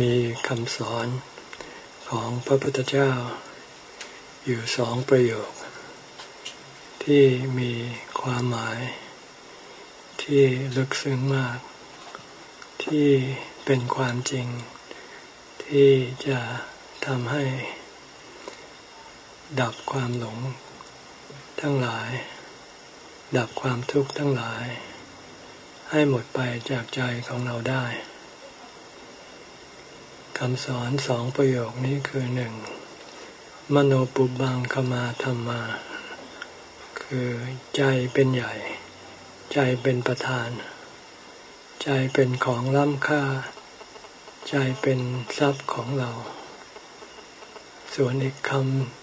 มีคำสอนของพระพุทธเจ้า อยู่สองประโยค ที่มีความหมาย ที่ลึกซึ้งมาก ที่เป็นความจริง ที่จะทำให้ ดับความหลง ทั้งหลาย ดับความทุกข์ทั้งหลาย ให้หมดไปจากใจของเราได้ คำสอนสองประโยคนี้คือหนึ่งมโนปุบังคมาธรรมา คือใจเป็นใหญ่ ใจเป็นประธาน ใจเป็นของล้ำค่า ใจเป็นทรัพย์ของเรา ส่วนอีกค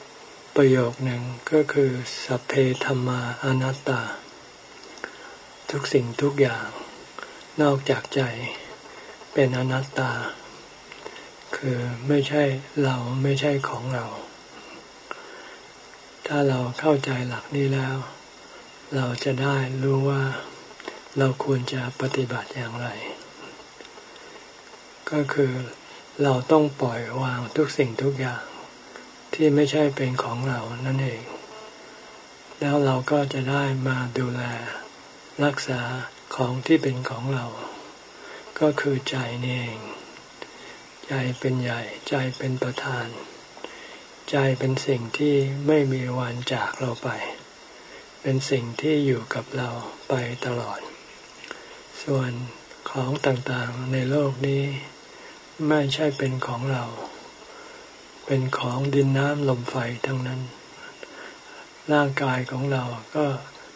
ำประโยคหนึ่งก็คือสัพเพธรรมาอนัตตา ทุกสิ่งทุกอย่าง นอกจากใจเป็นอนัตตา คือไม่ใช่เราไม่ใช่ของเรา ถ้าเราเข้าใจหลักนี้แล้ว เราจะได้รู้ว่าเราควรจะปฏิบัติอย่างไร ก็คือเราต้องปล่อยวางทุกสิ่งทุกอย่างที่ไม่ใช่เป็นของเรานั่นเอง แล้วเราก็จะได้มาดูแลรักษาของที่เป็นของเรา ก็คือใจนี่เอง ใจเป็นใหญ่ใจเป็นประธาน ใจเป็นสิ่งที่ไม่มีวันจากเราไป เป็นสิ่งที่อยู่กับเราไปตลอด ส่วนของต่างๆในโลกนี้ ไม่ใช่เป็นของเรา เป็นของดินน้ำลมไฟทั้งนั้น ร่างกายของเราก็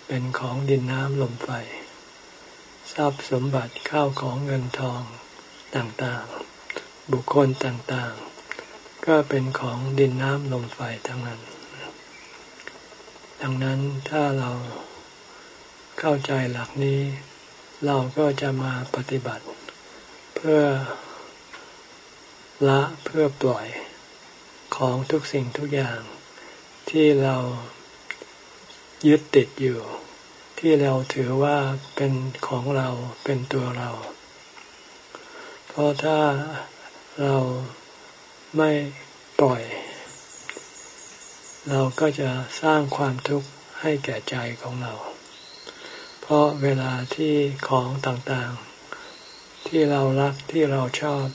เป็นของดินน้ำลมไฟ ทรัพย์สมบัติข้าวของเงินทองต่างๆ บุคคลต่างๆ ก็เป็นของดินน้ำลมไฟทั้งนั้น ดังนั้นถ้าเราเข้าใจหลักนี้ เราก็จะมาปฏิบัติ เพื่อละเพื่อปล่อยของทุกสิ่งทุกอย่างที่เรายึดติดอยู่ ที่เราถือว่าเป็นของเราเป็นตัวเรา เพราะถ้า เราไม่ปล่อย เราก็จะสร้างความทุกข์ให้แก่ใจของเรา เพราะเวลาที่ของต่างๆ ที่เรารักที่เราชอบ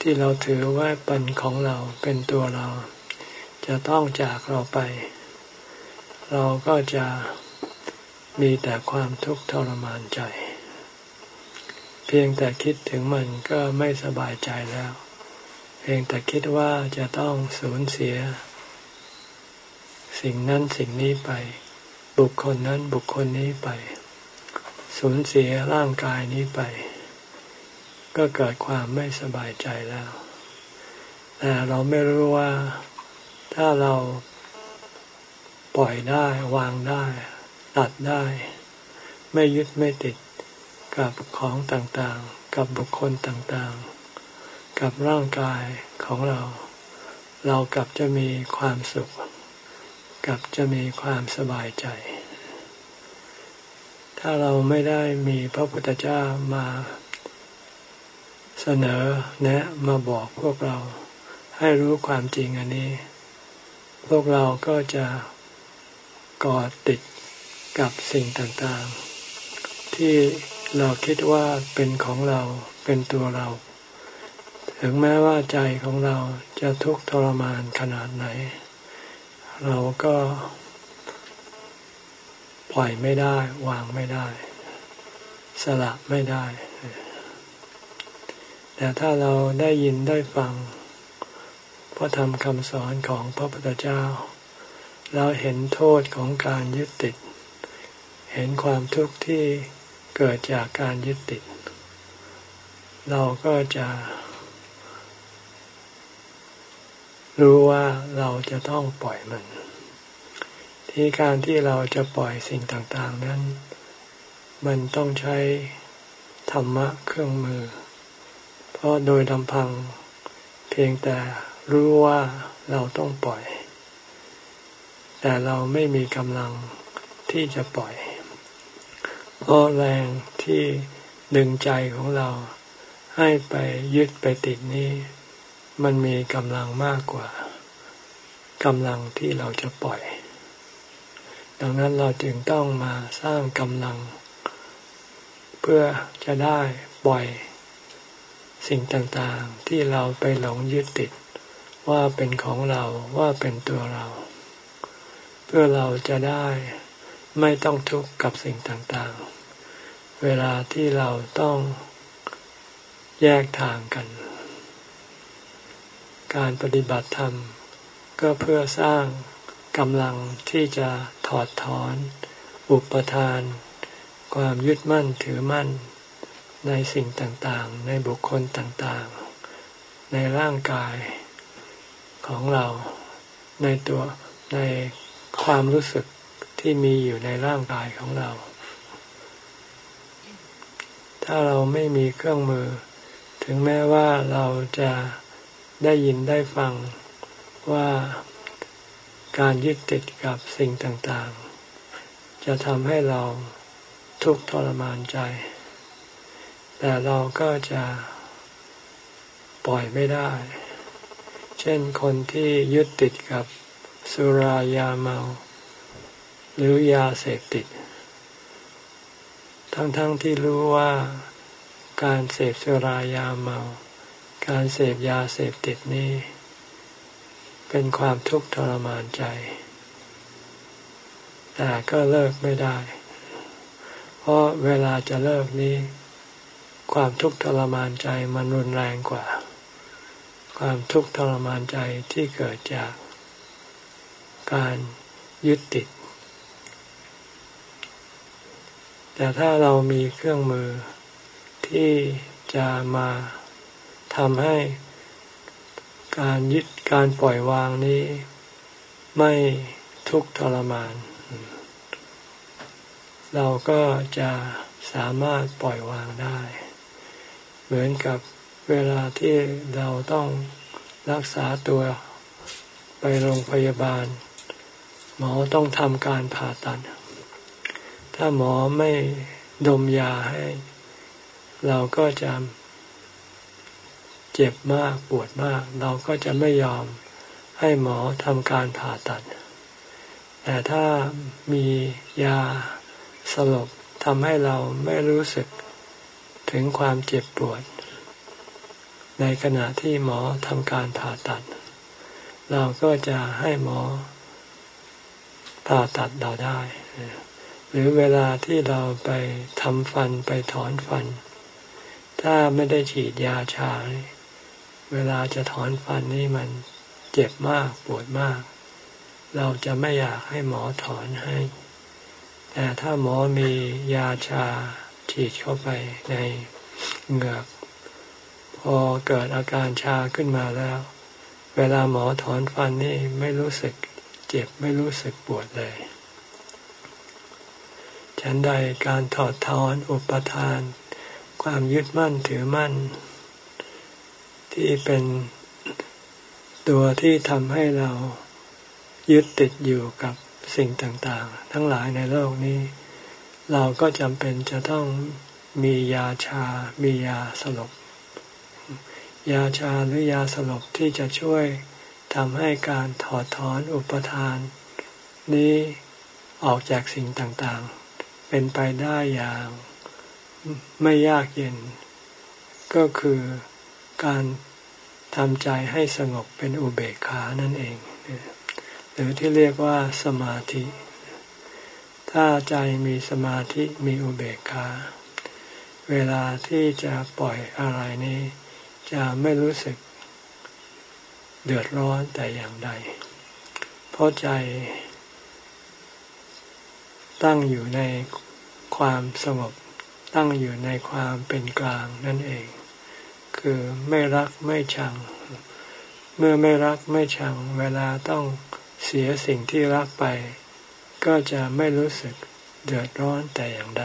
ที่เราถือว่าเป็นของเราเป็นตัวเรา จะต้องจากเราไป เราก็จะมีแต่ความทุกข์ทรมานใจ เพียงแต่คิดถึงมันก็ไม่สบายใจแล้ว พียงแต่คิดว่าจะต้องสูญเสีย สิ่งนั้นสิ่งนี้ไป บุคคลนั้นบุคคลนี้ไป สูญเสียร่างกายนี้ไป ก็เกิดความไม่สบายใจแล้วแต่เราไม่รู้ว่าถ้าเราปล่อยได้วางได้ ตัดได้ ไม่ยึดไม่ติดกับของต่างๆ กับบุคคลต่างๆ กับร่างกายของเรา เรากลับจะมีความสุข กลับจะมีความสบายใจ ถ้าเราไม่ได้มีพระพุทธเจ้ามาเสนอแนะมาบอกพวกเราให้รู้ความจริงอันนี้ พวกเราก็จะกอดติดกับสิ่งต่างๆ ที่เราคิดว่าเป็นของเราเป็นตัวเรา ถึงแม้ว่าใจของเราจะทุกข์ทรมานขนาดไหน เราก็ ปล่อยไม่ได้ วางไม่ได้ สละไม่ได้ แต่ถ้าเราได้ยินได้ฟังพระธรรมคำสอนของพระพุทธเจ้า เราเห็นโทษของการยึดติด เห็นความทุกข์ที่เกิดจากการยึดติด เราก็จะ รู้ว่าเราจะต้องปล่อยมัน ที่การที่เราจะปล่อยสิ่งต่างๆ นั้น มันต้องใช้ธรรมะเครื่องมือ เพราะโดยลำพัง เพียงแต่รู้ว่าเราต้องปล่อย แต่เราไม่มีกำลังที่จะปล่อย เพราะแรงที่ดึงใจของเราให้ไปยึดไปติดนี้ มันมีกำลังมากกว่ากำลังที่เราจะปล่อย ดังนั้นเราจึงต้องมาสร้างกำลัง เพื่อจะได้ปล่อยสิ่งต่างๆ ที่เราไปหลงยึดติด ว่าเป็นของเราว่าเป็นตัวเรา เพื่อเราจะได้ไม่ต้องทุกข์กับสิ่งต่างๆ เวลาที่เราต้องแยกทางกัน การปฏิบัติธรรม ก็เพื่อสร้างกำลังที่จะถอดถอน อุปทาน ความยึดมั่นถือมั่น ในสิ่งต่างๆ ในบุคคลต่างๆ ในร่างกายของเราในตัวในความรู้สึกที่มีอยู่ในร่างกายของเรา ถ้าเราไม่มีเครื่องมือ ถึงแม้ว่าเราจะ ได้ยินได้ฟังว่าการยึดติดกับสิ่งต่างๆ จะทำให้เราทุกข์ทรมานใจ แต่เราก็จะปล่อยไม่ได้ เช่นคนที่ยึดติดกับสุรายาเมา หรือยาเสพติด ทั้งๆทที่รู้ว่าการเสพสุรายาเมา การเสพยาเสพติดนี้ เป็นความทุกข์ทรมานใจ แต่ก็เลิกไม่ได้ เพราะเวลาจะเลิกนี้ ความทุกข์ทรมานใจมันรุนแรงกว่า ความทุกข์ทรมานใจที่เกิดจาก การยึดติด แต่ถ้าเรามีเครื่องมือที่จะมา ทำให้การยึดการปล่อยวางนี้ ไม่ทุกข์ทรมาน เราก็จะสามารถปล่อยวางได้ เหมือนกับเวลาที่เราต้องรักษาตัวไปโรงพยาบาล หมอต้องทำการผ่าตัด ถ้าหมอไม่ดมยาให้ เราก็จะ เจ็บมากปวดมาก เราก็จะไม่ยอมให้หมอทำการผ่าตัด แต่ถ้ามียาสลบทำให้เราไม่รู้สึกถึงความเจ็บปวด ในขณะที่หมอทำการผ่าตัด เราก็จะให้หมอผ่าตัดเราได้ หรือเวลาที่เราไปทำฟันไปถอนฟัน ถ้าไม่ได้ฉีดยาชา เวลาจะถอนฟันนี่มันเจ็บมากปวดมาก เราจะไม่อยากให้หมอถอนให้ แต่ถ้าหมอมียาชาฉีดเข้าไปในเหงือก พอเกิดอาการชาขึ้นมาแล้ว เวลาหมอถอนฟันนี่ไม่รู้สึกเจ็บไม่รู้สึกปวดเลย ฉันใดการถอดถอนอุปทาน ความยึดมั่นถือมั่น ที่เป็นตัวที่ทำให้เรายึดติดอยู่กับสิ่งต่างๆ ทั้งหลายในโลกนี้ เราก็จำเป็นจะต้องมียาชา มียาสลบ ยาชาหรือยาสลบที่จะช่วยทำให้การถอดถอนอุปทาน นี้ออกจากสิ่งต่างๆ เป็นไปได้อย่างไม่ยากเย็น ก็คือการ ทำใจให้สงบเป็นอุเบกขานั่นเอง หรือที่เรียกว่าสมาธิ ถ้าใจมีสมาธิมีอุเบกขา เวลาที่จะปล่อยอะไรนี้ จะไม่รู้สึก เดือดร้อนแต่อย่างใด เพราะใจ ตั้งอยู่ในความสงบตั้งอยู่ในความเป็นกลางนั่นเอง คือไม่รักไม่ชัง เมื่อไม่รักไม่ชัง เวลาต้องเสียสิ่งที่รักไป ก็จะไม่รู้สึกเดือดร้อนแต่อย่างใด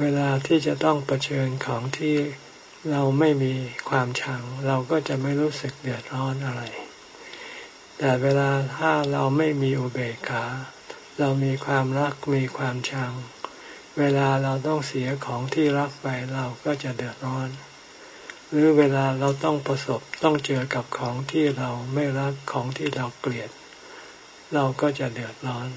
เวลาที่จะต้องเผชิญของที่เราไม่มีความชัง เราก็จะไม่รู้สึกเดือดร้อนอะไร แต่เวลาถ้าเราไม่มีอุเบกขา เรามีความรักมีความชัง เวลาเราต้องเสียของที่รักไปเราก็จะเดือดร้อน หรือเวลาเราต้องประสบต้องเจอกับของที่เราไม่รักของที่เราเกลียด เราก็จะเดือดร้อน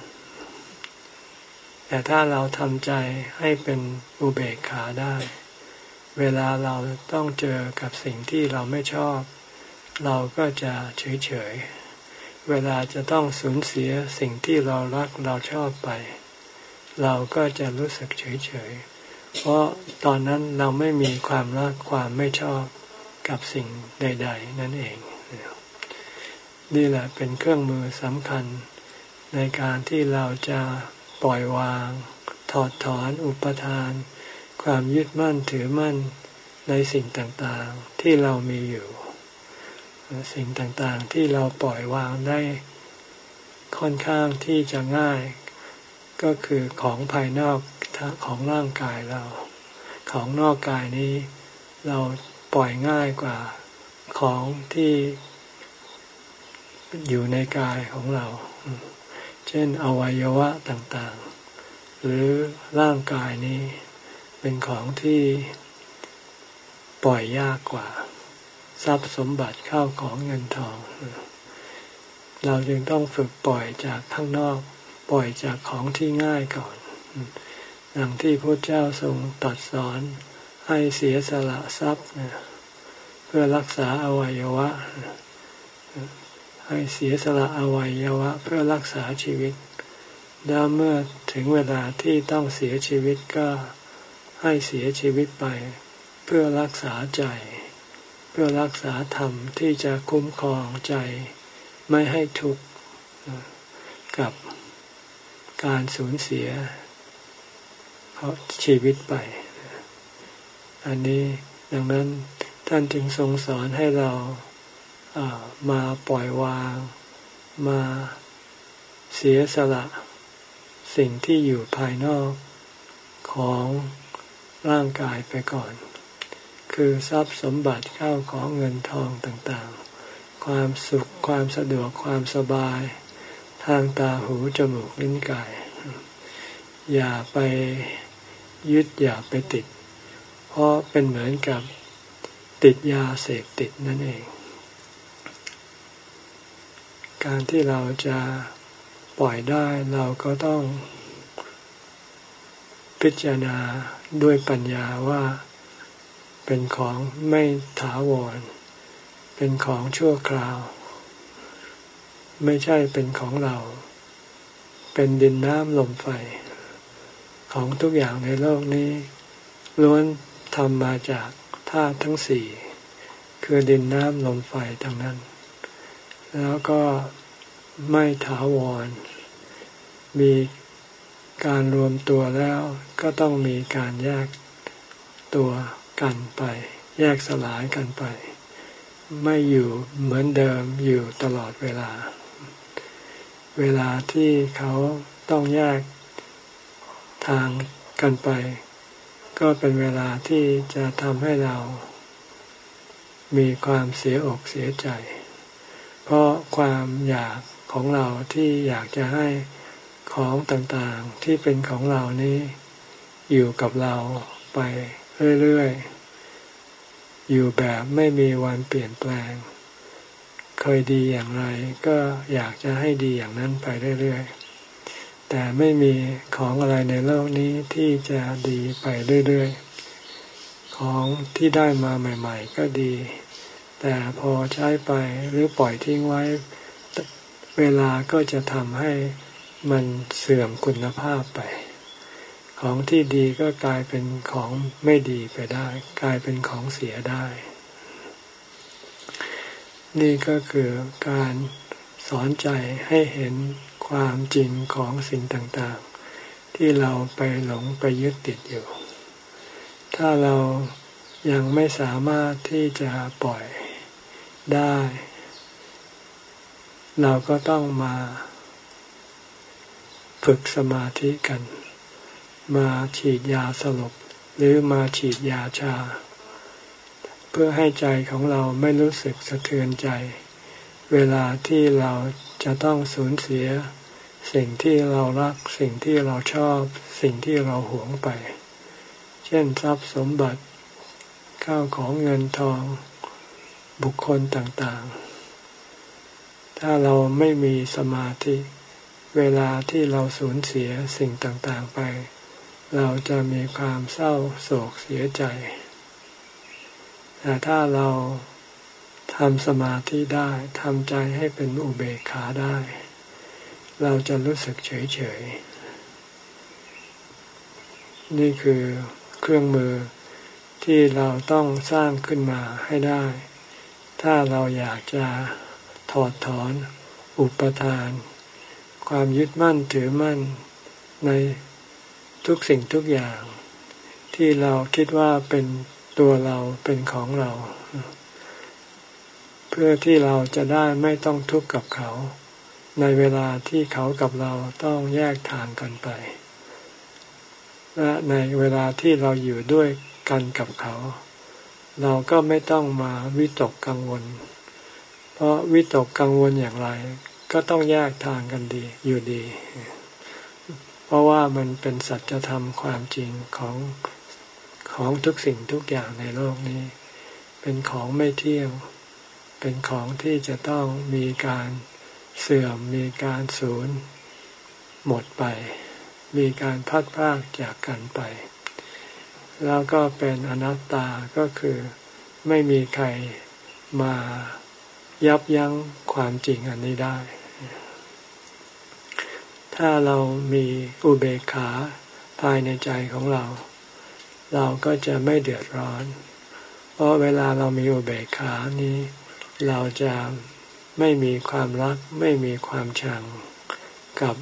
แต่ถ้าเราทำใจให้เป็นอุเบกขาได้ เวลาเราต้องเจอกับสิ่งที่เราไม่ชอบ เราก็จะเฉยเฉยเวลาจะต้องสูญเสียสิ่งที่เรารักเราชอบไป เราก็จะรู้สึกเฉยเฉยเพราะตอนนั้นเราไม่มีความรักความไม่ชอบกับสิ่งใด ๆ นั่นเอง นี่แหละเป็นเครื่องมือสำคัญในการที่เราจะปล่อยวาง ถอดถอนอุปทาน ความยึดมั่นถือมั่นในสิ่งต่างๆที่เรามีอยู่ สิ่งต่างๆที่เราปล่อยวางได้ค่อนข้างที่จะง่าย ก็คือของภายนอกของร่างกายเรา ของนอกกายนี้เราปล่อยง่ายกว่าของที่อยู่ในกายของเรา เช่นอวัยวะต่างๆ หรือร่างกายนี้เป็นของที่ปล่อยยากกว่า ทรัพย์สมบัติเข้าของเงินทอง เราจึงต้องฝึกปล่อยจากข้างนอก ปล่อยจากของที่ง่ายก่อนดังที่พระเจ้าทรงตรัสสอนให้เสียสละทรัพย์เพื่อรักษาอวัยวะ ให้เสียสละอวัยวะ เพื่อรักษาชีวิต แล้วเมื่อถึงเวลาที่ต้องเสียชีวิตก็ให้เสียชีวิตไป เพื่อรักษาใจ เพื่อรักษาธรรมที่จะคุ้มครองใจ ไม่ให้ทุกข์กับ การสูญเสียเขาชีวิตไป อันนี้ดังนั้นท่านจึงทรงสอนให้เรามาปล่อยวาง มาเสียสละ สิ่งที่อยู่ภายนอกของร่างกายไปก่อน คือทรัพย์สมบัติเข้าของเงินทองต่างๆ ความสุขความสะดวกความสบาย ทางตาหูจมูกลิ้นกาย อย่าไปยึดอย่าไปติด เพราะเป็นเหมือนกับติดยาเสพติดนั่นเอง การที่เราจะปล่อยได้เราก็ต้อง พิจารณาด้วยปัญญาว่าเป็นของไม่ถาวร เป็นของชั่วคราว ไม่ใช่เป็นของเรา เป็นดินน้ำลมไฟ ของทุกอย่างในโลกนี้ ล้วนทำมาจากธาตุทั้งสี่ คือดินน้ำลมไฟทั้งนั้น แล้วก็ไม่ถาวร มีการรวมตัวแล้วก็ต้องมีการแยกตัวกันไป แยกสลายกันไป ไม่อยู่เหมือนเดิมอยู่ตลอดเวลา เวลาที่เขาต้องแยกทางกันไป ก็เป็นเวลาที่จะทำให้เรา มีความเสียอกเสียใจ เพราะความอยากของเราที่อยากจะให้ของต่างๆที่เป็นของเรานี้ อยู่กับเราไปเรื่อยๆ อยู่แบบไม่มีวันเปลี่ยนแปลง เคยดีอย่างไร ก็อยากจะให้ดีอย่างนั้นไปเรื่อยๆ แต่ไม่มีของอะไรในโลกนี้ที่จะดีไปเรื่อยๆ ของที่ได้มาใหม่ ๆ ก็ดี แต่พอใช้ไปหรือปล่อยทิ้งไว้ เวลาก็จะทำให้มันเสื่อมคุณภาพไป ของที่ดีก็กลายเป็นของไม่ดีไปได้ กลายเป็นของเสียได้ นี่ก็คือการสอนใจให้เห็นความจริงของสิ่งต่างๆ ที่เราไปหลงไปยึดติดอยู่ ถ้าเรายังไม่สามารถที่จะปล่อยได้ เราก็ต้องมาฝึกสมาธิกัน มาฉีดยาสลบหรือมาฉีดยาชา พื่อให้ใจของเราไม่รู้สึกสะเทือนใจ เวลาที่เราจะต้องสูญเสีย สิ่งที่เรารักสิ่งที่เราชอบ สิ่งที่เราหวงไป เช่นทรัพย์สมบัติ ข้าวของเงินทอง บุคคลต่างๆ ถ้าเราไม่มีสมาธิ เวลาที่เราสูญเสียสิ่งต่างๆไป เราจะมีความเศร้าโศกเสียใจ ถ้าเราทำสมาธิได้ทำใจให้เป็นอุเบกขาได้ เราจะรู้สึกเฉยๆนี่คือเครื่องมือที่เราต้องสร้างขึ้นมาให้ได้ ถ้าเราอยากจะถอดถอนอุปทาน ความยึดมั่นถือมั่นในทุกสิ่งทุกอย่าง ที่เราคิดว่าเป็น ตัวเราเป็นของเรา เพื่อที่เราจะได้ไม่ต้องทุกข์กับเขา ในเวลาที่เขากับเราต้องแยกทางกันไป และในเวลาที่เราอยู่ด้วยกันกับเขา เราก็ไม่ต้องมาวิตกกังวล เพราะวิตกกังวลอย่างไร ก็ต้องแยกทางกันดีอยู่ดี เพราะว่ามันเป็นสัจธรรมความจริงของ ของทุกสิ่งทุกอย่างในโลกนี้ เป็นของไม่เที่ยง เป็นของที่จะต้องมีการเสื่อมมีการสูญหมดไป มีการพัดพากจากกันไป แล้วก็เป็นอนัตตาก็คือไม่มีใครมายับยั้งความจริงอันนี้ได้ ถ้าเรามีอุเบกขาภายในใจของเรา เราก็จะไม่เดือดร้อน เพราะเวลาเรามีอุเบกขานี้ เราจะไม่มีความรัก ไม่มีความชังกับ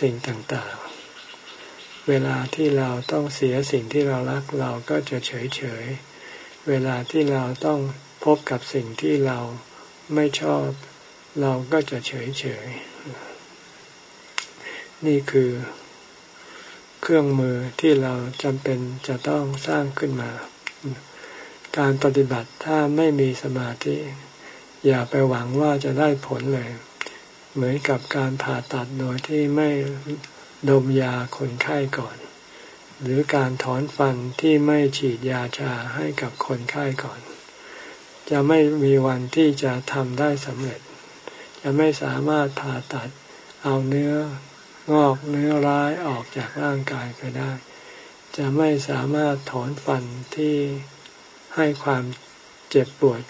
สิ่งต่างๆ เวลาที่เราต้องเสียสิ่งที่เรารักเราก็จะเฉยเฉยเวลาที่เราต้องพบกับสิ่งที่เราไม่ชอบ เราก็จะเฉยเฉยนี่คือ รื่องมือที่เราจำเป็นจะต้องสร้างขึ้นมา การปฏิบัติถ้าไม่มีสมาธิ อย่าไปหวังว่าจะได้ผลเลย เหมือนกับการผ่าตัดโดยที่ไม่ดมยาคนไข้ก่อน หรือการถอนฟันที่ไม่ฉีดยาชาให้กับคนไข้ก่อน จะไม่มีวันที่จะทำได้สำเร็จ จะไม่สามารถผ่าตัดเอาเนื้อ งอกเนื้อร้ายออกจากร่างกายไปได้ จะไม่สามารถถอนฟันที่ให้ความเจ็บปวด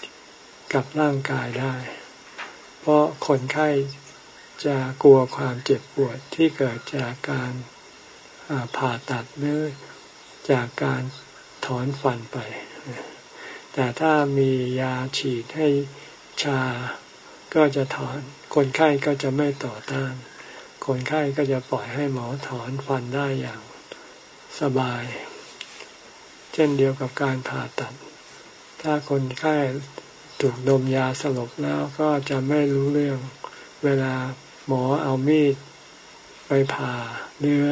กับร่างกายได้ เพราะคนไข้จะกลัวความเจ็บปวดที่เกิดจากการผ่าตัดหรือจากการถอนฟันไป แต่ถ้ามียาฉีดให้ชาก็จะถอน คนไข้ก็จะไม่ต่อต้าน คนไข้ก็จะปล่อยให้หมอถอนฟันได้อย่างสบาย เช่นเดียวกับการผ่าตัด ถ้าคนไข้ถูกดมยาสลบแล้วก็จะไม่รู้เรื่อง เวลาหมอเอามีดไปผ่าเนื้อ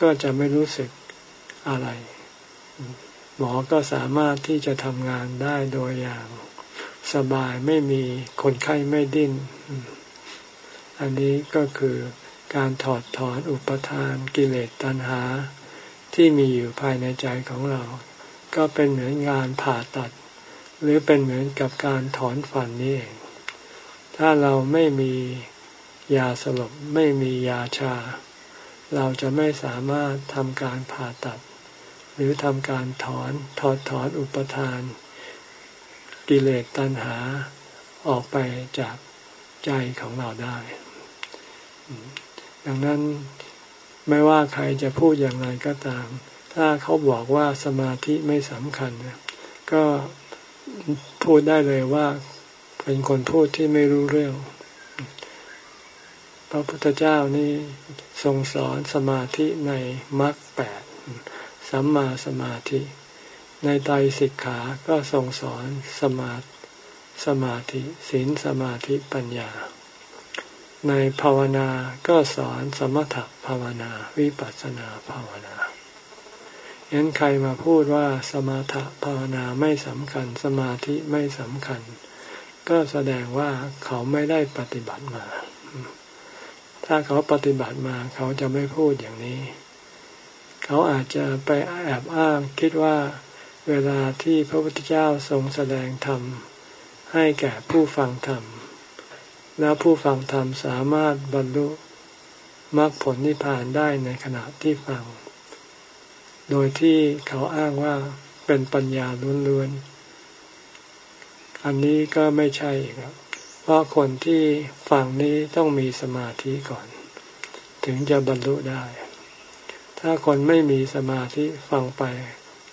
ก็จะไม่รู้สึกอะไร หมอก็สามารถที่จะทำงานได้โดยอย่างสบายไม่มีคนไข้ไม่ดิ้น อันนี้ก็คือการถอดถอนอุปทานกิเลสตัณหา ที่มีอยู่ภายในใจของเรา ก็เป็นเหมือนงานผ่าตัด หรือเป็นเหมือนกับการถอนฟันนี่เองถ้าเราไม่มียาสลบไม่มียาชา เราจะไม่สามารถทำการผ่าตัด หรือทำการถอนถอดถอนอุปทาน กิเลสตัณหาออกไปจากใจของเราได้ ดังนั้นไม่ว่าใครจะพูดอย่างไรก็ตาม ถ้าเขาบอกว่าสมาธิไม่สำคัญ ก็พูดได้เลยว่าเป็นคนพูดที่ไม่รู้เรื่อง พระพุทธเจ้านี่ทรงสอนสมาธิในมรรคแปดสัมมาสมาธิ ในไตรสิกขาก็ทรงสอนสมาสมาธิศีลสมาธิปัญญา ในภาวนาก็สอนสมถภาวนาวิปัสสนาภาวนาเห็นใครมาพูดว่าสมถภาวนาไม่สำคัญ สมาธิไม่สำคัญ ก็แสดงว่าเขาไม่ได้ปฏิบัติมา ถ้าเขาปฏิบัติมาเขาจะไม่พูดอย่างนี้ เขาอาจจะไปแอบอ้างคิดว่าเวลาที่พระพุทธเจ้าทรงแสดงธรรมให้แก่ผู้ฟังธรรม แล้วผู้ฟังธรรมสามารถบรรลุมรรคผลนิพพานได้ในขณะที่ฟัง โดยที่เขาอ้างว่าเป็นปัญญาล้วนๆ อันนี้ก็ไม่ใช่ครับเพราะคนที่ฟังนี้ต้องมีสมาธิก่อน ถึงจะบรรลุได้ ถ้าคนไม่มีสมาธิฟังไป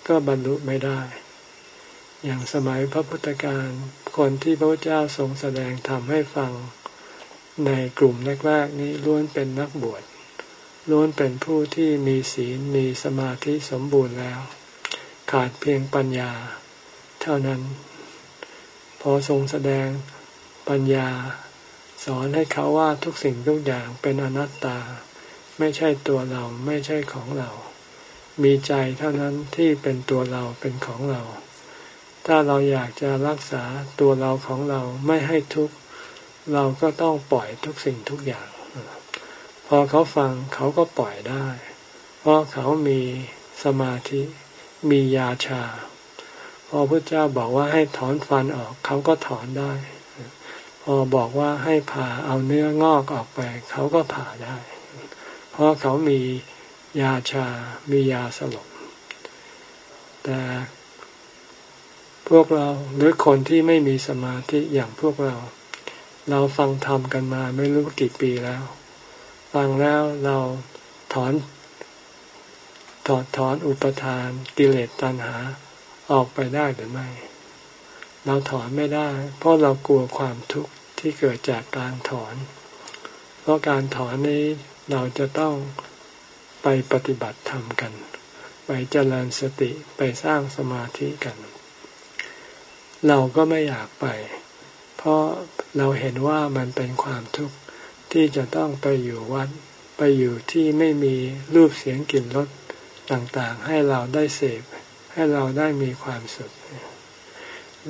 ก็บรรลุไม่ได้ อย่างสมัยพระพุทธการ คนที่พระเจ้าทรงแสดงธรรมให้ฟังในกลุ่มแรกๆนี้ล้วนเป็นนักบวชล้วนเป็นผู้ที่มีศีลมีสมาธิสมบูรณ์แล้ว ขาดเพียงปัญญา เท่านั้น พอทรงแสดงปัญญา สอนให้เขาว่าทุกสิ่งทุกอย่างเป็นอนัตตา ไม่ใช่ตัวเราไม่ใช่ของเรา มีใจเท่านั้นที่เป็นตัวเราเป็นของเรา ถ้าเราอยากจะรักษาตัวเราของเราไม่ให้ทุกข์เราก็ต้องปล่อยทุกสิ่งทุกอย่าง พอเขาฟังเขาก็ปล่อยได้ เพราะเขามีสมาธิมียาชา พอพระเจ้าบอกว่าให้ถอนฟันออกเขาก็ถอนได้ พอบอกว่าให้ผ่าเอาเนื้องอกออกไปเขาก็ผ่าได้ เพราะเขามียาชา มียาสลบแต่ พวกเราหรือคนที่ไม่มีสมาธิอย่างพวกเรา เราฟังธรรมกันมาไม่รู้กี่ปีแล้ว ฟังแล้วเราถอนถอดถอนอุปทานกิเลสตัณหาออกไปได้หรือไม่ เราถอนไม่ได้ เพราะเรากลัวความทุกข์ที่เกิดจากการถอน เพราะการถอนนี้เราจะต้องไปปฏิบัติธรรมกัน ไปเจริญสติไปสร้างสมาธิกัน เราก็ไม่อยากไป เพราะเราเห็นว่ามันเป็นความทุกข์ที่จะต้องไปอยู่วัด ไปอยู่ที่ไม่มีรูปเสียงกลิ่นรสต่างๆ ให้เราได้เสพ ให้เราได้มีความสุข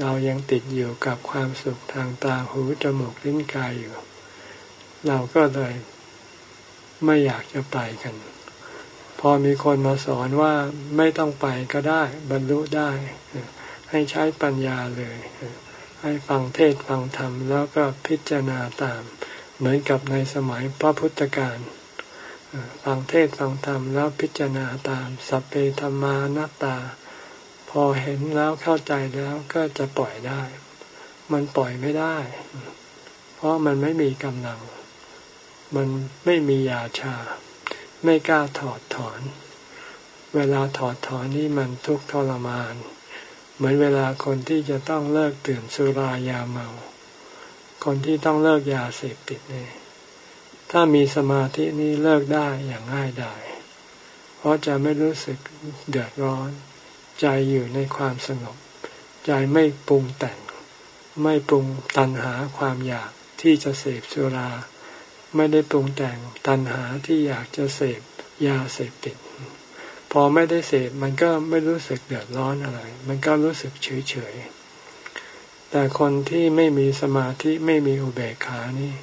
เรายังติดอยู่กับความสุขทางตาหูจมูกลิ้นกายอยู่ เราก็เลยไม่อยากจะไปกัน พอมีคนมาสอนว่าไม่ต้องไปก็ได้ บรรลุได้ ให้ใช้ปัญญาเลย ให้ฟังเทศฟังธรรมแล้วก็พิจารณาตาม เหมือนกับในสมัยพระพุทธการฟังเทศฟังธรรมแล้วพิจารณาตาม สัพเพธรรมานัตตา พอเห็นแล้วเข้าใจแล้วก็จะปล่อยได้ มันปล่อยไม่ได้ เพราะมันไม่มีกำลัง มันไม่มียาชา ไม่กล้าถอดถอน เวลาถอดถอนนี่มันทุกข์ทรมาน เหมือนเวลาคนที่จะต้องเลิกดื่มสุรายาเมา คนที่ต้องเลิกยาเสพติดนี่ถ้ามีสมาธินี่เลิกได้อย่างง่ายดายเพราะจะไม่รู้สึกเดือดร้อน ใจอยู่ในความสงบ ใจไม่ปรุงแต่ง ไม่ปรุงตัณหาความอยากที่จะเสพสุรา ไม่ได้ปรุงแต่งตัณหาที่อยากจะเสพยาเสพติด พอไม่ได้เสพมันก็ไม่รู้สึกเดือดร้อนอะไร มันก็รู้สึกเฉยเฉยแต่คนที่ไม่มีสมาธิไม่มีอุเบกขานี่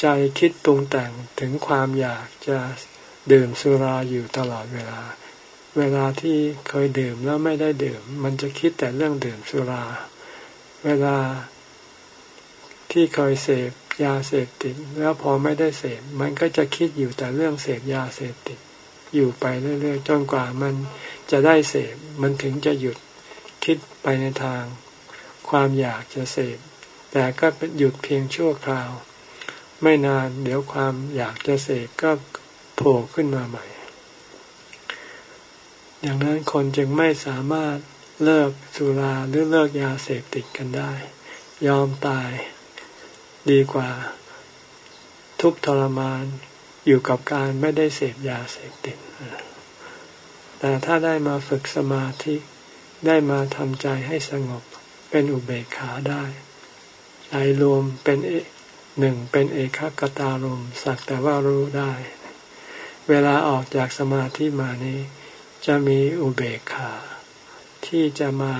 ใจคิดปรุงแต่งถึงความอยากจะดื่มสุราอยู่ตลอดเวลา เวลาที่เคยดื่มแล้วไม่ได้ดื่ม มันจะคิดแต่เรื่องดื่มสุรา เวลาที่เคยเสพยาเสพติด แล้วพอไม่ได้เสพมันก็จะคิดอยู่แต่เรื่องเสพยาเสพติด อยู่ไปเรื่อยๆจนกว่ามันจะได้เสพมันถึงจะหยุดคิดไปในทาง ความอยากจะเสพแต่ก็หยุดเพียงชั่วคราว ไม่นานเดี๋ยวความอยากจะเสพก็โผล่ขึ้นมาใหม่ อย่างนั้นคนจึงไม่สามารถเลิกสุราหรือเลิกยาเสพติดกันได้ ยอมตาย ดีกว่า ทุกทรมาน อยู่กับการไม่ได้เสพยาเสพติด แต่ถ้าได้มาฝึกสมาธิได้มาทำใจให้สงบเป็นอุเบกขาได้ใจรวมเป็นหนึ่งเป็นเอกกตารมสักแต่ว่ารู้ได้ เวลาออกจากสมาธิมานี้ จะมีอุเบกขา ที่จะมา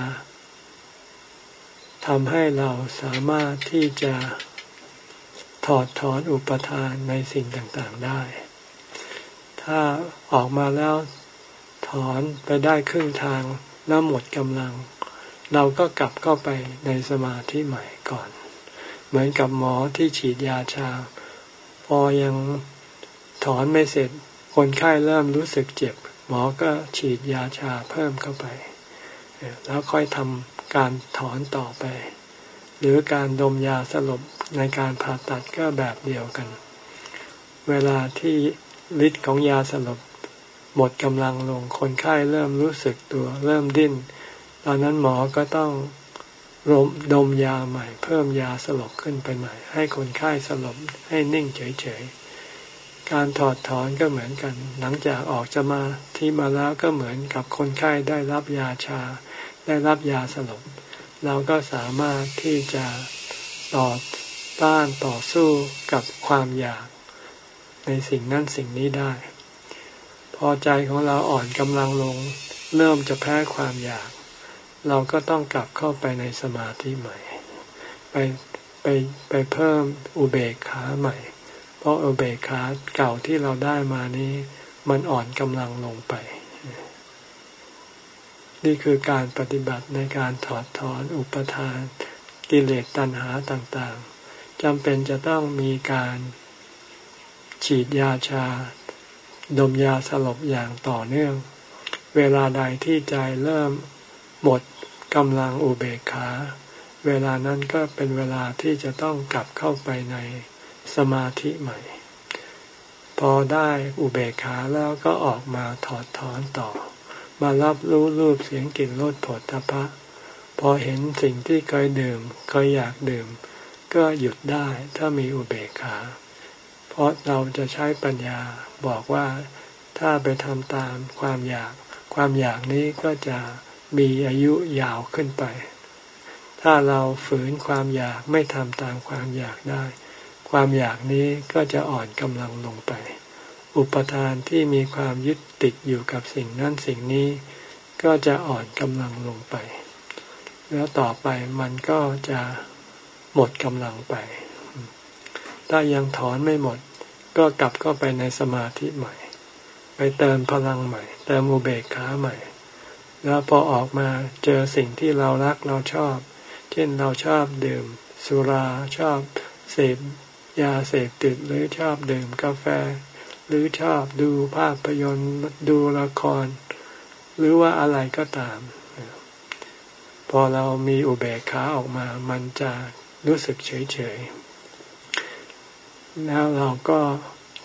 ทำให้เราสามารถที่จะ ถอดถอนอุปทานในสิ่งต่างๆได้ ถ้าออกมาแล้วถอนไปได้ครึ่งทางแล้วหมดกำลัง เราก็กลับเข้าไปในสมาธิใหม่ก่อน เหมือนกับหมอที่ฉีดยาชา พอยังถอนไม่เสร็จ คนไข้เริ่มรู้สึกเจ็บ หมอก็ฉีดยาชาเพิ่มเข้าไป แล้วค่อยทำการถอนต่อไป หรือการดมยาสลบในการผ่าตัดก็แบบเดียวกัน เวลาที่ฤทธิ์ของยาสลบหมดกำลังลงคนไข้เริ่มรู้สึกตัว เริ่มดิ้น ตอนนั้นหมอก็ต้องรมดมยาใหม่ เพิ่มยาสลบขึ้นไปใหม่ ให้คนไข้สลบให้นิ่งเฉยๆ การถอดถอนก็เหมือนกัน หลังจากออกจะมาที่มาแล้วก็เหมือนกับคนไข้ได้รับยาชา ได้รับยาสลบ เราก็สามารถที่จะต่อต้านต่อสู้กับความอยาก ในสิ่งนั้นสิ่งนี้ได้ พอใจของเราอ่อนกำลังลง เริ่มจะแพ้ความอยาก เราก็ต้องกลับเข้าไปในสมาธิใหม่ ไปไปไปเพิ่มอุเบกขาใหม่ เพราะอุเบกขาเก่าที่เราได้มานี้ มันอ่อนกำลังลงไป นี่คือการปฏิบัติในการถอดถอนอุปทาน กิเลสตัณหาต่างๆจำเป็นจะต้องมีการฉีดยาชา ดมยาสลบอย่างต่อเนื่อง เวลาใดที่ใจเริ่มหมดกำลังอุเบกขา เวลานั้นก็เป็นเวลาที่จะต้องกลับเข้าไปในสมาธิใหม่ พอได้อุเบกขาแล้วก็ออกมาถอดถอนต่อ มารับรู้รูปเสียงกลิ่นรสผลตภะพอเห็นสิ่งที่เคยดื่มเคยอยากดื่ม ก็หยุดได้ถ้ามีอุเบกขา เพราะเราจะใช้ปัญญาบอกว่าถ้าไปทำตามความอยาก ความอยากนี้ก็จะมีอายุยาวขึ้นไป ถ้าเราฝืนความอยากไม่ทำตามความอยากได้ ความอยากนี้ก็จะอ่อนกำลังลงไป อุปทานที่มีความยึดติดอยู่กับสิ่งนั้นสิ่งนี้ ก็จะอ่อนกำลังลงไป แล้วต่อไปมันก็จะหมดกำลังไป ถ้ายังถอนไม่หมด ก็กลับเข้าไปในสมาธิใหม่ ไปเติมพลังใหม่ เติมอุเบกขาใหม่ แล้วพอออกมาเจอสิ่งที่เรารักเราชอบ เช่นเราชอบดื่ม สุราชอบเสพยาเสพติดหรือชอบดื่มกาแฟ หรือชอบดูภาพยนตร์ดูละคร หรือว่าอะไรก็ตาม พอเรามีอุเบกขาออกมา มันจะรู้สึกเฉยเฉยแล้วเราก็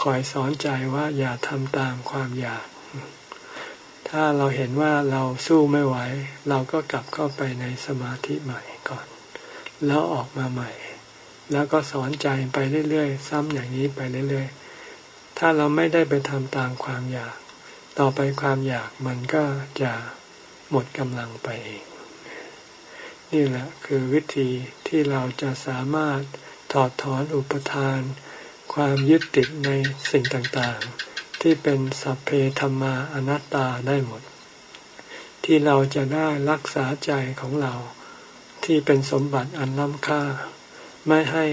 คอยสอนใจว่าอย่าทำตามความอยาก ถ้าเราเห็นว่าเราสู้ไม่ไหว เราก็กลับเข้าไปในสมาธิใหม่ก่อน แล้วออกมาใหม่ แล้วก็สอนใจไปเรื่อยๆ ซ้ำอย่างนี้ไปเรื่อยๆ ถ้าเราไม่ได้ไปทำตามความอยาก ต่อไปความอยากมันก็จะหมดกำลังไปเอง นี่แหละคือวิธีที่เราจะสามารถถอดถอนอุปทาน ความยึดติดในสิ่งต่างๆ ที่เป็นสัพเพธรรมาอนัตตาได้หมด ที่เราจะได้รักษาใจของเราที่เป็นสมบัติอันล้ำค่า ไม่ให้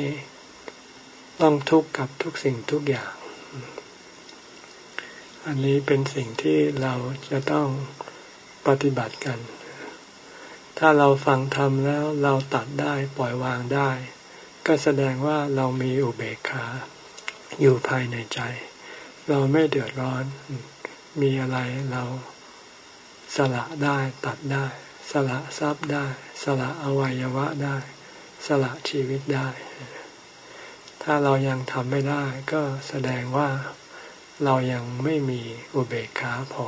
ต้องทุกข์กับทุกสิ่งทุกอย่าง อันนี้เป็นสิ่งที่เราจะต้องปฏิบัติกัน ถ้าเราฟังธรรมแล้วเราตัดได้ปล่อยวางได้ ก็แสดงว่าเรามีอุเบกขาอยู่ภายในใจ เราไม่เดือดร้อน มีอะไรเราสละได้ตัดได้ สละทรัพย์ได้ สละอวัยวะได้ สละชีวิตได้ ถ้าเรายังทำไม่ได้ก็แสดงว่า เรายังไม่มีอุเบกขาพอ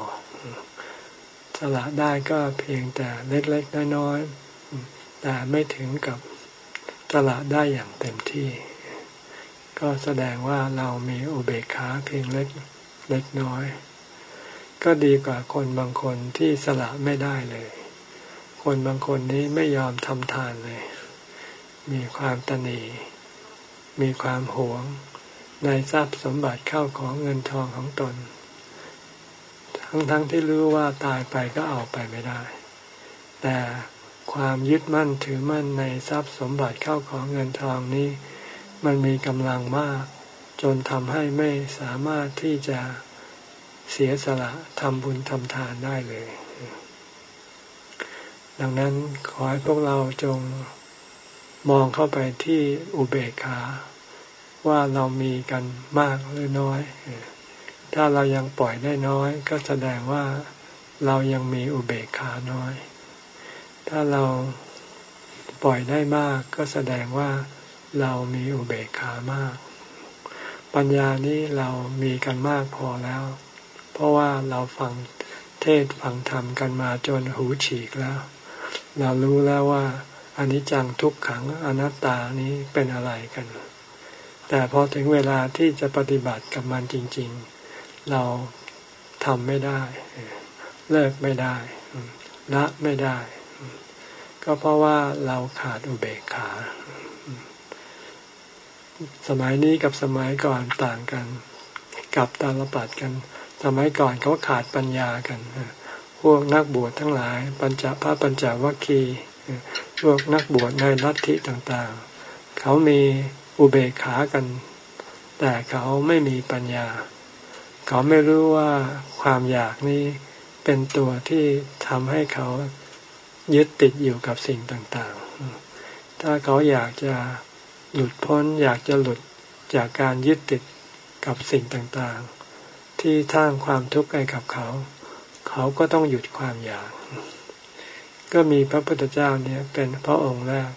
สละได้ก็เพียงแต่เล็กๆน้อยๆแต่ไม่ถึงกับสละได้อย่างเต็มที่ ก็แสดงว่าเรามีอุเบกขาเพียงเล็กเล็กน้อย ก็ดีกว่าคนบางคนที่สละไม่ได้เลย คนบางคนนี้ไม่ยอมทำทานเลย มีความตนี มีความหวง ในทรัพย์สมบัติเข้าของเงินทองของตน ทั้งๆทที่รู้ว่าตายไปก็เอาไปไม่ได้ แต่ความยึดมั่นถือมั่นในทรัพย์สมบัติเข้าของเงินทองนี้ มันมีกำลังมาก จนทำให้ไม่สามารถที่จะเสียสละทำบุญทำทานได้เลย ดังนั้นขอให้พวกเราจงมองเข้าไปที่อุเบกขา ว่าเรามีกันมากหรือน้อย ถ้าเรายังปล่อยได้น้อย ก็แสดงว่าเรายังมีอุเบกขาน้อย ถ้าเราปล่อยได้มาก ก็แสดงว่าเรามีอุเบกขามาก ปัญญานี้เรามีกันมากพอแล้ว เพราะว่าเราฟังเทศฟังธรรมกันมาจนหูฉีกแล้ว เรารู้แล้วว่าอนิจจังทุกขังอนัตตานี้เป็นอะไรกัน แต่พอถึงเวลาที่จะปฏิบัติกับมันจริง ๆ เราทำไม่ได้ เลิกไม่ได้ละไม่ได้ ก็เพราะว่าเราขาดอุเบกขา สมัยนี้กับสมัยก่อนต่างกันกับตาลปัดกัน สมัยก่อนเขาขาดปัญญากันพวกนักบวชทั้งหลาย ปัญจพระปัญจวัคคีพวกนักบวชในลัทธิต่างๆ เขามี อุเบกขากัน แต่เขาไม่มีปัญญา เขาไม่รู้ว่าความอยากนี้เป็นตัวที่ทำให้เขายึดติดอยู่กับสิ่งต่างๆ ถ้าเขาอยากจะหลุดพ้น อยากจะหลุดจากการยึดติดกับสิ่งต่างๆ ที่ท่างความทุกข์ให้กับเขา เขาก็ต้องหยุดความอยาก ก็มีพระพุทธเจ้าเนี่ยเป็นพระองค์แรก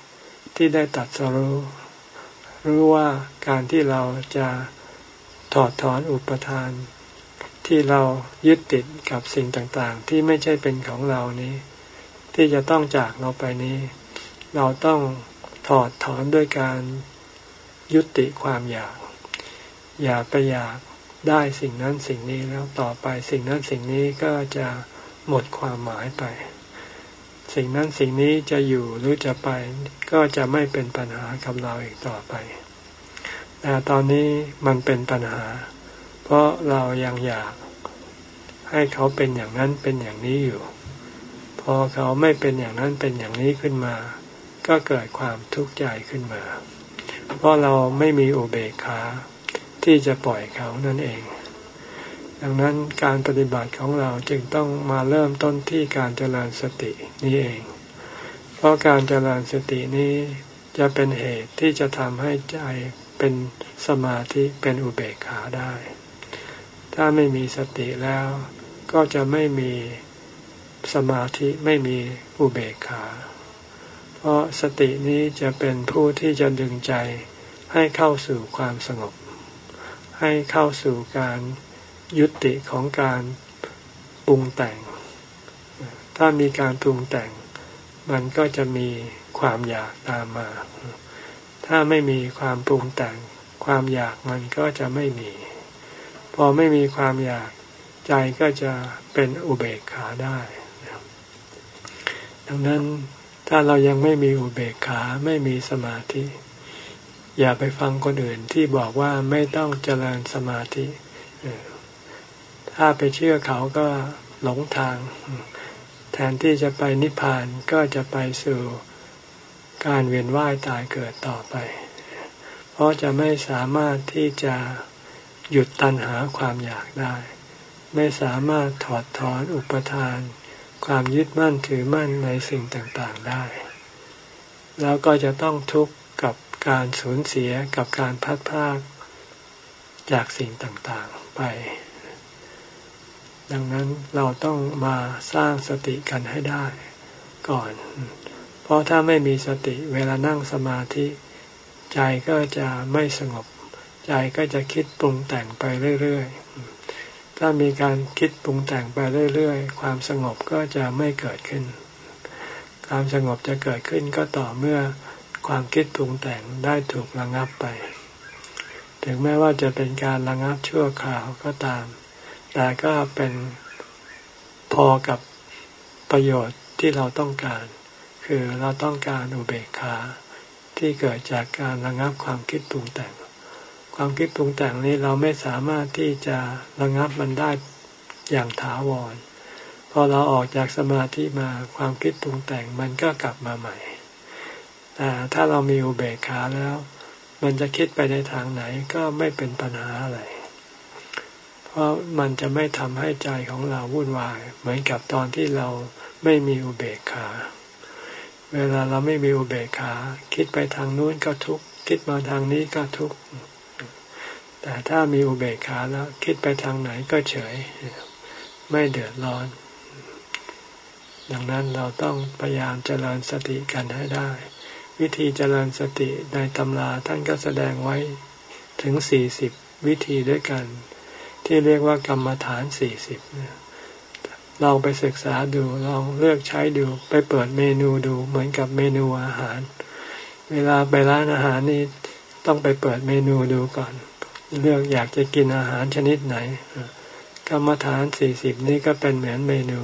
ที่ได้ตัดสรู้ รู้ว่าการที่เราจะถอดถอนอุปทาน ที่เรายึดติดกับสิ่งต่างๆ ที่ไม่ใช่เป็นของเรานี้ ที่จะต้องจากเราไปนี้ เราต้องถอดถอนด้วยการยุติความอยาก อย่าไปอยากได้สิ่งนั้นสิ่งนี้แล้วต่อไปสิ่งนั้นสิ่งนี้ก็จะหมดความหมายไป สิ่งนั้นสิ่งนี้จะอยู่หรือจะไปก็จะไม่เป็นปัญหากับเราอีกต่อไป แต่ตอนนี้มันเป็นปัญหา เพราะเรายังอยากให้เขาเป็นอย่างนั้นเป็นอย่างนี้อยู่ พอเขาไม่เป็นอย่างนั้นเป็นอย่างนี้ขึ้นมา ก็เกิดความทุกข์ใจขึ้นมา เพราะเราไม่มีอุเบกขาที่จะปล่อยเขานั่นเอง ดังนั้นการปฏิบัติของเราจึงต้องมาเริ่มต้นที่การเจริญสตินี้เอง เพราะการเจริญสตินี้จะเป็นเหตุที่จะทำให้ใจเป็นสมาธิเป็นอุเบกขาได้ ถ้าไม่มีสติแล้วก็จะไม่มีสมาธิไม่มีอุเบกขา เพราะสตินี้จะเป็นผู้ที่จะดึงใจให้เข้าสู่ความสงบ ให้เข้าสู่การ ยุติของการปรุงแต่ง ถ้ามีการปรุงแต่ง มันก็จะมีความอยากตามมา ถ้าไม่มีความปรุงแต่ง ความอยากมันก็จะไม่มี พอไม่มีความอยากใจก็จะเป็นอุเบกขาได้ดังนั้นถ้าเรายังไม่มีอุเบกขาไม่มีสมาธิ อย่าไปฟังคนอื่นที่บอกว่าไม่ต้องเจริญสมาธิ ถ้าไปเชื่อเขาก็หลงทาง แทนที่จะไปนิพพานก็จะไปสู่การเวียนว่ายตายเกิดต่อไป เพราะจะไม่สามารถที่จะหยุดตัณหาความอยากได้ ไม่สามารถถอดถอนอุปทาน ความยึดมั่นถือมั่นในสิ่งต่างๆได้ แล้วก็จะต้องทุกข์กับการสูญเสียกับการพัดพากจากสิ่งต่างๆไป ดังนั้นเราต้องมาสร้างสติกันให้ได้ก่อน เพราะถ้าไม่มีสติเวลานั่งสมาธิ ใจก็จะไม่สงบ ใจก็จะคิดปรุงแต่งไปเรื่อยๆ ถ้ามีการคิดปรุงแต่งไปเรื่อยๆ ความสงบก็จะไม่เกิดขึ้น ความสงบจะเกิดขึ้นก็ต่อเมื่อความคิดปรุงแต่งได้ถูกระงับไป ถึงแม้ว่าจะเป็นการระงับชั่วคราวก็ตาม แต่ก็เป็นพอกับประโยชน์ที่เราต้องการ คือเราต้องการอุเบกขาที่เกิดจากการระงับความคิดปรุงแต่ง ความคิดปรุงแต่งนี้เราไม่สามารถที่จะระงับมันได้อย่างถาวรพอเราออกจากสมาธิมาความคิดปรุงแต่งมันก็กลับมาใหม่แต่ถ้าเรามีอุเบกขาแล้ว มันจะคิดไปในทางไหนก็ไม่เป็นปัญหาอะไร เพราะมันจะไม่ทำให้ใจของเราวุ่นวาย เหมือนกับตอนที่เราไม่มีอุเบกขา เวลาเราไม่มีอุเบกขา คิดไปทางนู้นก็ทุกข์คิดมาทางนี้ก็ทุกข์แต่ถ้ามีอุเบกขาแล้วคิดไปทางไหนก็เฉย ไม่เดือดร้อน ดังนั้นเราต้องพยายามเจริญสติกันให้ได้ วิธีเจริญสติในตำราท่านก็แสดงไว้ถึงสี่สิบวิธีด้วยกัน ที่เรียกว่ากรรมฐานสี่สิบลองไปศึกษาดูลองเลือกใช้ดู ไปเปิดเมนูดูเหมือนกับเมนูอาหาร เวลาไปร้านอาหารนี่ต้องไปเปิดเมนูดูก่อน เลือกอยากจะกินอาหารชนิดไหน กรรมฐานสี่สิบนี้ก็เป็นเหมือนเมนู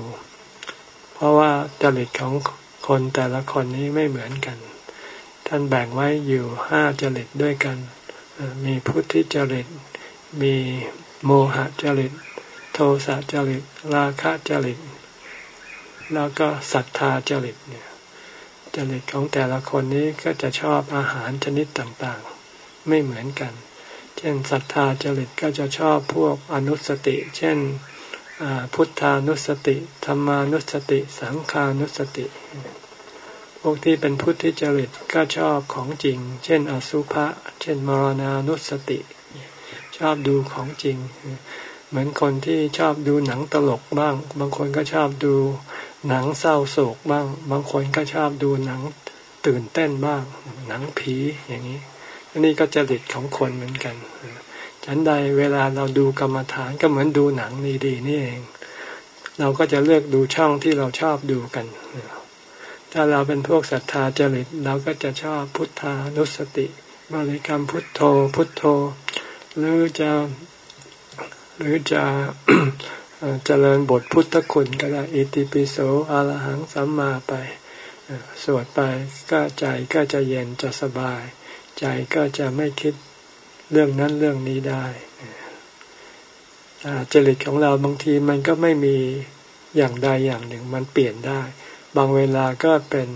เพราะว่าจริตของคนแต่ละคนนี้ไม่เหมือนกัน ท่านแบ่งไว้อยู่ห้าจริตด้วยกัน มีพุทธิจริต มี โมหะจริต โทสะจริต ราคะจริต แล้วก็ศรัทธาจริตเนี่ยจริตของแต่ละคนนี้ก็จะชอบอาหารชนิดต่างๆ ไม่เหมือนกัน เช่นศรัทธาจริตก็จะชอบพวกอนุสติ เช่นพุทธานุสติธรรมานุสติ สังขานุสติ พวกที่เป็นพุทธิจริตก็ชอบของจริง เช่น อสุภะ เช่น มรณานุสติ ชอบดูของจริง เหมือนคนที่ชอบดูหนังตลกบ้าง บางคนก็ชอบดูหนังเศร้าโศกบ้าง บางคนก็ชอบดูหนังตื่นเต้นบ้าง หนังผีอย่างนี้นนี้ก็จริตของคนเหมือนกันฉันใดเวลาเราดูกรรมฐานก็เหมือนดูหนังดีๆนี่เอง เราก็จะเลือกดูช่องที่เราชอบดูกัน ถ้าเราเป็นพวกศรัทธาจริตเราก็จะชอบพุทธานุสติ บริกรรมพุทโธ พุทโธ หรือจะหรือจะเจริญบทพุทธคุณก็ได้อิติปิโสอรหังสัมมาไปสวดไปก็ใจก็จะเย็นจะสบาย ใจก็จะไม่คิดเรื่องนั้นเรื่องนี้ได้จริตของเราบางทีมันก็ไม่มีอย่างใดอย่างหนึ่ง มันเปลี่ยนได้ บางเวลาก็เป็น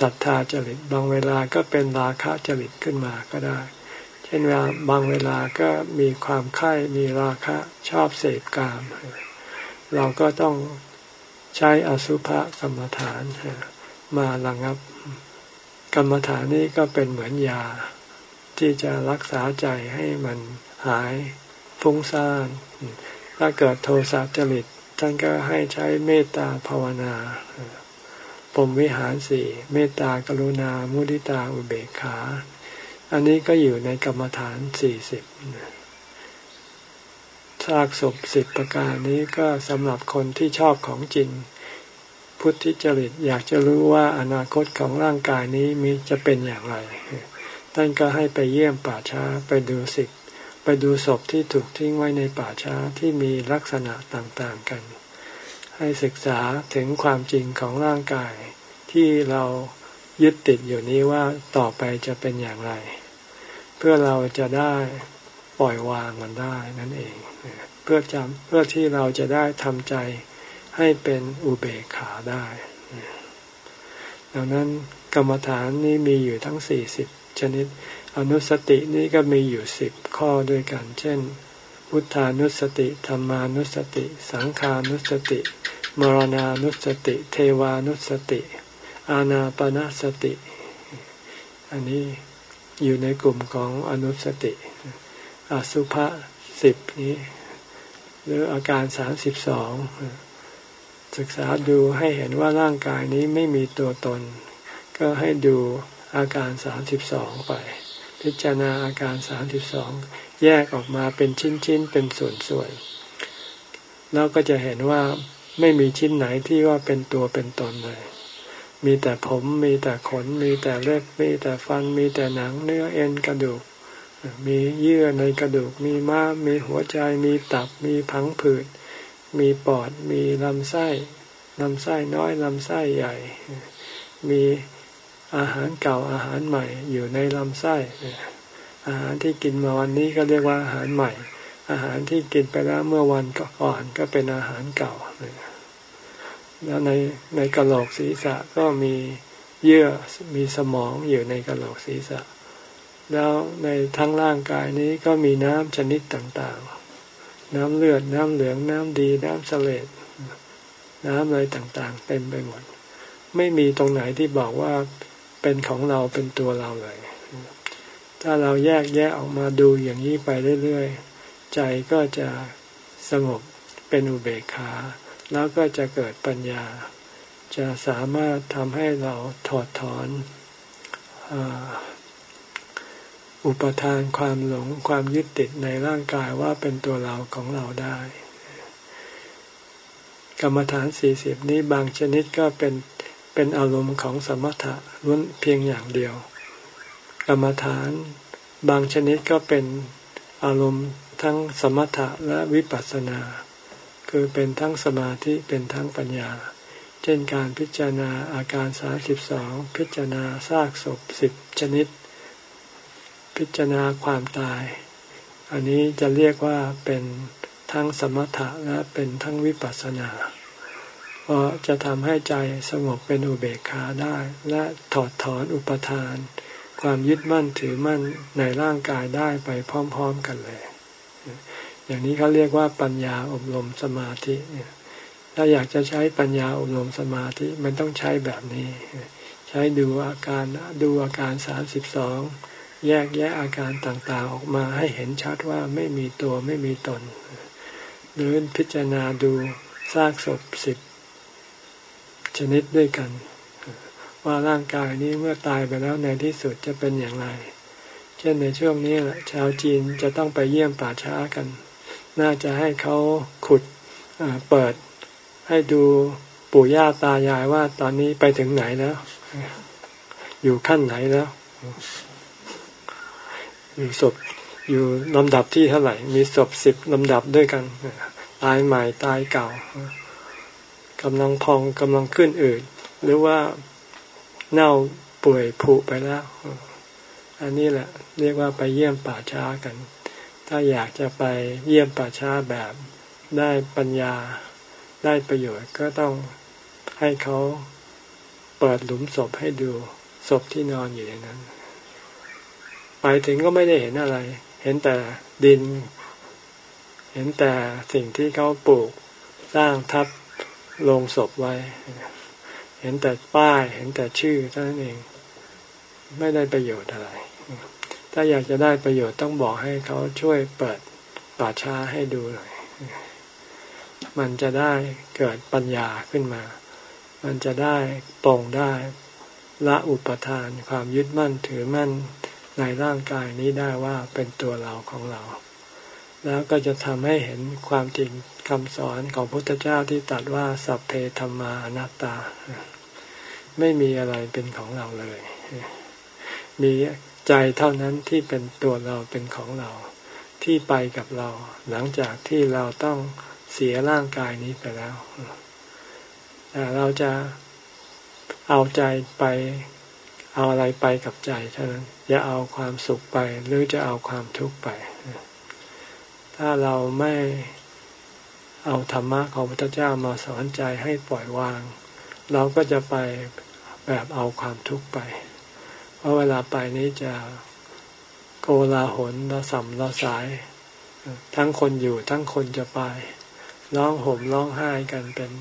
ศรัทธาจริต บางเวลาก็เป็นราคะจริตขึ้นมาก็ได้ ช่นว่าบางเวลาก็มีความใคร่มีราคะชอบเสพกาม เราก็ต้องใช้อสุภกรรมฐานมาระงับ กรรมฐานนี้ก็เป็นเหมือนยา ที่จะรักษาใจให้มันหายฟุ้งซ่าน ถ้าเกิดโทสะจริตท่านก็ให้ใช้เมตตาภาวนาปมวิหารสี่เมตตากรุณา มุทิตาอุเบกขา อันนี้ก็อยู่ในกรรมฐานสี่สิบซากศพสิบประการนี้ก็สำหรับคนที่ชอบของจริง พุทธิจริตอยากจะรู้ว่าอนาคตของร่างกายนี้มีจะเป็นอย่างไรท่านก็ให้ไปเยี่ยมป่าช้าไปดูสิกไปดูศพที่ถูกทิ้งไว้ในป่าช้าที่มีลักษณะต่างๆกัน ให้ศึกษาถึงความจริงของร่างกายที่เรา ยึดติดอยู่นี้ว่าต่อไปจะเป็นอย่างไร เพื่อเราจะได้ปล่อยวางมันได้นั่นเอง เพื่อจำเพื่อที่เราจะได้ทำใจให้เป็นอุเบกขาได้ ดังนั้นกรรมฐานนี้มีอยู่ทั้งสี่สิบชนิด อนุสตินี้ก็มีอยู่สิบข้อด้วยกัน เช่น พุทธานุสติธรรมานุสติ สังขานุสติ มรณานุสติ เทวานุสติ อาณาปณะสติ อันนี้อยู่ในกลุ่มของอนุสติ อสุภะสิบนี้ หรืออาการสามสิบสองศึกษาดูให้เห็นว่าร่างกายนี้ไม่มีตัวตน ก็ให้ดูอาการสามสิบสองไป พิจารณาอาการสามสิบสองแยกออกมาเป็นชิ้นๆ เป็นส่วนๆแล้วก็จะเห็นว่าไม่มีชิ้นไหนที่ว่าเป็นตัวเป็นตนเลย มีแต่ผมมีแต่ขน มีแต่เล็บมีแต่ฟัน มีแต่หนังเนื้อเอ็นกระดูก มีเยื่อในกระดูก มีม้ามีหัวใจ มีตับ มีพังผืด มีปอด มีลำไส้ลำไส้น้อยลำไส้ใหญ่ มีอาหารเก่าอาหารใหม่อยู่ในลำไส้อาหารที่กินมาวันนี้ก็เรียกว่าอาหารใหม่ อาหารที่กินไปแล้วเมื่อวันก่อนก็เป็นอาหารเก่า แล้วในในกระโหลกศีรษะก็มีเยื่อมีสมองอยู่ในกระโหลกศีรษะ แล้วในทั้งร่างกายนี้ก็มีน้ำชนิดต่างๆ น้ำเลือดน้ำเหลืองน้ำดีน้ำเสลดน้ำอะไรต่างๆ เต็มไปหมด ไม่มีตรงไหนที่บอกว่าเป็นของเราเป็นตัวเราเลย ถ้าเราแยกแยะออกมาดูอย่างนี้ไปเรื่อยๆ ใจก็จะสงบเป็นอุเบกขา แล้วก็จะเกิดปัญญา จะสามารถทำให้เราถอดถอนอุปทานความหลงความยึดติดในร่างกายว่าเป็นตัวเราของเราได้ กรรมฐานสี่สิบนี้บางชนิดก็เป็นเป็นอารมณ์ของสมถะล้วนเพียงอย่างเดียว กรรมฐานบางชนิดก็เป็นอารมณ์ทั้งสมถะและวิปัสสนา คือเป็นทั้งสมาธิเป็นทั้งปัญญา เช่นการพิจารณาอาการสาสิบสองพิจารณาซากศพสิบชนิด พิจารณาความตาย อันนี้จะเรียกว่าเป็นทั้งสมถะและเป็นทั้งวิปัสสนา เพราะจะทำให้ใจสงบเป็นอุเบกขาได้ และถอดถอนอุปทาน ความยึดมั่นถือมั่นในร่างกายได้ไปพร้อม ๆ กันเลย อย่างนี้เขาเรียกว่าปัญญาอบรมสมาธิ ถ้าอยากจะใช้ปัญญาอบรมสมาธิมันต้องใช้แบบนี้ ใช้ดูอาการดูอาการสามสิบสองแยกแยะอาการต่างๆออกมาให้เห็นชัดว่าไม่มีตัวไม่มีตน หรือพิจารณาดูซากศพสิบชนิดด้วยกัน ว่าร่างกายนี้เมื่อตายไปแล้วในที่สุดจะเป็นอย่างไร เช่นในช่วงนี้แหละชาวจีนจะต้องไปเยี่ยมป่าช้ากัน น่าจะให้เขาขุดเปิดให้ดูปู่ย่าตายายว่าตอนนี้ไปถึงไหนแล้ว อยู่ขั้นไหนแล้ว อยู่ศพอยู่ลำดับที่เท่าไหร่ มีศพสิบลำดับด้วยกันตายใหม่ตายเก่ากำลังพองกำลังขึ้นอืดหรือว่าเน่าป่วยผุไปแล้ว อันนี้แหละ เรียกว่าไปเยี่ยมป่าช้ากัน ถ้าอยากจะไปเยี่ยมป่าช้าแบบได้ปัญญาได้ประโยชน์ก็ต้องให้เขาเปิดหลุมศพให้ดูศพที่นอนอยู่ในนั้น ไปถึงก็ไม่ได้เห็นอะไร เห็นแต่ดิน เห็นแต่สิ่งที่เขาปลูกสร้างทับลงศพไว้ เห็นแต่ป้าย เห็นแต่ชื่อเท่านั้นเอง ไม่ได้ประโยชน์อะไร ถ้าอยากจะได้ประโยชน์ต้องบอกให้เขาช่วยเปิดป่าช้าให้ดูหน่อยมันจะได้เกิดปัญญาขึ้นมา มันจะได้ปรงได้ละอุปทานความยึดมั่นถือมั่นในร่างกายนี้ได้ว่าเป็นตัวเราของเรา แล้วก็จะทำให้เห็นความจริงคำสอนของพระพุทธเจ้าที่ตรัสว่าสัพเพธรรมานัตตา ไม่มีอะไรเป็นของเราเลย มี ใจเท่านั้นที่เป็นตัวเราเป็นของเราที่ไปกับเรา หลังจากที่เราต้องเสียร่างกายนี้ไปแล้วแต่เราจะเอาใจไปเอาอะไรไปกับใจเท่านั้นจะเอาความสุขไปหรือจะเอาความทุกข์ไป ถ้าเราไม่เอาธรรมะของพระพุทธเจ้ามาสอนใจให้ปล่อยวาง เราก็จะไปแบบเอาความทุกข์ไป เพราะเวลาไปนี้จะโกลาหลละสัมละสาย ทั้งคนอยู่ทั้งคนจะไปร้องห่มร้องไห้กันเป็น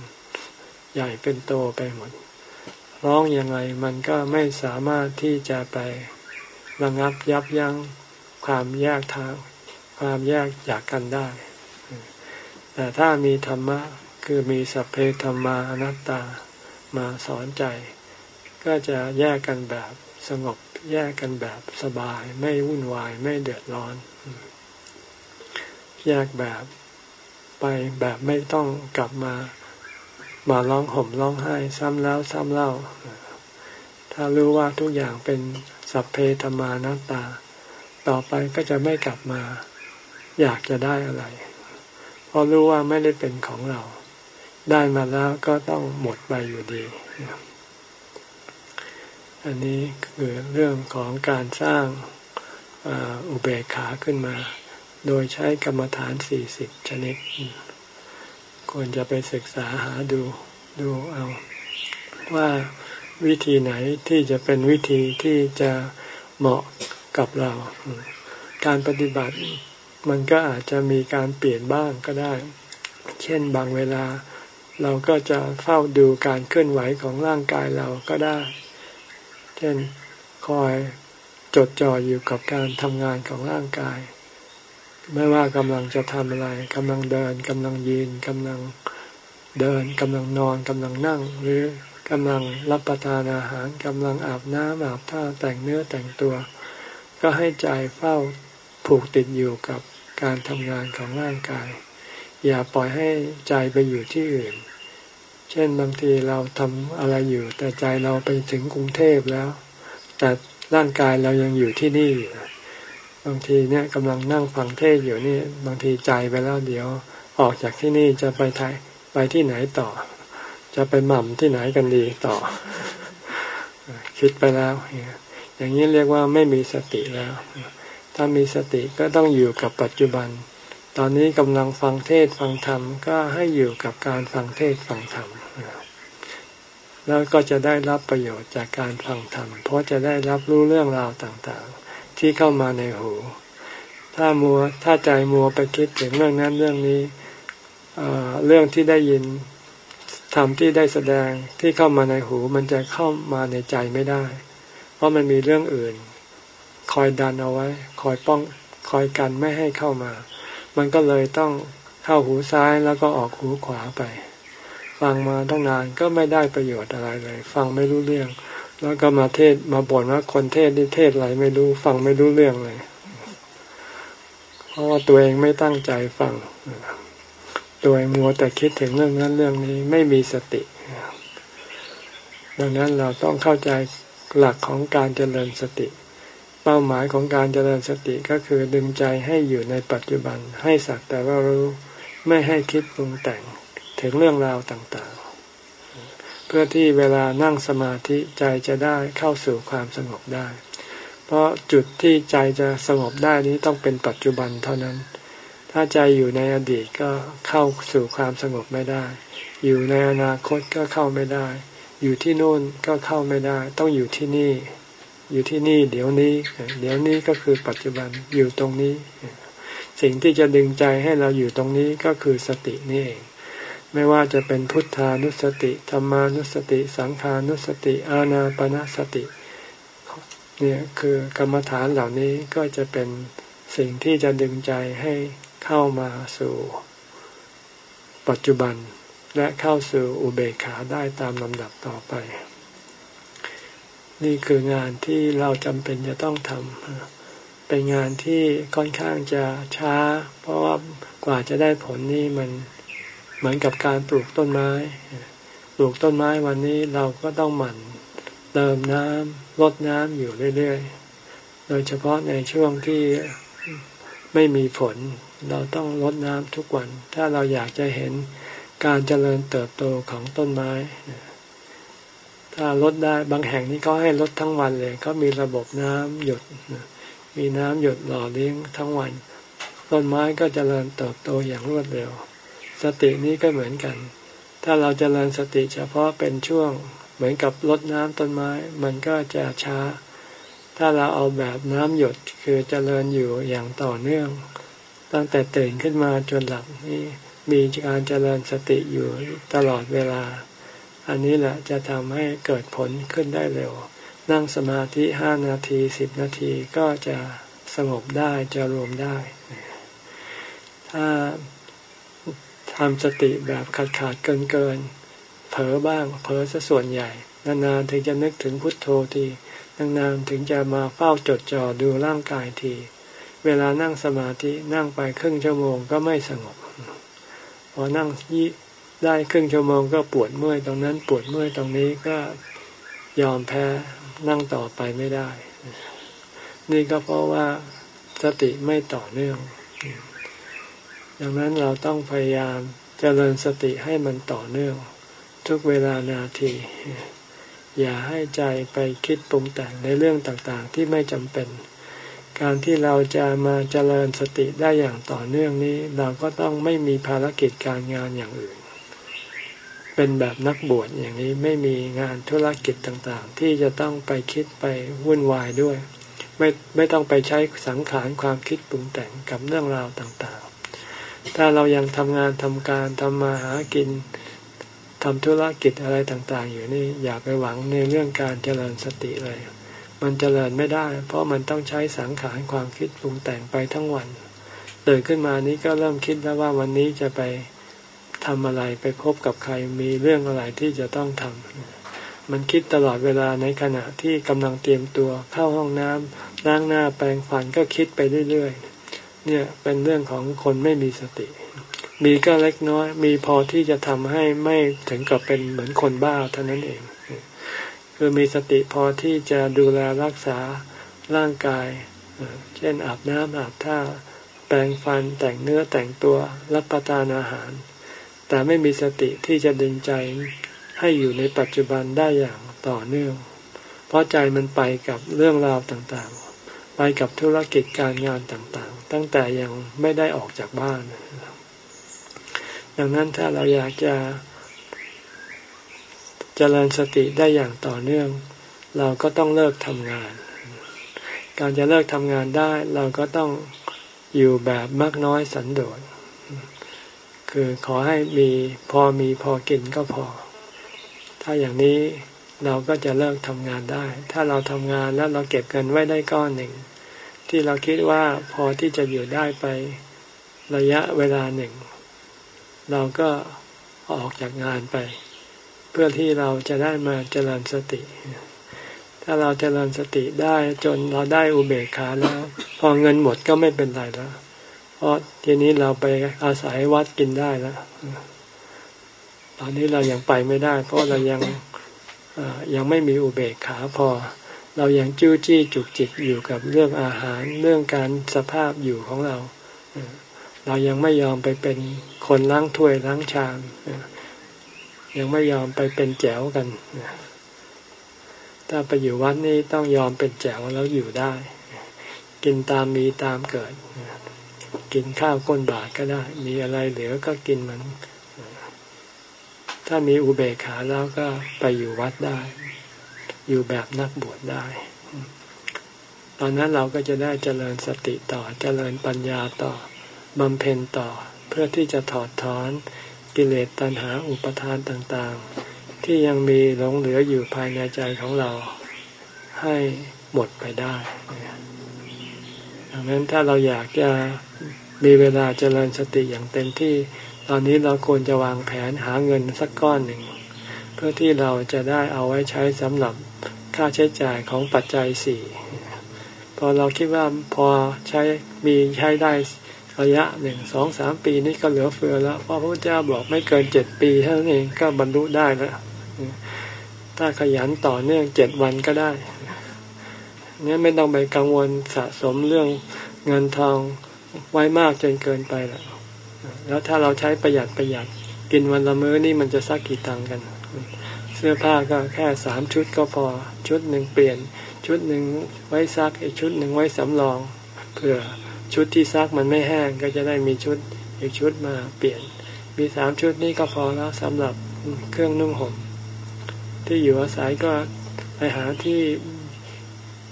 ใหญ่เป็นโตไปหมด ร้องยังไงมันก็ไม่สามารถที่จะไประงับยับยั้งความแยกทางความแยกจากกันได้ แต่ถ้ามีธรรมะคือมีสัพเพธรรมานัตตามาสอนใจ ก็จะแยกกันแบบ สงบแยกกันแบบสบาย ไม่วุ่นวาย ไม่เดือดร้อน แยกแบบไปแบบไม่ต้องกลับมามาร้องห่มร้องไห้ ซ้ำแล้วซ้ำเล่า ถ้ารู้ว่าทุกอย่างเป็นสัพเพธรรมานัตตา ต่อไปก็จะไม่กลับมา อยากจะได้อะไร เพราะรู้ว่าไม่ได้เป็นของเรา ได้มาแล้วก็ต้องหมดไปอยู่ดี อันนี้คือเรื่องของการสร้างอุเบกขาขึ้นมา โดยใช้กรรมฐานสี่สิบชนิด ควรจะไปศึกษาหาดูดูเอาว่าวิธีไหนที่จะเป็นวิธีที่จะเหมาะกับเรา การปฏิบัติมันก็อาจจะมีการเปลี่ยนบ้างก็ได้ เช่นบางเวลาเราก็จะเฝ้าดูการเคลื่อนไหวของร่างกายเราก็ได้ เช่นคอยจดจ่ออยู่กับการทำงานของร่างกาย ไม่ว่ากำลังจะทำอะไรกำลังเดินกำลังยืนกำลังเดินกำลังนอนกำลังนั่ง หรือกำลังรับประทานอาหารกำลังอาบน้ำอาบท่าแต่งเนื้อแต่งตัว ก็ให้ใจเฝ้าผูกติดอยู่กับการทำงานของร่างกาย อย่าปล่อยให้ใจไปอยู่ที่อื่น เช่นบางทีเราทำอะไรอยู่ แต่ใจเราไปถึงกรุงเทพแล้ว แต่ร่างกายเรายังอยู่ที่นี่อยู่บางทีเนี่ยกำลังนั่งฟังเทศอยู่นี่ บางทีใจไปแล้วเดี๋ยว ออกจากที่นี่จะไปไทยไปที่ไหนต่อ จะไปหม่ำที่ไหนกันดีต่อ คิดไปแล้วอย่างนี้เรียกว่าไม่มีสติแล้ว ถ้ามีสติก็ต้องอยู่กับปัจจุบัน ตอนนี้กำลังฟังเทศฟังธรรมก็ให้อยู่กับการฟังเทศฟังธรรม แล้วก็จะได้รับประโยชน์จากการฟังธรรม เพราะจะได้รับรู้เรื่องราวต่างๆ ที่เข้ามาในหู ถ้ามัวถ้าใจมัวไปคิดถึงเรื่องนั้นเรื่องนี้เรื่องที่ได้ยินธรรมที่ได้แสดงที่เข้ามาในหูมันจะเข้ามาในใจไม่ได้ เพราะมันมีเรื่องอื่น คอยดันเอาไว้ คอยป้องคอยกันไม่ให้เข้ามา มันก็เลยต้องเข้าหูซ้ายแล้วก็ออกหูขวาไป ฟังมาตั้งนานก็ไม่ได้ประโยชน์อะไรเลย ฟังไม่รู้เรื่อง แล้วก็มาเทศมาบ่นว่าคนเทศนี่เทศอะไรไม่รู้ ฟังไม่รู้เรื่องเลยเพราะว่าตัวเองไม่ตั้งใจฟังโดยมัวแต่คิดถึงเรื่องนั้นเรื่องนี้ไม่มีสติ ดังนั้นเราต้องเข้าใจหลักของการเจริญสติ เป้าหมายของการเจริญสติก็คือดึงใจให้อยู่ในปัจจุบันให้สักแต่ว่ารู้ไม่ให้คิดปรุงแต่ง ถึงเรื่องราวต่างๆ เพื่อที่เวลานั่งสมาธิใจจะได้เข้าสู่ความสงบได้ เพราะจุดที่ใจจะสงบได้นี้ต้องเป็นปัจจุบันเท่านั้น ถ้าใจอยู่ในอดีตก็เข้าสู่ความสงบไม่ได้ อยู่ในอนาคตก็เข้าไม่ได้ อยู่ที่โน่นก็เข้าไม่ได้ ต้องอยู่ที่นี่ อยู่ที่นี่ เดี๋ยวนี้ เดี๋ยวนี้ก็คือปัจจุบันอยู่ตรงนี้สิ่งที่จะดึงใจให้เราอยู่ตรงนี้ก็คือสตินี่เอง ไม่ว่าจะเป็นพุทธานุสติธรรมานุสติ สังขานุสติ อาณาปณสติเนี่ยคือกรรมฐานเหล่านี้ก็จะเป็นสิ่งที่จะดึงใจให้เข้ามาสู่ ปัจจุบันและเข้าสู่อุเบกขาได้ตามลำดับต่อไป นี่คืองานที่เราจำเป็นจะต้องทำเป็นงานที่ค่อนข้างจะช้า เพราะว่ากว่าจะได้ผลนี่มัน เหมือนกับการปลูกต้นไม้ ปลูกต้นไม้วันนี้เราก็ต้องหมั่นเติมน้ำลดน้ำอยู่เรื่อยๆ โดยเฉพาะในช่วงที่ไม่มีฝนเราต้องรดน้ำทุกวัน ถ้าเราอยากจะเห็นการเจริญเติบโตของต้นไม้ ถ้าลดได้บางแห่งนี้เขาให้ลดทั้งวันเลยเขามีระบบน้ำหยด มีน้ำหยดหล่อเลี้ยงทั้งวัน ต้นไม้ก็เจริญเติบโตอย่างรวดเร็ว สตินี้ก็เหมือนกัน ถ้าเราจเจริญสติเฉพาะเป็นช่วงเหมือนกับลดน้ำต้นไม้ มันก็จะช้า ถ้าเราเอาแบบน้ำหยดคือเจริญอยู่อย่างต่อเนื่อง ตั้งแต่ตื่นขึ้นมาจนหลับนี่มีการเจริญสติอยู่ตลอดเวลา อันนี้แหละจะทำให้เกิดผลขึ้นได้เร็ว นั่งสมาธิห้านาทีสิบนาทีก็จะสงบได้จะรวมได้ ถ้า ทำสติแบบขาดขาดเกินเกินเผลอบ้างเผลอซะส่วนใหญ่ นานๆถึงจะนึกถึงพุทโธทีนานๆถึงจะมาเฝ้าจดจ่อดูร่างกายที เวลานั่งสมาธินั่งไปครึ่งชั่วโมงก็ไม่สงบ พอนั่งยี่ได้ครึ่งชั่วโมงก็ปวดเมื่อยตรงนั้นปวดเมื่อยตรงนี้ก็ยอมแพ้นั่งต่อไปไม่ได้ นี่ก็เพราะว่าสติไม่ต่อเนื่อง ดังนั้นเราต้องพยายามเจริญสติให้มันต่อเนื่อง ทุกเวลานาที อย่าให้ใจไปคิดปรุงแต่งในเรื่องต่างๆ ที่ไม่จำเป็น การที่เราจะมาเจริญสติได้อย่างต่อเนื่องนี้ เราก็ต้องไม่มีภารกิจการงานอย่างอื่น เป็นแบบนักบวชอย่างนี้ไม่มีงานธุรกิจต่างๆ ที่จะต้องไปคิดไปวุ่นวายด้วย ไม่ไม่ต้องไปใช้สังขารความคิดปรุงแต่งกับเรื่องราวต่างๆ ถ้าเรายังทำงานทำการทำมาหากินทำธุรกิจอะไรต่างๆ อยู่นี่อย่าไปหวังในเรื่องการเจริญสติเลย มันเจริญไม่ได้ เพราะมันต้องใช้สังขารความคิดปรุงแต่งไปทั้งวันตื่นขึ้นมานี้ก็เริ่มคิดแล้วว่าวันนี้จะไปทำอะไรไปพบกับใครมีเรื่องอะไรที่จะต้องทำมันคิดตลอดเวลาในขณะที่กำลังเตรียมตัวเข้าห้องน้ำล้างหน้าแปรงฟันก็คิดไปเรื่อยๆ เนี่ยเป็นเรื่องของคนไม่มีสติ มีก็เล็กน้อย มีพอที่จะทำให้ไม่ถึงกับเป็นเหมือนคนบ้าเท่านั้นเอง คือมีสติพอที่จะดูแลรักษาร่างกาย เช่นอาบน้ำอาบท่า แปรงฟันแต่งเนื้อแต่งตัวรับประทานอาหาร แต่ไม่มีสติที่จะดึงใจให้อยู่ในปัจจุบันได้อย่างต่อเนื่อง เพราะใจมันไปกับเรื่องราวต่างๆ ไปกับธุรกิจการงานต่าง ตั้งแต่ยังไม่ได้ออกจากบ้าน ดังนั้นถ้าเราอยากจะจะเจริญสติได้อย่างต่อเนื่อง เราก็ต้องเลิกทำงาน การจะเลิกทำงานได้ เราก็ต้องอยู่แบบมากน้อยสันโดษคือขอให้มีพอมีพอกินก็พอ ถ้าอย่างนี้เราก็จะเลิกทำงานได้ ถ้าเราทำงานแล้วเราเก็บเงินไว้ได้ก้อนหนึ่ง ที่เราคิดว่าพอที่จะอยู่ได้ไประยะเวลาหนึ่ง เราก็ออกจากงานไป เพื่อที่เราจะได้มาเจริญสติ ถ้าเราเจริญสติได้จนเราได้อุเบกขาแล้ว พอเงินหมดก็ไม่เป็นไรแล้วเพราะทีนี้เราไปอาศัยวัดกินได้แล้วตอนนี้เรายังไปไม่ได้ เพราะเรายังยังไม่มีอุเบกขาพอ เรายังจู้จี้จุกจิกอยู่กับเรื่องอาหารเรื่องการสภาพอยู่ของเรา เรายังไม่ยอมไปเป็นคนล้างถ้วยล้างชามยังไม่ยอมไปเป็นแจวกันถ้าไปอยู่วัดนี่ต้องยอมเป็นแจวแล้วอยู่ได้ กินตามมีตามเกิด กินข้าวก้นบาทก็ได้ มีอะไรเหลือก็กินมัน ถ้ามีอุเบกขาแล้วก็ไปอยู่วัดได้ อยู่แบบนักบวชได้ ตอนนั้นเราก็จะได้เจริญสติต่อเจริญปัญญาต่อบำเพ็ญต่อเพื่อที่จะถอดถอนกิเลสตัณหาอุปทานต่างๆ ที่ยังมีหลงเหลืออยู่ภายในใจของเราให้หมดไปได้ดังนั้นถ้าเราอยากจะมีเวลาเจริญสติอย่างเต็มที่ ตอนนี้เราควรจะวางแผนหาเงินสักก้อนหนึ่ง พื่อที่เราจะได้เอาไว้ใช้สำหรับค่าใช้จ่ายของปัจจัยสี่พอเราคิดว่าพอใช้มีใช้ได้ระยะหนึ่งสองสามปีนี้ก็เหลือเฟือแล้วเพราะพระพุทธเจ้าบอกไม่เกินเจ็ดปีเท่านั้นเองก็บรรลุได้แล้วถ้าขยันต่อเนื่องเจ็ดวันก็ได้เนี่ยไม่ต้องไปกังวลสะสมเรื่องเงินทองไว้มากจนเกินไปแล้วแล้วถ้าเราใช้ประหยัดประหยัดกินวันละมื้อนี่มันจะสักกี่ตังกัน เสื้อผ้าก็แค่สามชุดก็พอ ชุดหนึ่งเปลี่ยน ชุดหนึ่งไว้ซักอีกชุดหนึ่งไว้สำรองเผื่อชุดที่ซักมันไม่แห้งก็จะได้มีชุดอีกชุดมาเปลี่ยน มีสามชุดนี่ก็พอแล้วสำหรับเครื่องนุ่งห่มที่อยู่อาศัยก็ไปหาที่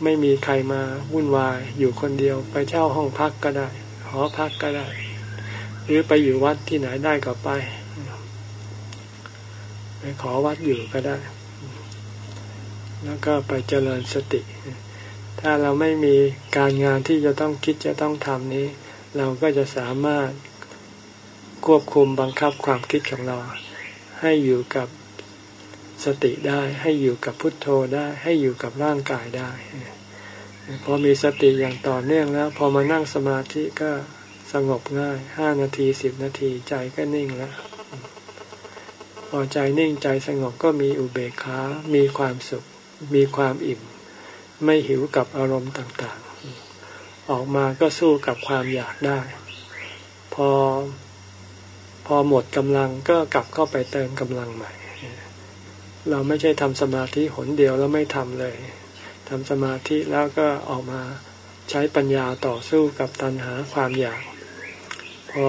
ไม่มีใครมาวุ่นวายอยู่คนเดียวไปเช่าห้องพักก็ได้ หอพักก็ได้ หรือไปอยู่วัดที่ไหนได้ก็ไป ขอวัดอยู่ก็ได้ แล้วก็ไปเจริญสติ ถ้าเราไม่มีการงานที่จะต้องคิดจะต้องทำนี้ เราก็จะสามารถควบคุมบังคับความคิดของเรา ให้อยู่กับสติได้ ให้อยู่กับพุทโธได้ ให้อยู่กับร่างกายได้ พอมีสติอย่างต่อเนื่องแล้ว พอมานั่งสมาธิก็สงบง่ายห้านาทีสิบนาทีใจก็นิ่งแล้ว พอใจนิ่งใจสงบก็มีอุเบกขา มีความสุข มีความอิ่ม ไม่หิวกับอารมณ์ต่างๆ ออกมาก็สู้กับความอยากได้ พอ พอหมดกำลังก็กลับเข้าไปเติมกำลังใหม่ เราไม่ใช่ทำสมาธิหนเดียวแล้วไม่ทำเลยทำสมาธิแล้วก็ออกมาใช้ปัญญาต่อสู้กับตัณหาความอยาก พอ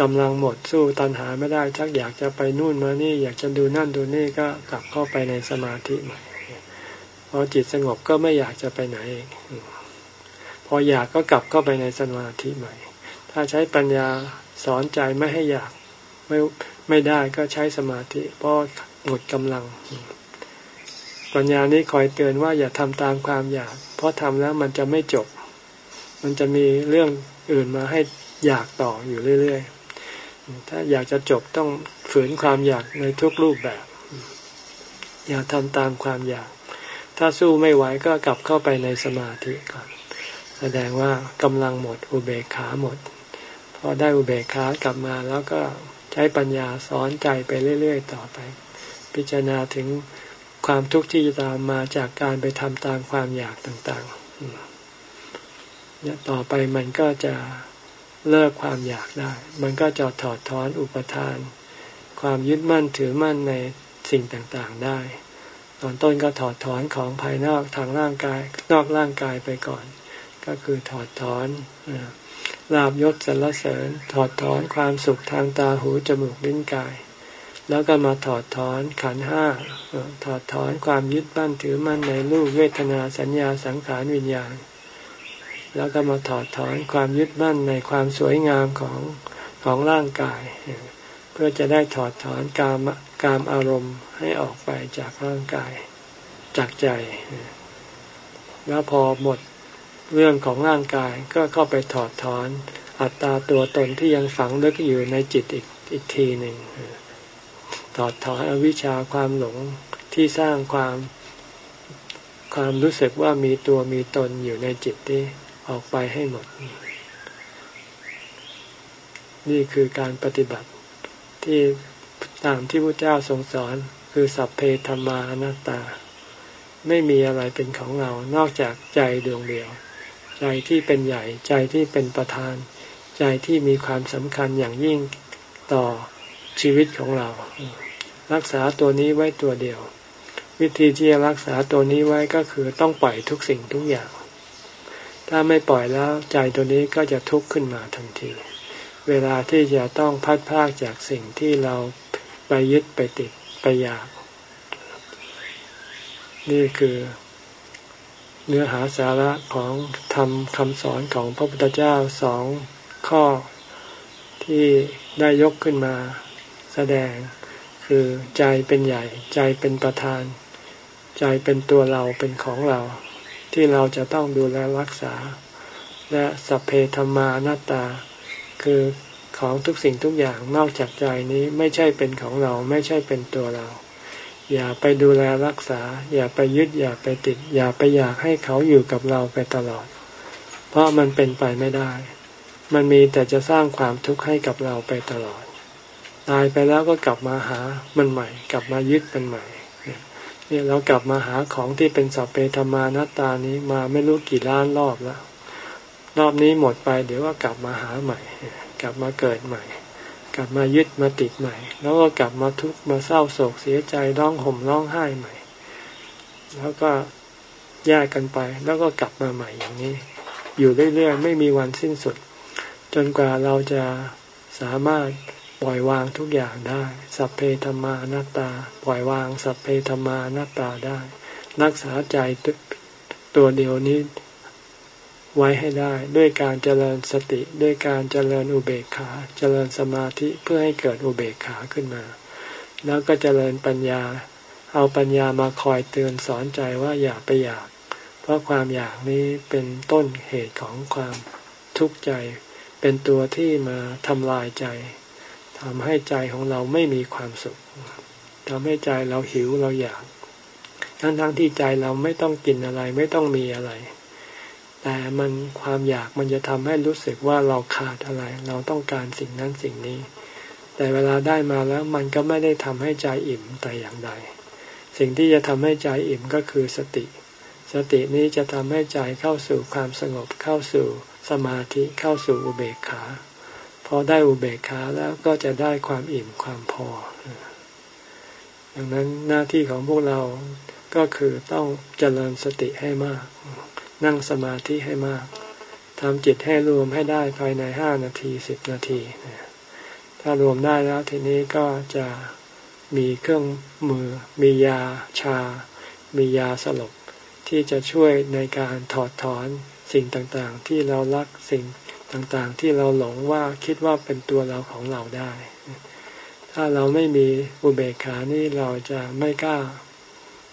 กำลังหมดสู้ตัณหาไม่ได้ชักอยากจะไปนู่นมานี่อยากจะดูนั่นดูนี่ก็กลับเข้าไปในสมาธิใหม่พพอจิตสงบก็ไม่อยากจะไปไหนเองพออยากก็กลับเข้าไปในสมาธิใหม่ ถ้าใช้ปัญญาสอนใจไม่ให้อยากไม่ไม่ได้ก็ใช้สมาธิเพราะหมดกำลัง ปัญญานี้คอยเตือนว่าอย่าทำตามความอยาก เพราะทำแล้วมันจะไม่จบ มันจะมีเรื่องอื่นมาให้อยากต่ออยู่เรื่อย ๆ ถ้าอยากจะจบต้องฝืนความอยากในทุกรูปแบบ อย่าทำตามความอยาก ถ้าสู้ไม่ไหวก็กลับเข้าไปในสมาธิก่อน แสดงว่ากำลังหมดอุเบกขาหมด พอได้อุเบกขากลับมาแล้วก็ใช้ปัญญาสอนใจไปเรื่อย ๆ ต่อไป พิจารณาถึงความทุกข์ที่จะตามมาจากการไปทำตามความอยากต่างๆ ต่อไปมันก็จะ เลิกความอยากได้ มันก็จะถอดถอนอุปทาน ความยึดมั่นถือมั่นในสิ่งต่างๆได้ ตอนต้นก็ถอดถอนของภายนอกทางร่างกาย นอกร่างกายไปก่อน ก็คือถอดถอนลาบยศสรรเสริญ ถอดถอนความสุขทางตาหูจมูกลิ้นกาย แล้วก็มาถอดถอนขันห้าถอดถอนความยึดมั่นถือมั่นในรูปเวทนาสัญญาสังขารวิญญาณ แล้วก็มาถอดถอนความยึดมั่นในความสวยงามของของร่างกาย เพื่อจะได้ถอดถอนกามกามอารมณ์ให้ออกไปจากร่างกายจากใจ แล้วพอหมดเรื่องของร่างกายก็เข้าไปถอดถอนอัตตาตัวตนที่ยังฝังลึกอยู่ในจิตอีกอีกทีหนึ่งถอดถอนอวิชชาความหลงที่สร้างความความรู้สึกว่ามีตัวมีตนอยู่ในจิตที่ ออกไปให้หมด นี่คือการปฏิบัติที่ตามที่พระเจ้าทรงสอนคือสัพเพธรรมานัตตา ไม่มีอะไรเป็นของเรา นอกจากใจดวงเดียว ใจที่เป็นใหญ่ใจที่เป็นประธาน ใจที่มีความสำคัญอย่างยิ่งต่อชีวิตของเรา รักษาตัวนี้ไว้ตัวเดียว วิธีที่จะรักษาตัวนี้ไว้ก็คือต้องปล่อยทุกสิ่งทุกอย่าง ถ้าไม่ปล่อยแล้วใจตัวนี้ก็จะทุกข์ขึ้นมาทันที เวลาที่จะต้องพัดพากจากสิ่งที่เราไปยึดไปติดไปอยาก นี่คือเนื้อหาสาระของธรรมคำสอนของพระพุทธเจ้าสองข้อที่ได้ยกขึ้นมาแสดงคือใจเป็นใหญ่ ใจเป็นประธาน ใจเป็นตัวเราเป็นของเรา ที่เราจะต้องดูแลรักษา และสัพเพธรรมานาตา คือของทุกสิ่งทุกอย่างนอกจากใจนี้ไม่ใช่เป็นของเราไม่ใช่เป็นตัวเรา อย่าไปดูแลรักษา อย่าไปยึดอย่าไปติด อย่าไปอยากให้เขาอยู่กับเราไปตลอด เพราะมันเป็นไปไม่ได้ มันมีแต่จะสร้างความทุกข์ให้กับเราไปตลอด ตายไปแล้วก็กลับมาหามันใหม่ กลับมายึดมันใหม่ เนี่ยเรากลับมาหาของที่เป็นสัพเพธรรมานัตตานี้มาไม่รู้กี่ล้านรอบแล้ว รอบนี้หมดไป เดี๋ยวก็กลับมาหาใหม่ กลับมาเกิดใหม่ กลับมายึดมาติดใหม่ แล้วก็กลับมาทุกข์มาเศร้าโศกเสียใจร้องห่มร้องไห้ใหม่ แล้วก็แยกกันไป แล้วก็กลับมาใหม่อย่างนี้ อยู่เรื่อยๆไม่มีวันสิ้นสุด จนกว่าเราจะสามารถ ปล่อยวางทุกอย่างได้ สัพเพธรรมานัตตา ปล่อยวางสัพเพธรรมานัตตาได้ รักษาใจตัวเดียวนี้ไว้ให้ได้ ด้วยการเจริญสติด้วยการเจริญอุเบกขา เจริญสมาธิเพื่อให้เกิดอุเบกขาขึ้นมา แล้วก็เจริญปัญญา เอาปัญญามาคอยเตือนสอนใจว่าอย่าไปอยาก เพราะความอยากนี้เป็นต้นเหตุของความทุกข์ใจ เป็นตัวที่มาทำลายใจ ทำให้ใจของเราไม่มีความสุขทำให้ใจเราหิวเราอยาก ทั้งๆทที่ใจเราไม่ต้องกินอะไรไม่ต้องมีอะไร แต่มันความอยากมันจะทำให้รู้สึกว่าเราขาดอะไร เราต้องการสิ่งนั้นสิ่งนี้ แต่เวลาได้มาแล้วมันก็ไม่ได้ทำให้ใจอิ่มแต่อย่างใด สิ่งที่จะทำให้ใจอิ่มก็คือสติ สตินี้จะทำให้ใจเข้าสู่ความสงบเข้าสู่สมาธิเข้าสู่อุเบกขา อได้อุเบกขาแล้วก็จะได้ความอิ่มความพอ ดังนั้นหน้าที่ของพวกเราก็คือต้องเจริญสติให้มาก นั่งสมาธิให้มากทำจิตให้รวมให้ได้ภายในห้านาทีสิบนาที ถ้ารวมได้แล้วทีนี้ก็จะมีเครื่องมือ มียาชา มียาสลบที่จะช่วยในการถอดถอนสิ่งต่างๆ ที่เรารักสิ่ง ต่างๆ ที่เราหลงว่าคิดว่าเป็นตัวเราของเราได้ ถ้าเราไม่มีอุเบกขานี่เราจะไม่กล้า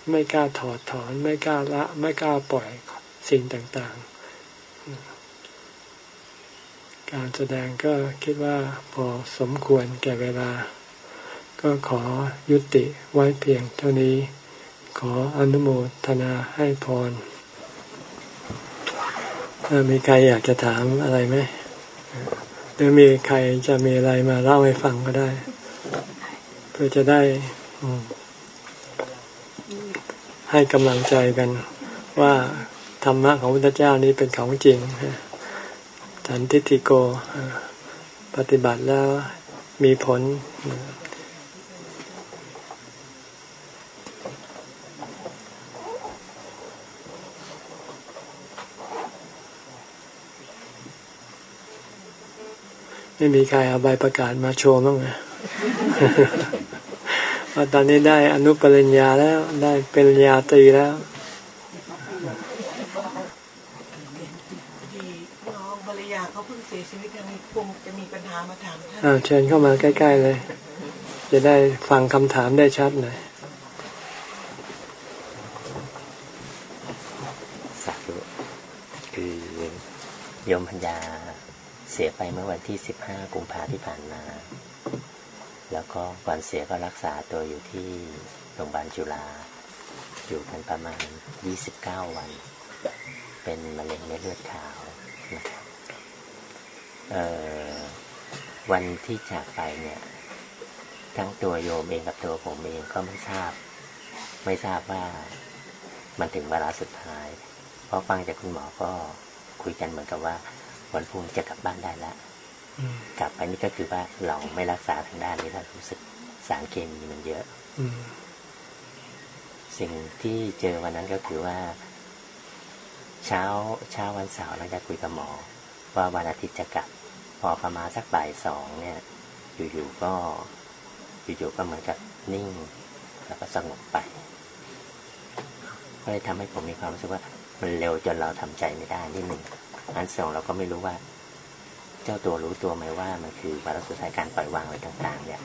ไม่กล้าถอดถอน ไม่กล้าละ ไม่กล้าปล่อยสิ่งต่างๆ การแสดงก็คิดว่าพอสมควรแก่เวลา ก็ขอยุติไว้เพียงเท่านี้ ขออนุโมทนาให้พร มีใครอยากจะถามอะไรไหมหรือมีใครจะมีอะไรมาเล่าให้ฟังก็ได้ เพื่อจะได้ให้กำลังใจกัน ว่าธรรมะของพระพุทธเจ้านี้เป็นของจริงสันทิติโกปฏิบัติแล้วมีผล ไม่มีใครเอาใบประกาศมาโชว์บ้างนะว่าตอนนี้ได้อนุปริญญาแล้ว ได้เป็นญาตรีแล้วน้องภรรยาเขาเพิ่งเสียชีวิตมีคงจะมีปัญหามาถามท่านเชิญเข้ามาใกล้ๆเลย จะได้ฟังคำถามได้ชัดหน่อยสาธุคือโยมพัญญาเสียไปเมื่อวันที่สิบห้ากุมภาที่ผ่านมา แล้วก็ก่อนเสียก็รักษาตัวอยู่ที่โรงพยาบาลจุฬา อยู่กันประมาณยี่สิบเก้าวัน เป็นมะเร็งเม็ดเลือดขาวนะครับวันที่จากไปเนี่ย ทั้งตัวโยมเองกับตัวผมเองก็ไม่ทราบ ไม่ทราบว่ามันถึงเวลาสุดท้าย เพราะฟังจากคุณหมอก็คุยกันเหมือนกับว่า วันพรุ่งจะกลับบ้านได้แล้วกลับไปนี่ก็คือว่าเราไม่รักษาทางด้านนี้เรารู้สึกสารเคมีมันเยอะสิ่งที่เจอวันนั้นก็คือว่า เช้าเช้าวันเสาร์เราจะคุยกับหมอ ว่าวันอาทิตย์จะกลับ พอประมาณสักบ่ายสองเนี่ย อยู่ๆก็อยู่ๆก็เหมือนกับนิ่ง แล้วก็สงบไปก็เลยทำให้ผมมีความรู้สึกว่า มันเร็วจนเราทำใจไม่ได้นิดหนึ่ง อันสองเราก็ไม่รู้ว่า เจ้าตัวรู้ตัวไหมว่ามันคือวาระสุดท้ายการปล่อยวางอะไรต่าง ๆ เนี่ย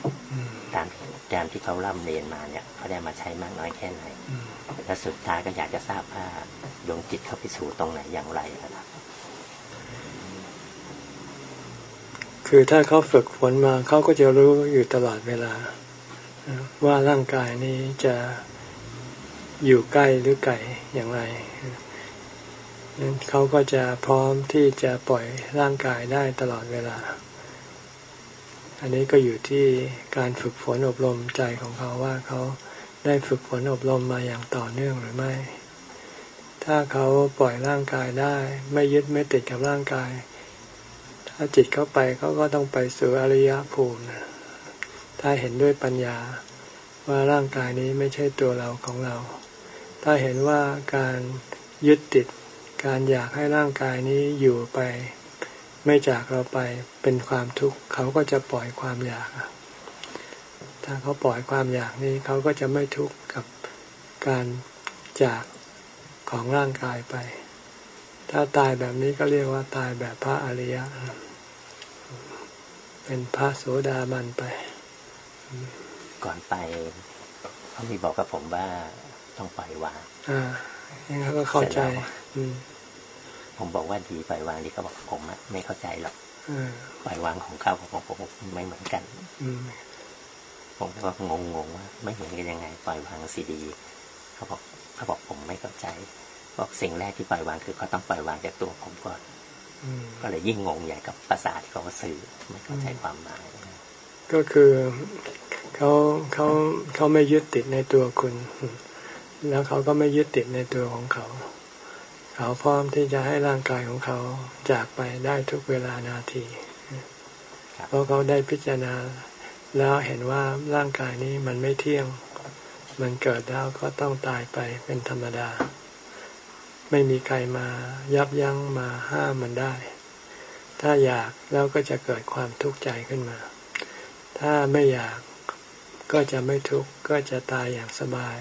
ตามตามที่เขาร่ำเรียนมาเนี่ยเขาได้มาใช้มากน้อยแค่ไหนและสุดท้ายก็อยากจะทราบว่าดวงจิตเขาไปสู่ตรงไหนอย่างไรนะครับคือถ้าเขาฝึกฝนมาเขาก็จะรู้อยู่ตลอดเวลา ว่าร่างกายนี้จะอยู่ใกล้หรือไกลอย่างไรนั้น เขาก็จะพร้อมที่จะปล่อยร่างกายได้ตลอดเวลา อันนี้ก็อยู่ที่การฝึกฝนอบรมใจของเขาว่าเขาได้ฝึกฝนอบรมมาอย่างต่อเนื่องหรือไม่ ถ้าเขาปล่อยร่างกายได้ ไม่ยึดไม่ติดกับร่างกาย ถ้าจิตเข้าไปเขาก็ต้องไปสู่อริยภูมิ ถ้าเห็นด้วยปัญญาว่าร่างกายนี้ไม่ใช่ตัวเราของเรา ถ้าเห็นว่าการยึดติด การอยากให้ร่างกายนี้อยู่ไป ไม่จากเราไปเป็นความทุกข์เขาก็จะปล่อยความอยากถ้าเขาปล่อยความอยากนี้เขาก็จะไม่ทุกข์กับการจากของร่างกายไป ถ้าตายแบบนี้ก็เรียกว่าตายแบบพระอริยะ เป็นพระโสดาบันไป ก่อนไปเขามีบอกกับผมว่าต้องปล่อยวางอ่าอย่างนั้นก็เข้าใจ ผมบอกว่าดีปล่อยวางดีเขาบอกผมไม่เข้าใจหรอกปล่อยวางของเขาของผมไม่เหมือนกันผมก็งงงว่าไม่เหมือนกันยังไง ปล่อยวางสีดีเขาบอกเขาบอกผมไม่เข้าใจบอกสิ่งแรกที่ปล่อยวางคือเขาต้องปล่อยวางจากตัวผมก่อนก็เลยยิ่งงงใหญ่กับภาษาที่เขาสื่อไม่เข้าใจความหมายก็คือเขาเขาเขาไม่ยึดติดในตัวคุณ แล้วเขาก็ไม่ยึดติดในตัวของเขา เขาพร้อมที่จะให้ร่างกายของเขาจากไปได้ทุกเวลานาที เพราะเขาได้พิจารณาแล้วเห็นว่าร่างกายนี้มันไม่เที่ยง มันเกิดแล้วก็ต้องตายไปเป็นธรรมดา ไม่มีใครมายับยั้งมาห้ามมันได้ ถ้าอยากแล้วก็จะเกิดความทุกข์ใจขึ้นมา ถ้าไม่อยากก็จะไม่ทุกข์ก็จะตายอย่างสบาย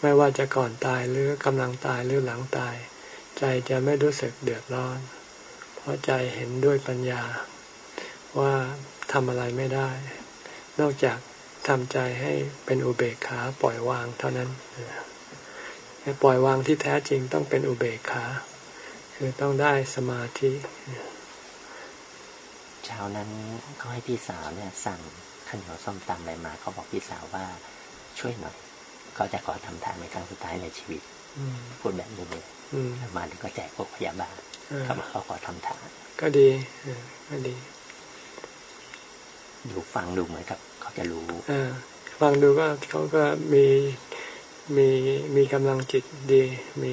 ไม่ไม่ว่าจะก่อนตายหรือกำลังตายหรือหลังตาย ใจจะไม่รู้สึกเดือดร้อน เพราะใจเห็นด้วยปัญญา ว่าทำอะไรไม่ได้ นอกจากทำใจให้เป็นอุเบกขาปล่อยวางเท่านั้นปล่อยวางที่แท้จริงต้องเป็นอุเบกขา คือต้องได้สมาธิเช้านั้นเขาให้พี่สาวเนี่ยสั่งข้าวเหนียวส้มตำอะไรมาเขาบอกพี่สาวว่าช่วยหน่อยเขาจะขอทำทานในครั้งสุดท้ายในชีวิตพูดแบบนี้เลย มาถึงก็แจกพวกพยาบาลเขาบอกเขาขอทำทานก็ดีก็ดี ดูฟังดูเหมือนกับเขาจะรู้อฟังดูก็เขาก็มีมีมีกำลังจิตดี มี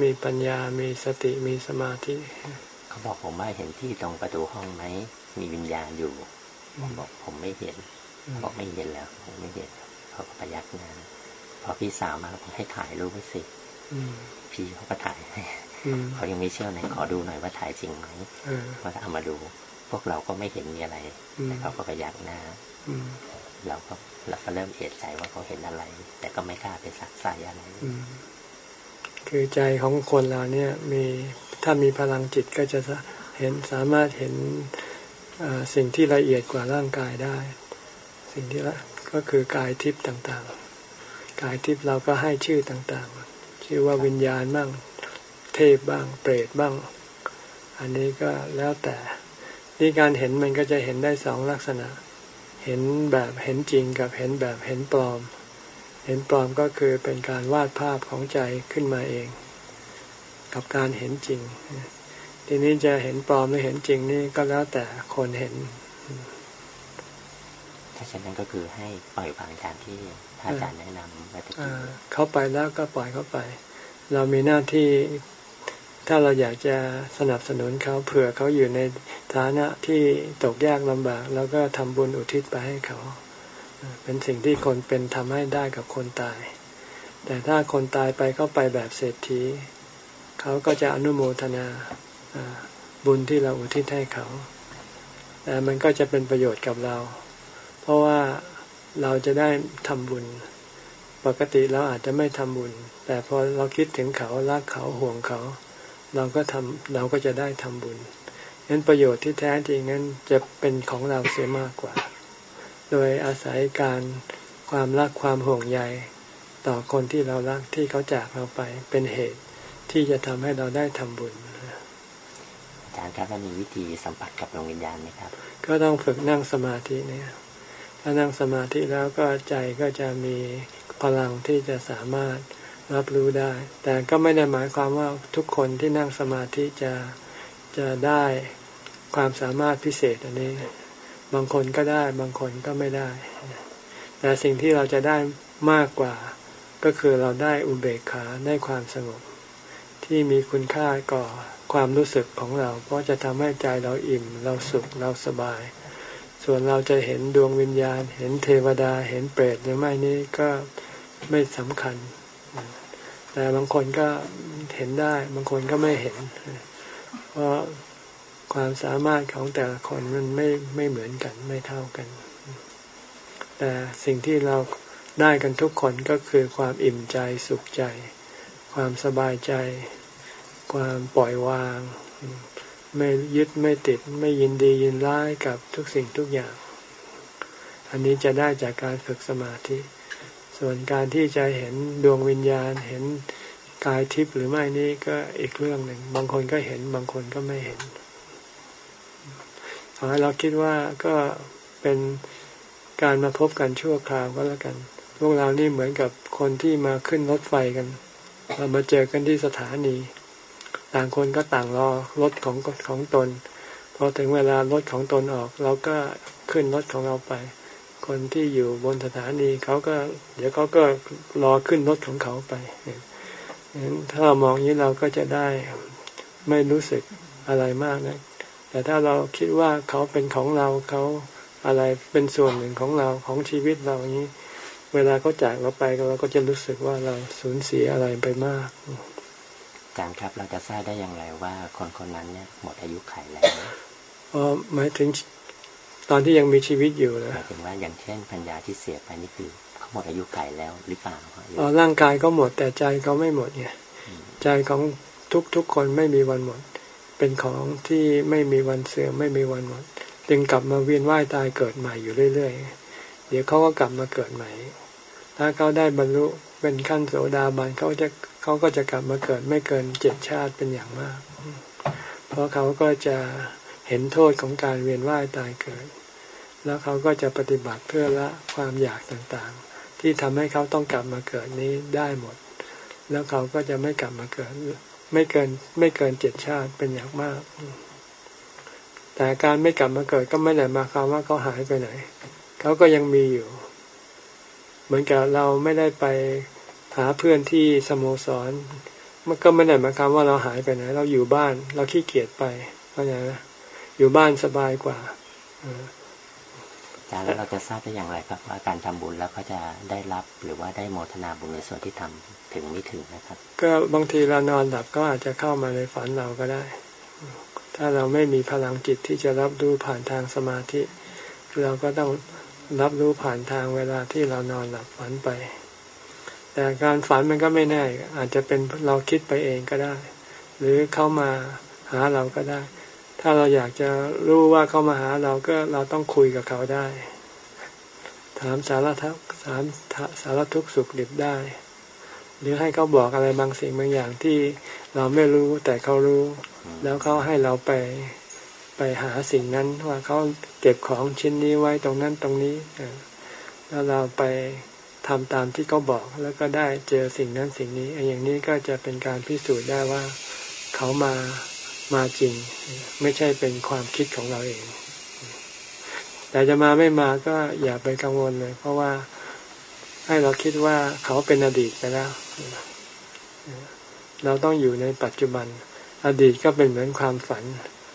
มีปัญญา มีสติ มีสมาธิ เขาบอกผมว่าเห็นที่ตรงประตูห้องไหม มีวิญญาณอยู่ผมบอกผมไม่เห็นบอกไม่เห็นแล้ว ผมไม่เห็นเขาก็ประยักหน้าพอพี่สาวมาผมให้ถ่ายรูปไว้สิ พี่เขาก็ถ่ายให้เขายังไม่เชื่อไหนขอดูหน่อยว่าถ่ายจริงไหมว่าเอามาดู พวกเราก็ไม่เห็นมีอะไรแต่เขาก็ประยักหน้าเราก็เราก็เริ่มเอะใจว่าเขาเห็นอะไร แต่ก็ไม่กล้าไปสักใส่อะไรคือใจของคนเราเนี่ยมีถ้ามีพลังจิตก็จะเห็นสามารถเห็นสิ่งที่ละเอียดกว่าร่างกายได้ สิ่งที่ละก็คือกายทิพย์ต่างๆ กายทิพย์เราก็ให้ชื่อต่างๆ ชื่อว่าวิญญาณบ้างเทพบ้าง เปรตบ้าง อันนี้ก็แล้วแต่นี่การเห็นมันก็จะเห็นได้สองลักษณะ เห็นแบบเห็นจริงกับเห็นแบบเห็นปลอม เห็นปลอมก็คือเป็นการวาดภาพของใจขึ้นมาเอง กับการเห็นจริง ทีนี้จะเห็นปลอมหรือเห็นจริงนี่ก็แล้วแต่คนเห็น ถ้าเช่นนั้นก็คือให้ปล่อยวางกามที่ รที่อาจารย์แนะนำมาตะกี้เขาไปแล้วก็ปล่อยเขาไป เรามีหน้าที่ถ้าเราอยากจะสนับสนุนเขาเผื่อเขาอยู่ในฐานะที่ตกยากลำบาก แล้วก็ทำบุญอุทิศไปให้เขา เป็นสิ่งที่คนเป็นทำให้ได้กับคนตาย แต่ถ้าคนตายไปเขาไปแบบเศรษฐีเขาก็จะอนุโมทนาบุญที่เราอุทิศให้เขา แต่มันก็จะเป็นประโยชน์กับเรา เพราะว่า เราจะได้ทำบุญ ปกติเราอาจจะไม่ทำบุญ แต่พอเราคิดถึงเขารักเขาห่วงเขา เราก็ทำเราก็จะได้ทำบุญงั้นประโยชน์ที่แท้จริงนั้นจะเป็นของเราเสียมากกว่า โดยอาศัยการความรักความห่วงใยต่อคนที่เรารักที่เขาจากเราไปเป็นเหตุที่จะทำให้เราได้ทำบุญอาจารย์ครับมีวิธีสัมผัสกับดวงวิญญาณไหมครับ ก็ต้องฝึกนั่งสมาธิเนี่ย ถ้านั่งสมาธิแล้วก็ใจก็จะมีพลังที่จะสามารถรับรู้ได้ แต่ก็ไม่ได้หมายความว่าทุกคนที่นั่งสมาธิจะจะได้ความสามารถพิเศษอันนี้ บางคนก็ได้บางคนก็ไม่ได้ แต่สิ่งที่เราจะได้มากกว่า ก็คือเราได้อุเบกขาได้ความสงบ ที่มีคุณค่าก่อความรู้สึกของเรา เพราะจะทำให้ใจเราอิ่ม เราสุขเราสบาย ส่วนเราจะเห็นดวงวิญญาณ เห็นเทวดาเห็นเปรตหรือไม่นี้ก็ไม่สำคัญ แต่บางคนก็เห็นได้ บางคนก็ไม่เห็น เพราะความสามารถของแต่ละคนมันไม่ไม่เหมือนกันไม่เท่ากัน แต่สิ่งที่เราได้กันทุกคนก็คือความอิ่มใจสุขใจ ความสบายใจ ความปล่อยวาง ไม่ยึดไม่ติดไม่ยินดียินร้ายกับทุกสิ่งทุกอย่าง อันนี้จะได้จากการฝึกสมาธิ ส่วนการที่จะเห็นดวงวิญญาณเห็นกายทิพย์หรือไม่นี่ก็อีกเรื่องหนึ่ง บางคนก็เห็นบางคนก็ไม่เห็นขอให้เราคิดว่าก็เป็นการมาพบกันชั่วคราวก็แล้วกัน พวกเรานี่เหมือนกับคนที่มาขึ้นรถไฟกัน เรามาเจอกันที่สถานี ต่างคนก็ต่างรอรถของของตนพอถึงเวลารถของตนออก เราก็ขึ้นรถของเราไป คนที่อยู่บนสถานีเขาก็ เดี๋ยวเขาก็รอขึ้นรถของเขาไปถ้าเรามองนี้เราก็จะได้ไม่รู้สึกอะไรมากนะแต่ถ้าเราคิดว่าเขาเป็นของเราเขาอะไรเป็นส่วนหนึ่งของเราของชีวิตเราอย่างนี้ เวลาเขาจากเราไปเราก็จะรู้สึกว่าเราสูญเสียอะไรไปมาก อาจารย์ครับ เราจะทราบได้อย่างไรว่าคนคนนั้นเนี่ยหมดอายุไขแล้วอ๋อหมายถึงตอนที่ยังมีชีวิตอยู่นะหมายถึงว่าอย่างเช่นพัญญาที่เสียไปนี่คือเขาหมดอายุไขแล้วหรือเปล่าอ๋อร่างกายก็หมดแต่ใจเขาไม่หมดไงใจของทุกทุกคนไม่มีวันหมด เป็นของที่ไม่มีวันเสื่อมไม่มีวันหมด จึงกลับมาเวียนว่ายตายเกิดใหม่อยู่เรื่อยๆ เดี๋ยวเขาก็กลับมาเกิดใหม่ ถ้าเขาได้บรรลุ เป็นขั้นโสดาบันเขาจะเขาก็จะกลับมาเกิดไม่เกินเจ็ดชาติเป็นอย่างมาก เพราะเขาก็จะเห็นโทษของการเวียนว่ายตายเกิด แล้วเขาก็จะปฏิบัติเพื่อละความอยากต่างๆ ที่ทำให้เขาต้องกลับมาเกิดนี้ได้หมด แล้วเขาก็จะไม่กลับมาเกิด ไม่เกินไม่เกินเจ็ดชาติเป็นอย่างมาก แต่การไม่กลับมาเกิดก็ไม่ได้มาความว่าเขาหายไปไหน เขาก็ยังมีอยู่ เหมือนกับเราไม่ได้ไป หาเพื่อนที่สโมสร มันก็ไม่ได้หมายความว่าเราหายไปไหนเราอยู่บ้าน เราขี้เกียจไปเข้าใจไหมอยู่บ้านสบายกว่าอาจารย์แล้วเราจะทราบได้อย่างไรครับว่าการทำบุญแล้วเขาจะได้รับหรือว่าได้โมทนาบุญในส่วนที่ทำถึงไม่ถึงนะครับ ก็บางทีเรานอนหลับก็อาจจะเข้ามาในฝันเราก็ได้ ถ้าเราไม่มีพลังจิตที่จะรับรู้ผ่านทางสมาธิ เราก็ต้องรับรู้ผ่านทางเวลาที่เรานอนหลับฝันไป แต่การฝันมันก็ไม่แน่อาจจะเป็นเราคิดไปเองก็ได้ หรือเขามาหาเราก็ได้ ถ้าเราอยากจะรู้ว่าเขามาหาเราก็เราต้องคุยกับเขาได้ ถามสารทักถามสารทุกสุขดิบได้ หรือให้เขาบอกอะไรบางสิ่งบางอย่างที่เราไม่รู้แต่เขารู้ แล้วเขาให้เราไปไปหาสิ่งนั้นว่าเขาเก็บของชิ้นนี้ไว้ตรงนั้นตรงนี้แล้วเราไป ทำตามที่เขาบอกแล้วก็ได้เจอสิ่งนั้นสิ่งนี้อย่างนี้ก็จะเป็นการพิสูจน์ได้ว่าเขามามาจริง ไม่ใช่เป็นความคิดของเราเอง แต่จะมาไม่มาก็อย่าไปกังวลเลย เพราะว่าให้เราคิดว่าเขาเป็นอดีตไปแล้ว เราต้องอยู่ในปัจจุบัน อดีตก็เป็นเหมือนความฝัน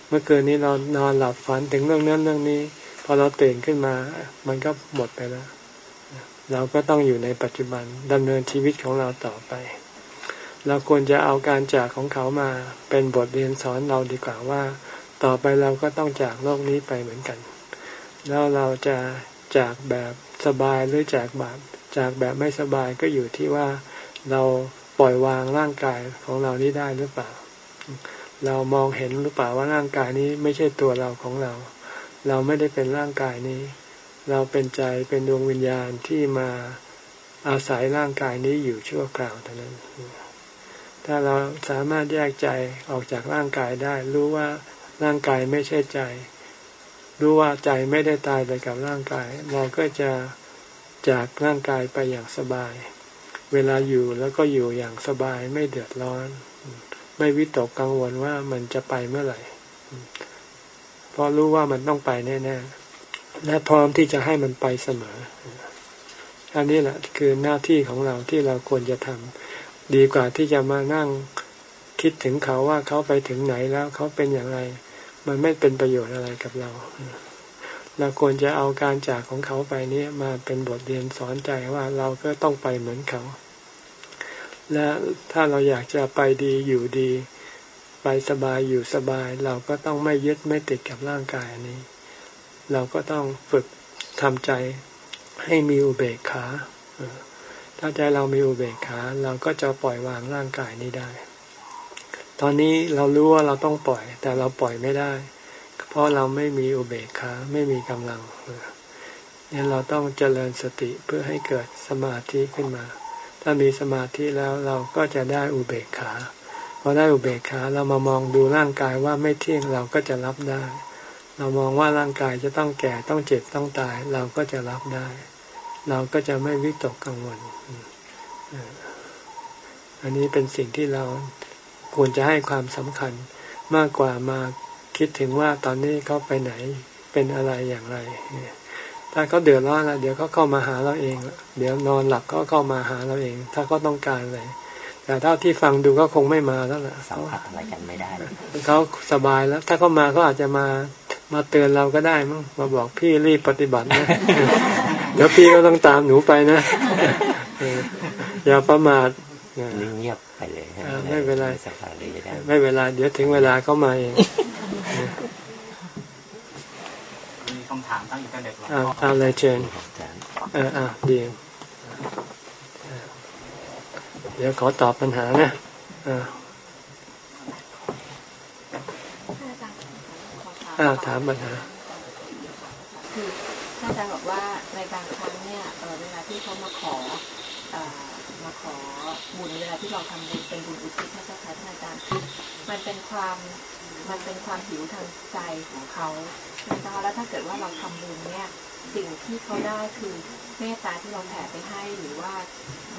เมื่อคืนนี้เรานอนหลับฝันถึงเรื่องนั้นเรื่องนี้ พอเราตื่นขึ้นมา มันก็หมดไปแล้ว เราก็ต้องอยู่ในปัจจุบันดำเนินชีวิตของเราต่อไป เราควรจะเอาการจากของเขามาเป็นบทเรียนสอนเราดีกว่าว่า ต่อไปเราก็ต้องจากโลกนี้ไปเหมือนกัน แล้วเราจะจากแบบสบายหรือจากแบบจากแบบไม่สบายก็อยู่ที่ว่าเราปล่อยวางร่างกายของเรานี้ได้หรือเปล่า เรามองเห็นหรือเปล่าว่าร่างกายนี้ไม่ใช่ตัวเราของเรา เราไม่ได้เป็นร่างกายนี้ เราเป็นใจเป็นดวงวิญญาณที่มาอาศัยร่างกายนี้อยู่ชั่วคราวเท่านั้น ถ้าเราสามารถแยกใจออกจากร่างกายได้ รู้ว่าร่างกายไม่ใช่ใจ รู้ว่าใจไม่ได้ตายไปกับร่างกาย เราก็จะจากร่างกายไปอย่างสบาย เวลาอยู่แล้วก็อยู่อย่างสบายไม่เดือดร้อน ไม่วิตกกังวลว่ามันจะไปเมื่อไหร่ เพราะรู้ว่ามันต้องไปแน่ ๆ และพร้อมที่จะให้มันไปเสมอ อันนี้แหละคือหน้าที่ของเราที่เราควรจะทำดีกว่าที่จะมานั่งคิดถึงเขาว่าเขาไปถึงไหนแล้วเขาเป็นอย่างไร มันไม่เป็นประโยชน์อะไรกับเราเราควรจะเอาการจากของเขาไปนี้มาเป็นบทเรียนสอนใจว่าเราก็ต้องไปเหมือนเขา และถ้าเราอยากจะไปดีอยู่ดี ไปสบายอยู่สบาย เราก็ต้องไม่ยึดไม่ติดกับร่างกายอันนี้ เราก็ต้องฝึกทำใจให้มีอุเบกขาถ้าใจเรามีอุเบกขา เราก็จะปล่อยวางร่างกายนี้ได้ ตอนนี้เรารู้ว่าเราต้องปล่อย แต่เราปล่อยไม่ได้ เพราะเราไม่มีอุเบกขาไม่มีกำลังเนี่ยเราต้องเจริญสติเพื่อให้เกิดสมาธิขึ้นมา ถ้ามีสมาธิแล้วเราก็จะได้อุเบกขาพอได้อุเบกขาเรามามองดูร่างกายว่าไม่เที่ยงเราก็จะรับได้ เรามองว่าร่างกายจะต้องแก่ต้องเจ็บต้องตาย เราก็จะรับได้ เราก็จะไม่วิตกกังวล อันนี้เป็นสิ่งที่เราควรจะให้ความสำคัญมากกว่ามาคิดถึงว่าตอนนี้เขาไปไหนเป็นอะไรอย่างไร ถ้าเขาเดือดร้อนแล้วเดี๋ยวเขาเข้ามาหาเราเอง เดี๋ยวนอนหลับก็เข้ามาหาเราเอง ถ้าเขาต้องการอะไร แต่เท่าที่ฟังดูก็คงไม่มาแล้วแหละสัมผัสอะไรกันไม่ได้เขาสบายแล้ว ถ้าเขามาเขาอาจจะมามาเตือนเราก็ได้มั้งมาบอกพี่รีบปฏิบัตินะเดี๋ยวพี่ก็ต้องตามหนูไปนะอย่าประมาทเงียบไปเลยไม่เป็นไรไม่เวลาเดี๋ยวถึงเวลาเขามาเองมีคำถามตั้งอินเทอร์เน็ตเอาเลยเชิญเอออะดี เดี๋ยวขอตอบปัญหานะอ่าถามปัญหา คือท่านอาจารย์บอกว่าในบางครั้งเนี่ยเวลาที่เขามาขอมาขอบุญเวลาที่เราทำบุญเป็นบุญอุทิศพระเจ้าค่ะท่านอาจารย์มันเป็นความมันเป็นความหิวทางใจของเขานะคะแล้วถ้าเกิดว่าเราทำบุญเนี่ยสิ่งที่เขาได้คือเมตตาที่เราแผ่ไปให้หรือว่า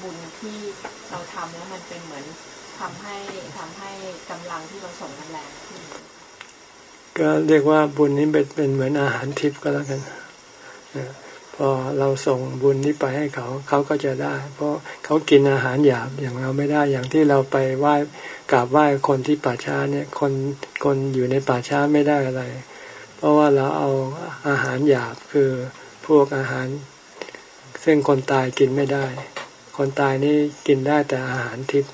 บุญที่เราทำแล้วมันเป็นเหมือนทำให้ทำให้กำลังที่เราส่งมันแรงขึ้นก็เรียกว่าบุญนี้เป็นเป็นเหมือนอาหารทิพย์ก็แล้วกันพอเราส่งบุญนี้ไปให้เขา เขาก็จะได้ เพราะเขากินอาหารหยาบอย่างเราไม่ได้อย่างที่เราไปไหว้กราบไหว้คนที่ป่าช้าเนี่ย คนคนอยู่ในป่าช้าไม่ได้อะไร เพราะว่าเราเอาอาหารหยาบคือพวกอาหาร ซึ่งคนตายกินไม่ได้ คนตายนี่กินได้แต่อาหารทิพย์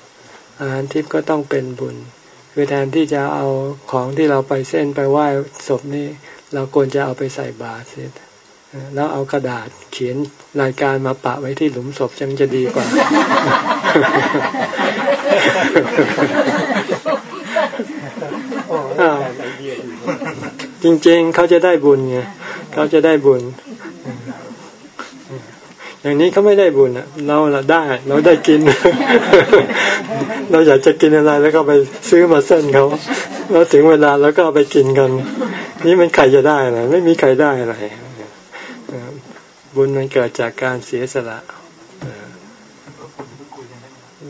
อาหารทิพย์ก็ต้องเป็นบุญคือแทนที่จะเอาของที่เราไปเส้นไปไหว้ศพนี่เราควรจะเอาไปใส่บาตรเสียแล้วเอากระดาษเขียนรายการมาปะไว้ที่หลุมศพจังจะดีกว่า จริงๆ เขาจะได้บุญไงเขาจะได้บุญ อย่างนี้เขาไม่ได้บุญอะเราละได้ เราได้กิน เราอยากจะกินอะไรแล้วก็ไปซื้อมาเส้นเขาแล้วถึงเวลาแล้วก็ไปกินกัน นี่มันใครจะได้อะไรไม่มีใครได้อะไรบุญมันเกิดจากการเสียสละ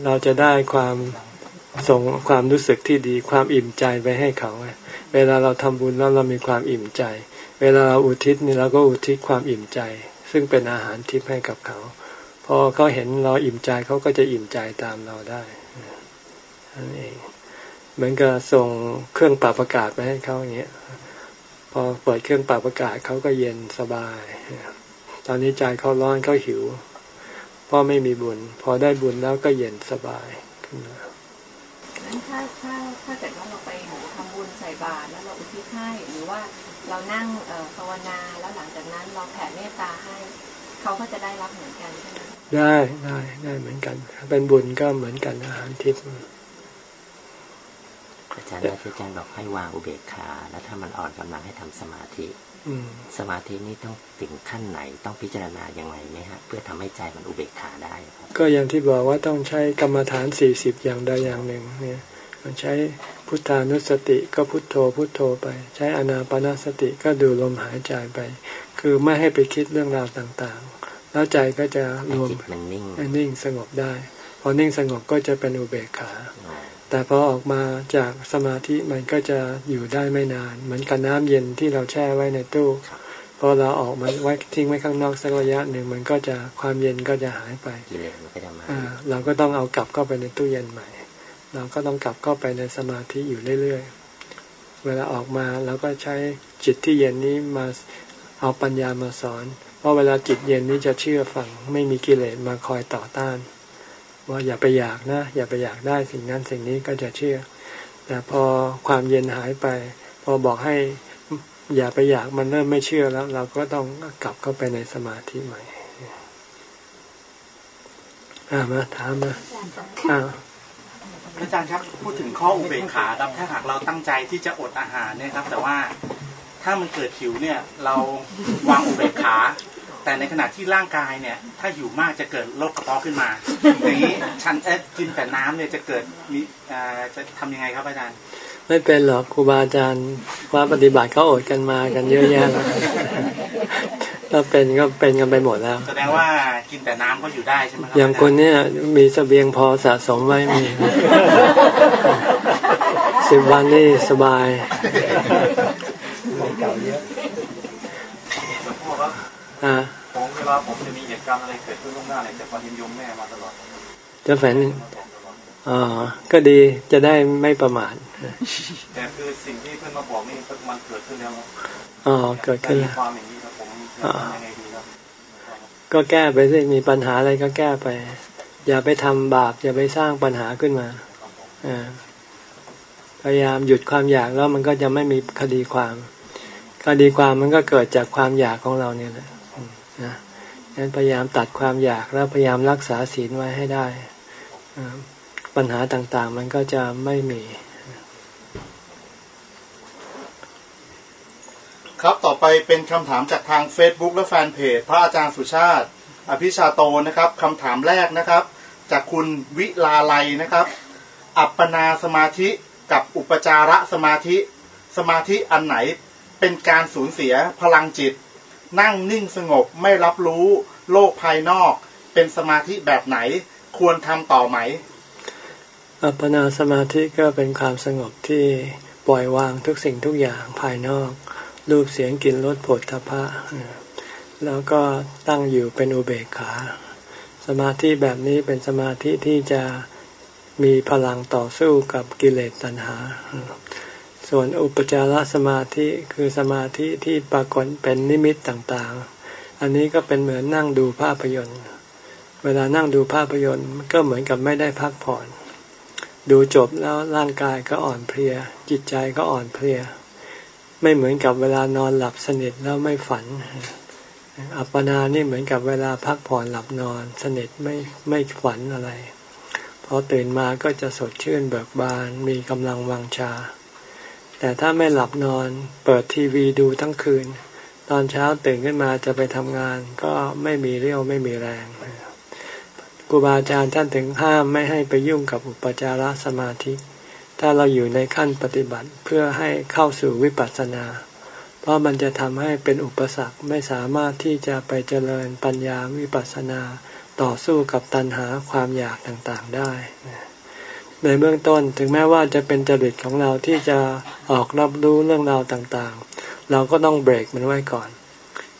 เราจะได้ความส่งความรู้สึกที่ดีความอิ่มใจไปให้เขา เวลาเราทำบุญแล้วเรามีความอิ่มใจ เวลาเราอุทิศนี่เราก็อุทิศความอิ่มใจ ซึ่งเป็นอาหารทิพย์ให้กับเขา พอเขาเห็นเราอิ่มใจเขาก็จะอิ่มใจตามเราได้นั่นเองเหมือนกับส่งเครื่องปรับอากาศไปให้เขาอย่างเงี้ยพอเปิดเครื่องปรับอากาศเขาก็เย็นสบาย ตอนนี้ใจเขาร้อนเขาหิวเพราะไม่มีบุญ พอได้บุญแล้วก็เย็นสบายขึ้นมาถ้าถ้าถ้าเกิดว่าเราไปทำบุญใส่บาตรแล้วเราอุทิศให้หรือว่าเรานั่งภาวนาแล้วหลังจาก เราแผ่เมตตาให้ เขาก็จะได้รับเหมือนกันใช่ไหมได้ได้ได้เหมือนกัน เป็นบุญก็เหมือนกันอาหารทิพย์อาจารย์อาจารย์บอกให้วางอุเบกขา แล้วถ้ามันอ่อนกำลังให้ทำสมาธิสมาธินี้ต้องถึงขั้นไหนต้องพิจารณาอย่างไรไหมฮะเพื่อทำให้ใจมันอุเบกขาได้ครับก็อย่างที่บอกว่าต้องใช้กรรมฐานสี่สิบอย่างใดอย่างหนึ่งเนี่ยใช้พุทธานุสติก็พุทโธพุทโธไป ใช้อนาปนาสติก็ดูลมหายใจไป คือไม่ให้ไปคิดเรื่องราวต่างๆ แล้วใจก็จะรวมมันนิ่งนิ่งสงบได้ พอนิ่งสงบก็จะเป็นอุเบกขา แต่พอออกมาจากสมาธิมันก็จะอยู่ได้ไม่นาน เหมือนกับน้ำเย็นที่เราแช่ไว้ในตู้พอเราออกมาไว้ทิ้งไว้ข้างนอกสักระยะหนึ่งมันก็จะความเย็นก็จะหายไปเราก็ต้องเอากลับเข้าไปในตู้เย็นใหม่ เราก็ต้องกลับเข้าไปในสมาธิอยู่เรื่อยๆ เวลาออกมาเราก็ใช้จิตที่เย็นนี้มา เอาปัญญามาสอน เพราะเวลาจิตเย็นนี้จะเชื่อฟังไม่มีกิเลสมาคอยต่อต้าน ว่าอย่าไปอยากนะ อย่าไปอยากได้สิ่งนั้นสิ่งนี้ก็จะเชื่อ แต่พอความเย็นหายไป พอบอกให้อย่าไปอยากมันเริ่มไม่เชื่อแล้ว เราก็ต้องกลับเข้าไปในสมาธิใหม่อามาถามมาอาอาจารย์ครับพูดถึงข้ออุเบกขาครับถ้าหากเราตั้งใจที่จะอดอาหารเนี่ยครับ แต่ว่า ถ้ามันเกิดหิวเนี่ยเราวางอุเบกขา แต่ในขณะที่ร่างกายเนี่ยถ้าหิวมากจะเกิดโรคกระเพาะขึ้นมาอย่างนี้ฉันเอ๊ะกินแต่น้ำเนี่ยจะเกิดมีจะทำยังไงครับอาจารย์ ไม่เป็นหรอกครูบาอาจารย์ว่าปฏิบัติเขาอดกันมากันเยอะแยะแล้วถ้าเป็นก็เป็นกันไปหมดแล้วแสดงว่ากินแต่น้ำก็อยู่ได้ใช่ไหมครับอย่างคนเนี้ยมีเสบียงพอสะสมไว้มีสิบวันนี่สบาย เก่าเยอะอ่าลาผมจะมีเหตุการณ์อะไรเกิดขึ้นล่วงหน้าเนี่ยจะฟังยินยมแม่มาตลอด จะฝันอ๋อ ก็ดีจะได้ไม่ประมาทแต่คือสิ่งที่เพื่อนมาบอกนี่มันเกิดขึ้นแล้วอ๋อเกิดขึ้นแล้วความอย่างนี้ครับผมยังไงดีครับก็แก้ไปสิมีปัญหาอะไรก็แก้ไป อย่าไปทำบาป อย่าไปสร้างปัญหาขึ้นมาอพยายามหยุดความอยากแล้วมันก็จะไม่มีคดีความ คดีความมันก็เกิดจากความอยากของเราเนี่ยแหละนะงั้นพยายามตัดความอยากแล้วพยายามรักษาศีลไว้ให้ได้ ปัญหาต่างๆ มันก็จะไม่มี ครับต่อไปเป็นคำถามจากทาง Facebook และแฟนเพจ พระอาจารย์สุชาติ อภิชาโตนะครับคำถามแรกนะครับ จากคุณวิลาไลนะครับ อัปปนาสมาธิกับอุปจาระสมาธิ สมาธิอันไหน เป็นการสูญเสียพลังจิต นั่งนิ่งสงบไม่รับรู้โลกภายนอก เป็นสมาธิแบบไหนควรทำต่อไหม อัปปนาสมาธิก็เป็นความสงบที่ปล่อยวางทุกสิ่งทุกอย่างภายนอก รูปเสียงกลิ่นรสผลทพะ แล้วก็ตั้งอยู่เป็นอุเบกขา สมาธิแบบนี้เป็นสมาธิที่จะมีพลังต่อสู้กับกิเลสตัณหา ส่วนอุปจารสมาธิคือสมาธิที่ปรากฏเป็นนิมิตต่างๆ อันนี้ก็เป็นเหมือนนั่งดูภาพยนตร์ เวลานั่งดูภาพยนตร์ก็เหมือนกับไม่ได้พักผ่อน ดูจบแล้วร่างกายก็อ่อนเพลีย จิตใจก็อ่อนเพลีย ไม่เหมือนกับเวลานอนหลับสนิทแล้วไม่ฝัน อัปปนานี่เหมือนกับเวลาพักผ่อนหลับนอน สนิทไม่ไม่ฝันอะไร พอตื่นมาก็จะสดชื่นเบิกบานมีกำลังวังชา แต่ถ้าไม่หลับนอนเปิดทีวีดูทั้งคืน ตอนเช้าตื่นขึ้นมาจะไปทำงาน ก็ไม่มีเรี่ยวไม่มีแรงครูบาอาจารย์ท่านถึงห้ามไม่ให้ไปยุ่งกับอุปจารสมาธิ ถ้าเราอยู่ในขั้นปฏิบัติเพื่อให้เข้าสู่วิปัสสนา เพราะมันจะทำให้เป็นอุปสรรคไม่สามารถที่จะไปเจริญปัญญาวิปัสสนาต่อสู้กับตัณหาความอยากต่างๆได้ ในเบื้องต้นถึงแม้ว่าจะเป็นจริตของเราที่จะออกรับรู้เรื่องราวต่างๆ เราก็ต้องเบรกมันไว้ก่อน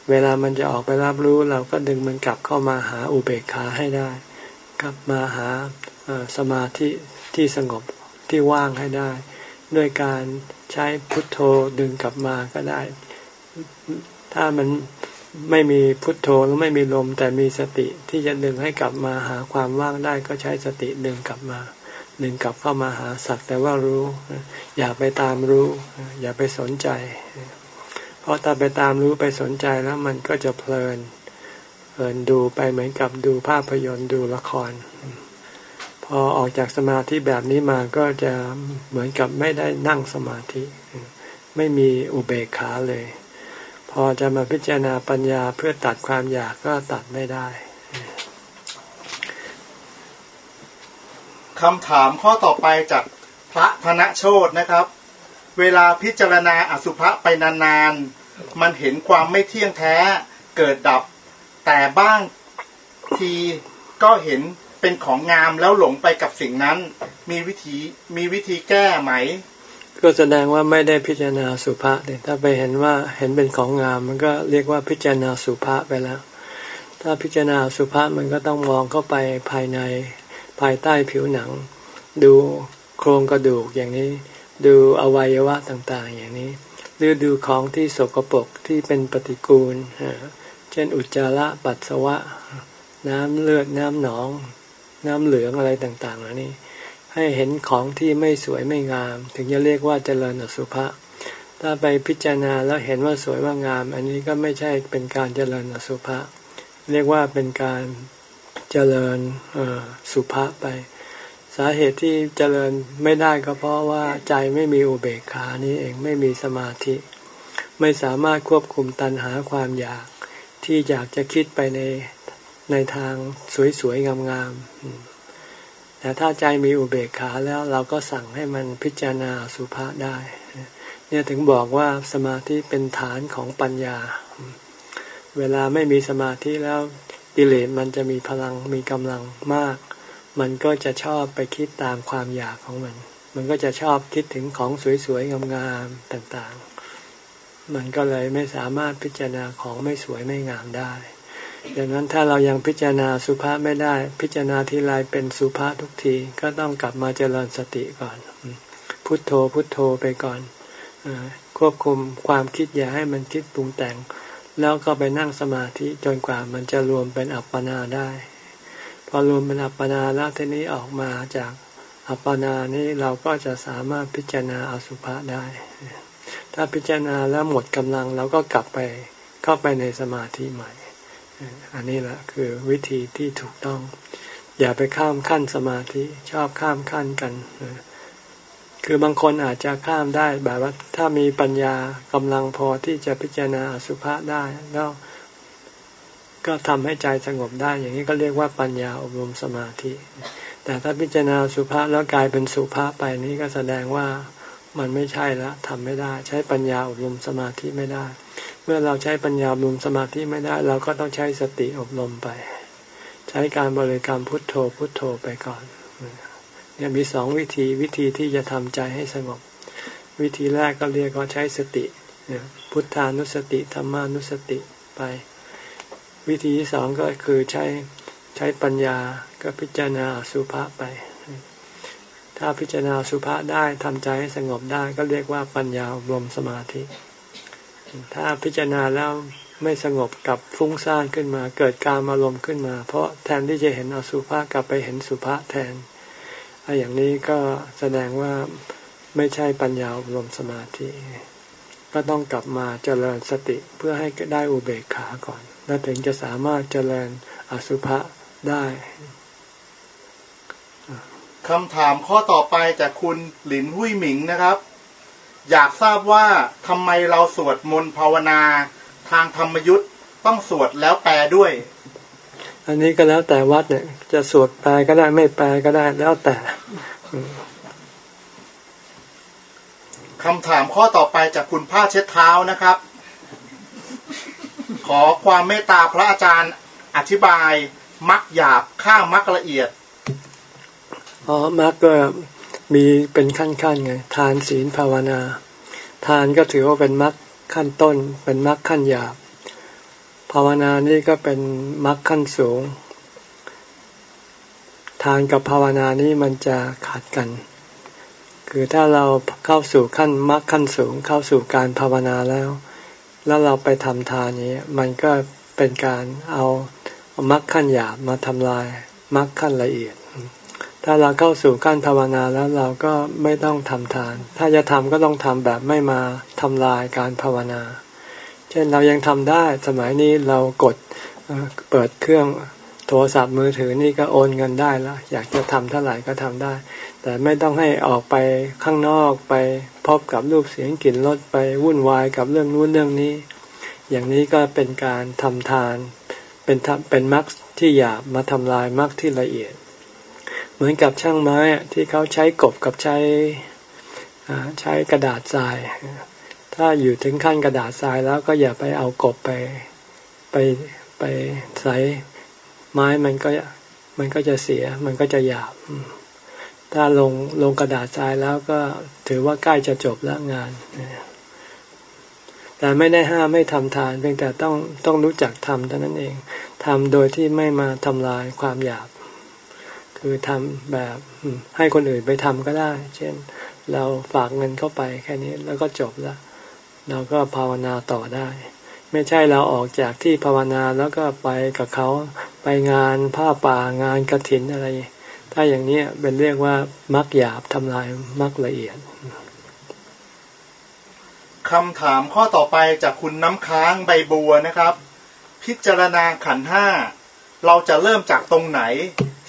เวลามันจะออกไปรับรู้เราก็ดึงมันกลับเข้ามาหาอุเบกขาให้ได้ กลับมาหาสมาธิที่สงบที่ว่างให้ได้ ด้วยการใช้พุทโธดึงกลับมาก็ได้ ถ้ามันไม่มีพุทโธหรือไม่มีลมแต่มีสติที่จะดึงให้กลับมาหาความว่างได้ก็ใช้สติดึงกลับมา ดึงกลับเข้ามาหาสักแต่ว่ารู้ อย่าไปตามรู้ อย่าไปสนใจ เพราะถ้าไปตามรู้ไปสนใจแล้วมันก็จะเพลินเพลินดูไปเหมือนกับดูภาพยนตร์ดูละคร พอออกจากสมาธิแบบนี้มาก็จะเหมือนกับไม่ได้นั่งสมาธิ ไม่มีอุเบกขาเลย พอจะมาพิจารณาปัญญาเพื่อตัดความอยากก็ตัดไม่ได้ คำถามข้อต่อไปจากพระธนโชตนะครับ เวลาพิจารณาอสุภะไปนานๆ มันเห็นความไม่เที่ยงแท้เกิดดับ แต่บ้างทีก็เห็นเป็นของงามแล้วหลงไปกับสิ่งนั้น มีวิธีมีวิธีแก้ไหม ก็แสดงว่าไม่ได้พิจารณาสุภาษเลยถ้าไปเห็นว่าเห็นเป็นของงาม มันก็เรียกว่าพิจารณาสุภาษไปแล้ว ถ้าพิจารณาสุภาษมันก็ต้องมองเข้าไปภายใน ภายใต้ผิวหนัง ดูโครงกระดูกอย่างนี้ ดูอวัยวะต่างๆ อย่างนี้ หรือดูของที่สกปรกที่เป็นปฏิกูล เช่นอุจจาระปัสสาวะ น้ำเลือดน้ำหนอง น้ำเหลืองอะไรต่างๆเหล่านี้ ให้เห็นของที่ไม่สวยไม่งาม ถึงจะเรียกว่าเจริญอสุภะถ้าไปพิจารณาแล้วเห็นว่าสวยว่างาม อันนี้ก็ไม่ใช่เป็นการเจริญอสุภะเรียกว่าเป็นการ เจริญสุภะไป สาเหตุที่เจริญไม่ได้ก็เพราะว่าใจไม่มีอุเบกขานี้เองไม่มีสมาธิ ไม่สามารถควบคุมตัณหาความอยากที่อยากจะคิดไปในในทางสวยๆงามๆแต่ถ้าใจมีอุเบกขาแล้วเราก็สั่งให้มันพิจารณาสุภาษได้เนี่ยถึงบอกว่าสมาธิเป็นฐานของปัญญา เวลาไม่มีสมาธิแล้ว กิเลสมันจะมีพลังมีกำลังมาก มันก็จะชอบไปคิดตามความอยากของมัน มันก็จะชอบคิดถึงของสวยๆงามๆต่างๆ มันก็เลยไม่สามารถพิจารณาของไม่สวยไม่งามได้ดังนั้นถ้าเรายังพิจารณาสุภาษไม่ได้ พิจารณาทีไรเป็นสุภาษทุกทีก็ต้องกลับมาเจริญสติก่อน พุทโธพุทโธไปก่อนควบคุมความคิดอย่าให้มันคิดปรุงแต่ง แล้วก็ไปนั่งสมาธิจนกว่ามันจะรวมเป็นอัปปนาได้ พอรวมเป็นอัปปนาแล้วทีนี้ออกมาจากอัปปนานี้เราก็จะสามารถพิจารณาอสุภะได้ ถ้าพิจารณาแล้วหมดกำลังเราก็กลับไปเข้าไปในสมาธิใหม่ อันนี้แหละคือวิธีที่ถูกต้อง อย่าไปข้ามขั้นสมาธิชอบข้ามขั้นกัน คือบางคนอาจจะข้ามได้แบบว่าถ้ามีปัญญากำลังพอที่จะพิจารณาอสุภะได้แล้วก็ทำให้ใจสงบได้ อย่างนี้ก็เรียกว่าปัญญาอบรมสมาธิ แต่ถ้าพิจารณาสุภาษแล้วกลายเป็นสุภาษไปนี้ก็แสดงว่ามันไม่ใช่แล้วทำไม่ได้ ใช้ปัญญาอบรมสมาธิไม่ได้ เมื่อเราใช้ปัญญาอบรมสมาธิไม่ได้ เราก็ต้องใช้สติอบรมไป ใช้การบริกรรมพุทโธพุทโธไปก่อน เนี่ยมีสองวิธีวิธีที่จะทำใจให้สงบ วิธีแรกก็เรียกว่าใช้สติพุทธานุสติธรรมานุสติไป วิธีที่สองก็คือใช้ใช้ปัญญาก็พิจารณาสุภาษไป ถ้าพิจารณาสุภาษได้ทำใจให้สงบได้ก็เรียกว่าปัญญารมสมาธิ ถ้าพิจารณาแล้วไม่สงบกับฟุ้งซ่านขึ้นมา เกิดการอารมณ์ขึ้นมา เพราะแทนที่จะเห็นอสุภะกลับไปเห็นสุภาษแทน ออย่างนี้ก็แสดงว่าไม่ใช่ปัญญาอบรมสมาธิ ก็ต้องกลับมาเจริญสติเพื่อให้ได้อุเบกขาก่อน แล้วถึงจะสามารถเจริญอสุภะได้คำถามข้อต่อไปจากคุณหลินหุยหมิงนะครับ อยากทราบว่าทำไมเราสวดมนต์ภาวนา ทางธรรมยุทธ์ต้องสวดแล้วแปลด้วย อันนี้ก็แล้วแต่วัดเนี่ย จะสวดแปลก็ได้ไม่แปลก็ได้แล้วแต่คำถามข้อต่อไปจากคุณผ้าเช็ดเท้านะครับ ขอความเมตตาพระอาจารย์อธิบายมักหยาบข้ามมักละเอียดอ๋อมักก็มีเป็นขั้นๆไงทานศีลภาวนา ทานก็ถือว่าเป็นมักขั้นต้น เป็นมักขั้นหยาบ ภาวนานี่ก็เป็นมักขั้นสูง ทานกับภาวนานี่มันจะขาดกัน คือถ้าเราเข้าสู่ขั้นมักขั้นสูง เข้าสู่การภาวนาแล้ว แล้วเราไปทำทานนี้ มันก็เป็นการเอามรรคขั้นหยาบมาทำลายมรรคขั้นละเอียด ถ้าเราเข้าสู่ขั้นภาวนาแล้วเราก็ไม่ต้องทำทาน ถ้าจะทำก็ต้องทำแบบไม่มาทำลายการภาวนา ช่นเรายังทำได้ สมัยนี้เรากดเปิดเครื่องโทรศัพท์มือถือนี่ก็โอนเงินได้แล้วอยากจะทำเท่าไหร่ก็ทำได้ แต่ไม่ต้องให้ออกไปข้างนอกไปพบกับรูปเสียงกลิ่นรสไปวุ่นวายกับเรื่องนู้นเรื่องนี้ อย่างนี้ก็เป็นการทำทาน เป็นเป็นมรรคที่หยาบมาทำลายมรรคที่ละเอียด เหมือนกับช่างไม้ที่เขาใช้กบกับใช้ใช้กระดาษทราย ถ้าอยู่ถึงขั้นกระดาษทรายแล้วก็อย่าไปเอากบไปไปไปใส่ไม้มันก็มันก็จะเสีย มันก็จะหยาบ ถ้าลงลงกระดาษทรายแล้วก็ถือว่าใกล้จะจบแล้วงาน แต่ไม่ได้ห้ามไม่ทำทาน เพียงแต่ต้องต้องรู้จักทำเท่านั้นเองทำโดยที่ไม่มาทำลายความหยาบ คือทำแบบให้คนอื่นไปทำก็ได้ เช่น เราฝากเงินเข้าไปแค่นี้แล้วก็จบแล้ว เราก็ภาวนาต่อได้ ไม่ใช่เราออกจากที่ภาวนาแล้วก็ไปกับเขาไปงานผ้าป่างานกระถินอะไร ถ้าอย่างนี้เป็นเรียกว่ามักหยาบทำลายมักละเอียดคำถามข้อต่อไปจากคุณน้ำค้างใบบัวนะครับ พิจารณาขันห้าเราจะเริ่มจากตรงไหน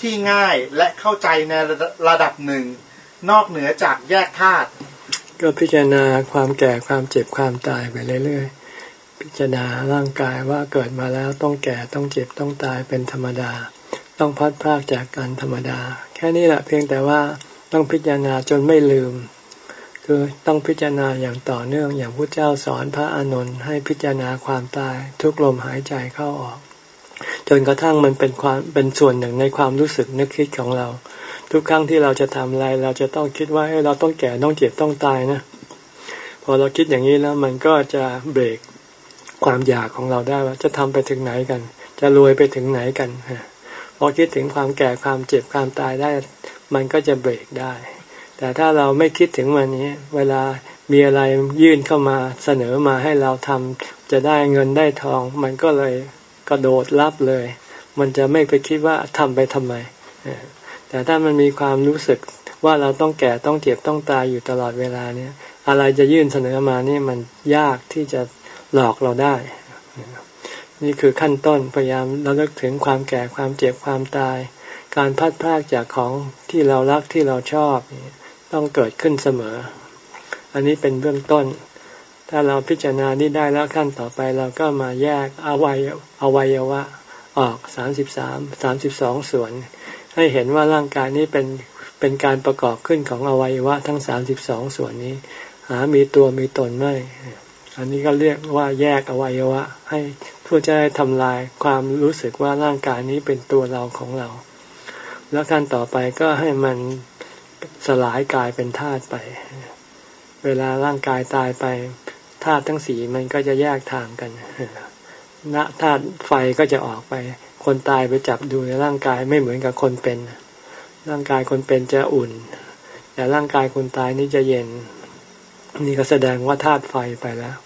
ที่ง่ายและเข้าใจในระดับหนึ่ง นอกเหนือจากแยกธาตุ ก็พิจารณาความแก่ความเจ็บความตายไปเรื่อยๆ พิจารณาร่างกายว่าเกิดมาแล้วต้องแก่ต้องเจ็บต้องตายเป็นธรรมดา ต้องพัดพากจากการธรรมดา แค่นี้แหละเพียงแต่ว่าต้องพิจารณาจนไม่ลืม คือต้องพิจารณาอย่างต่อเนื่องอย่างพระเจ้าสอนพระอานนท์ให้พิจารณาความตายทุกลมหายใจเข้าออก จนกระทั่งมันเป็นความเป็นส่วนหนึ่งในความรู้สึกนึกคิดของเรา ทุกครั้งที่เราจะทำอะไร เราจะต้องคิดว่าเราต้องแก่ต้องเจ็บต้องตายนะพอเราคิดอย่างนี้แล้วมันก็จะเบรกความอยากของเราได้ว่าจะทำไปถึงไหนกัน จะรวยไปถึงไหนกันพอคิดถึงความแก่ความเจ็บความตายได้ มันก็จะเบรกได้ แต่ถ้าเราไม่คิดถึงมันนี้ เวลามีอะไรยื่นเข้ามาเสนอมาให้เราทำจะได้เงินได้ทอง มันก็เลยกระโดดรับเลย มันจะไม่ไปคิดว่าทำไปทำไม แต่ถ้ามันมีความรู้สึกว่าเราต้องแก่ต้องเจ็บต้องตายอยู่ตลอดเวลาเนี่ยอะไรจะยื่นเสนอมานี่มันยากที่จะหลอกเราได้ นี่คือขั้นต้นพยายามเราเลิกถึงความแก่ความเจ็บความตาย การพัดพลากจากของที่เรารักที่เราชอบ ต้องเกิดขึ้นเสมอ อันนี้เป็นเบื้องต้น ถ้าเราพิจารณานี้ได้แล้วขั้นต่อไปเราก็มาแยกอวัยอวัยวะออกสามสิบสามสามสิบสองส่วน ให้เห็นว่าร่างกายนี้เป็นเป็นการประกอบขึ้นของอวัยวะทั้งสามสิบสองส่วนนี้ หามีตัวมีตนไม่ อันนี้ก็เรียกว่าแยกอวัยวะ ให้เพื่อจะได้ทำลายความรู้สึกว่าร่างกายนี้เป็นตัวเราของเรา แล้วขั้นต่อไปก็ให้มันสลายกายเป็นธาตุไป เวลาร่างกายตายไปธาตุทั้งสีมันก็จะแยกทางกันณธาตุไฟก็จะออกไป คนตายไปจับดูในร่างกายไม่เหมือนกับคนเป็น ร่างกายคนเป็นจะอุ่น แต่ร่างกายคนตายนี่จะเย็น นี่ก็แสดงว่าธาตุไฟไปแล้ว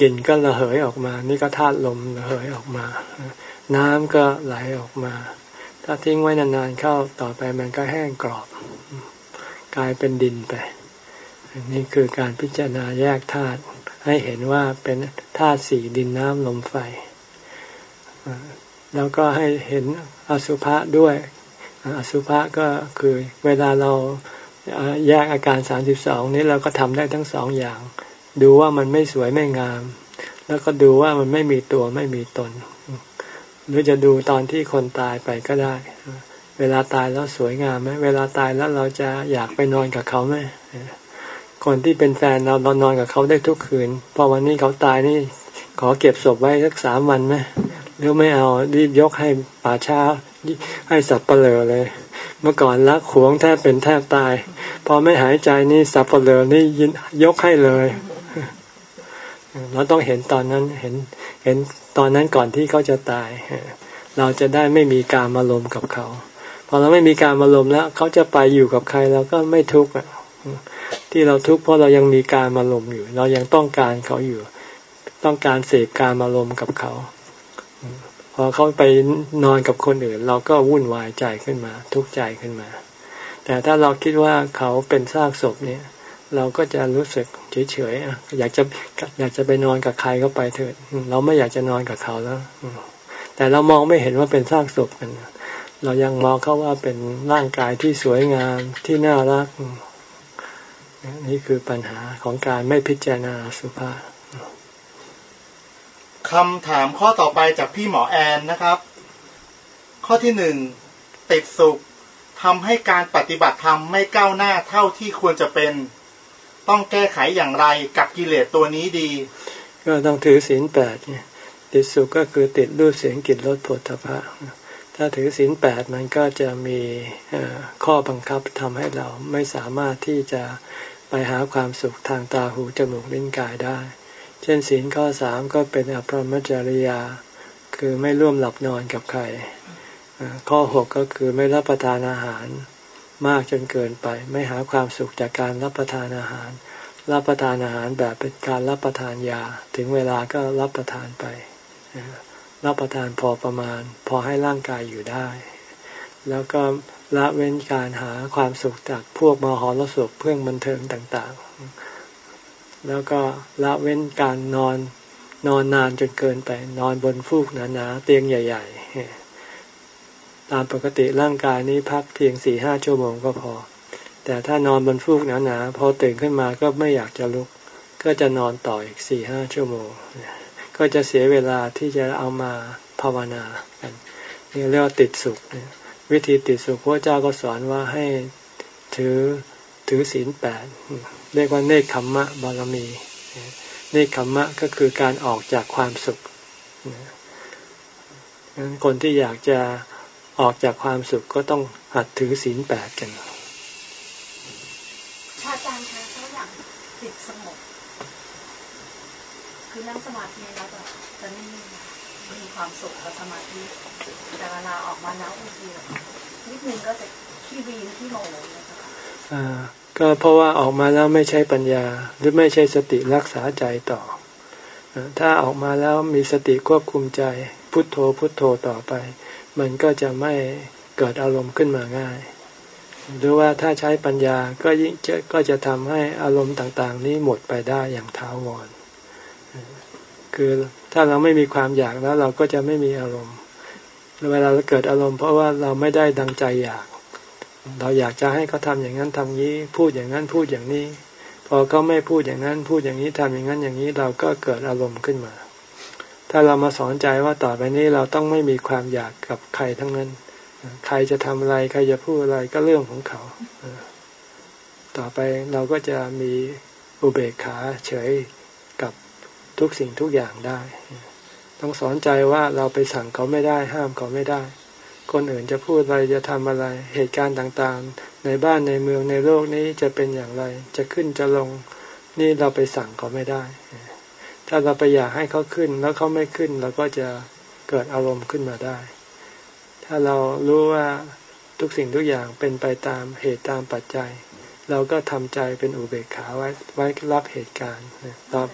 กลิ่นก็ระเหยออกมา นี่ก็ธาตุลมระเหยออกมา น้ำก็ไหลออกมา ถ้าทิ้งไว้นานๆเข้าต่อไปมันก็แห้งกรอบ กลายเป็นดินไป นี่คือการพิจารณาแยกธาตุให้เห็นว่าเป็นธาตุสี่ดินน้ำลมไฟ แล้วก็ให้เห็นอสุภะด้วย อสุภะก็คือเวลาเราแยกอาการสามสิบสองนี้เราก็ทำได้ทั้งสองอย่าง ดูว่ามันไม่สวยไม่งาม แล้วก็ดูว่ามันไม่มีตัวไม่มีตน หรือจะดูตอนที่คนตายไปก็ได้ เวลาตายแล้วสวยงามไหมเวลาตายแล้วเราจะอยากไปนอนกับเขาไหมคนที่เป็นแฟนเราเรานอนกับเขาได้ทุกคืน พอวันนี้เขาตายนี่ ขอเก็บศพไว้สักสามวันไหม หรือไม่เอารีบยกให้ป่าช้าให้สับเปลือเลย เมื่อก่อนรักขวงแทบเป็นแทบตาย พอไม่หายใจนี่สับเปลือนี่ยินยกให้เลย เราต้องเห็นตอนนั้นเห็นเห็นตอนนั้นก่อนที่เขาจะตาย เราจะได้ไม่มีการมาลมกับเขาพอเราไม่มีการมาลมแล้ว เขาจะไปอยู่กับใครเราก็ไม่ทุกข์ที่เราทุกข์เพราะเรายังมีการมาลมอยู่ เรายังต้องการเขาอยู่ ต้องการเสพการมาลมกับเขา พอเขาไปนอนกับคนอื่น เราก็วุ่นวายใจขึ้นมา ทุกข์ใจขึ้นมา แต่ถ้าเราคิดว่าเขาเป็นซากศพเนี่ย เราก็จะรู้สึกเฉยๆอยากจะอยากจะไปนอนกับใครก็ไปเถิดเราไม่อยากจะนอนกับเขาแล้วแต่เรามองไม่เห็นว่าเป็นซากศพกันเรายังมองเขาว่าเป็นร่างกายที่สวยงามที่น่ารักนี่คือปัญหาของการไม่พิจารณาสุภาพ คำถามข้อต่อไปจากพี่หมอแอนนะครับ ข้อที่หนึ่งติดสุขทำให้การปฏิบัติธรรมไม่ก้าวหน้าเท่าที่ควรจะเป็น ต้องแก้ไขอย่างไรกับกิเลสตัวนี้ดี ก็ต้องถือศีลแปดเนี่ยติดสุขก็คือติดรูปเสียงกลิ่นรสผลทพะถ้าถือศีลแปดมันก็จะมีข้อบังคับทำให้เราไม่สามารถที่จะไปหาความสุขทางตาหูจมูกลิ้นกายได้ ช่นศีลข้อสามก็เป็นอภรมจริยา คือไม่ร่วมหลับนอนกับใคร ข้อหกก็คือไม่รับประทานอาหารมากจนเกินไป ไม่หาความสุขจากการรับประทานอาหาร รับประทานอาหารแบบเป็นการรับประทานยา ถึงเวลาก็รับประทานไป รับประทานพอประมาณ พอให้ร่างกายอยู่ได้ แล้วก็ละเว้นการหาความสุขจากพวกมหรสพเพื่องบันเทิงต่างๆ แล้วก็ละเว้นการนอนนอนนานจนเกินไป นอนบนฟูกหนาๆเตียงใหญ่ ๆ ตามปกติร่างกายนี้พักเพียงสี่ห้าชั่วโมงก็พอ แต่ถ้านอนบนฟูกหนาๆพอตื่นขึ้นมาก็ไม่อยากจะลุก ก็จะนอนต่ออีกสี่ห้าชั่วโมง ก็จะเสียเวลาที่จะเอามาภาวนากันนี่เรียกว่าติดสุข วิธีติดสุขพระเจ้าก็สอนว่าให้ถือถือศีลแปด เรียกว่าเนคขมมะบารมีเนคขมมะก็คือการออกจากความสุขนั้นคนที่อยากจะออกจากความสุขก็ต้องหัดถือศีลแปดกันอาจารย์คะเขาอยากติดสงบคือนั่งสมาธิเราจะจะไม่มีความสุขกับสมาธิแต่เวลาออกมาแล้วบางทีนิดนึงก็จะขี้วีนขี้โมโหอ่า ก็เพราะว่าออกมาแล้วไม่ใช่ปัญญา หรือไม่ใช่สติรักษาใจต่อ ถ้าออกมาแล้วมีสติควบคุมใจ พุทโธพุทโธต่อไป มันก็จะไม่เกิดอารมณ์ขึ้นมาง่าย หรือว่าถ้าใช้ปัญญาก็ยิ่งจะก็จะทำให้อารมณ์ต่างๆ นี้หมดไปได้อย่างท้าวร คือถ้าเราไม่มีความอยากแล้วเราก็จะไม่มีอารมณ์ เวลาเราเกิดอารมณ์เพราะว่าเราไม่ได้ดังใจอยาก เราอยากจะให้เขาทาอย่างนั้นทำนี้ พูดอย่างนั้นพูดอย่างนี้ พอเขาไม่พูดอย่างนั้น พูดอย่างนี้ทำอย่างนั้นอย่างนี้เราก็เกิดอารมณ์ขึ้นมา ถ้าเรามาสอนใจว่าต่อไปนี้เราต้องไม่มีความอยากกับใครทั้งนั้น ใครจะทำอะไรใครจะพูดอะไรก็เรื่องของเขา ต่อไปเราก็จะมีอุเบกขาเฉยกับทุกสิ่งทุกอย่างได้ ต้องสอนใจว่าเราไปสั่งเขาไม่ได้ ห้ามเขาไม่ได้ คนอื่นจะพูดอะไรจะทำอะไร เหตุการณ์ต่างๆ ในบ้านในเมืองในโลกนี้จะเป็นอย่างไร จะขึ้นจะลง นี่เราไปสั่งเขาไม่ได้ ถ้าเราไปอยากให้เขาขึ้นแล้วเขาไม่ขึ้นเราก็จะเกิดอารมณ์ขึ้นมาได้ ถ้าเรารู้ว่าทุกสิ่งทุกอย่างเป็นไปตามเหตุตามปัจจัย เราก็ทำใจเป็นอุเบกขาไว้ไว้รับเหตุการณ์รับ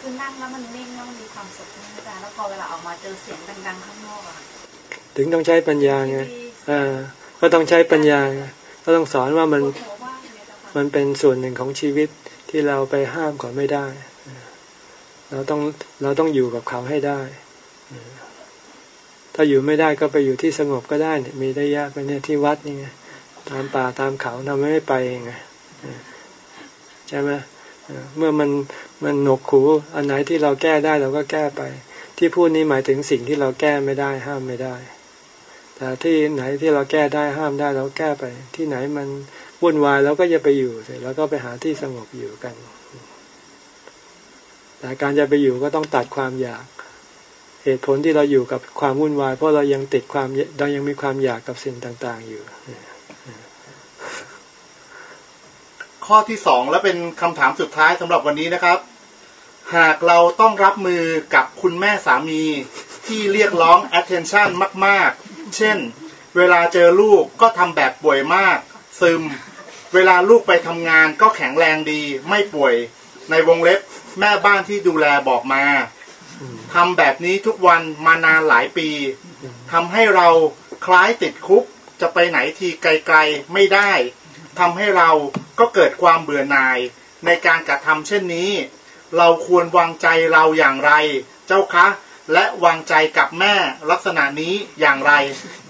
คือนั่งแล้วมันนิ่งแล้วมันมีความสุขนะจารย์แล้วพอเวลาออกมาเจอเสียงดังๆข้างนอกอะ ถึงต้องใช้ปัญญาไงอ่าก็ต้องใช้ปัญญาก็ต้องสอนว่ามันมันเป็นส่วนหนึ่งของชีวิตที่เราไปห้ามก่อนไม่ได้ เราต้องเราต้องอยู่กับเขาให้ได้ ถ้าอยู่ไม่ได้ก็ไปอยู่ที่สงบก็ได้เนี่ยมีได้ยากไปเนี่ยที่วัดนี่ไงตามป่าตามเขาทำไม่ไปเองไงใช่ไหมเมื่อมันมันหนกขูอันไหนที่เราแก้ได้เราก็แก้ไป ที่พูดนี้หมายถึงสิ่งที่เราแก้ไม่ได้ห้ามไม่ได้ แต่ที่ไหนที่เราแก้ได้ห้ามได้เราแก้ไป ที่ไหนมันวุ่นวายเราก็จะไปอยู่เสร็จแล้วก็ไปหาที่สงบอยู่กัน แต่การจะไปอยู่ก็ต้องตัดความอยาก เหตุผลที่เราอยู่กับความวุ่นวาย เพราะเรายังติดความเรายังมีความอยากกับสิ่งต่าง ๆ อยู่ ข้อที่สองและเป็นคำถามสุดท้ายสำหรับวันนี้นะครับ หากเราต้องรับมือกับคุณแม่สามีที่เรียกร้อง attention มาก ๆ เช่น เวลาเจอลูกก็ทำแบบป่วยมาก ซึม เวลาลูกไปทำงานก็แข็งแรงดี ไม่ป่วย ในวงเล็บแม่บ้านที่ดูแลบอกมาทำแบบนี้ทุกวันมานานหลายปีทำให้เราคล้ายติดคุก จะไปไหนทีไกลๆไม่ได้ทำให้เราก็เกิดความเบื่อหน่าย ในการกระทำเช่นนี้ เราควรวางใจเราอย่างไร เจ้าคะ และวางใจกับแม่ลักษณะนี้อย่างไร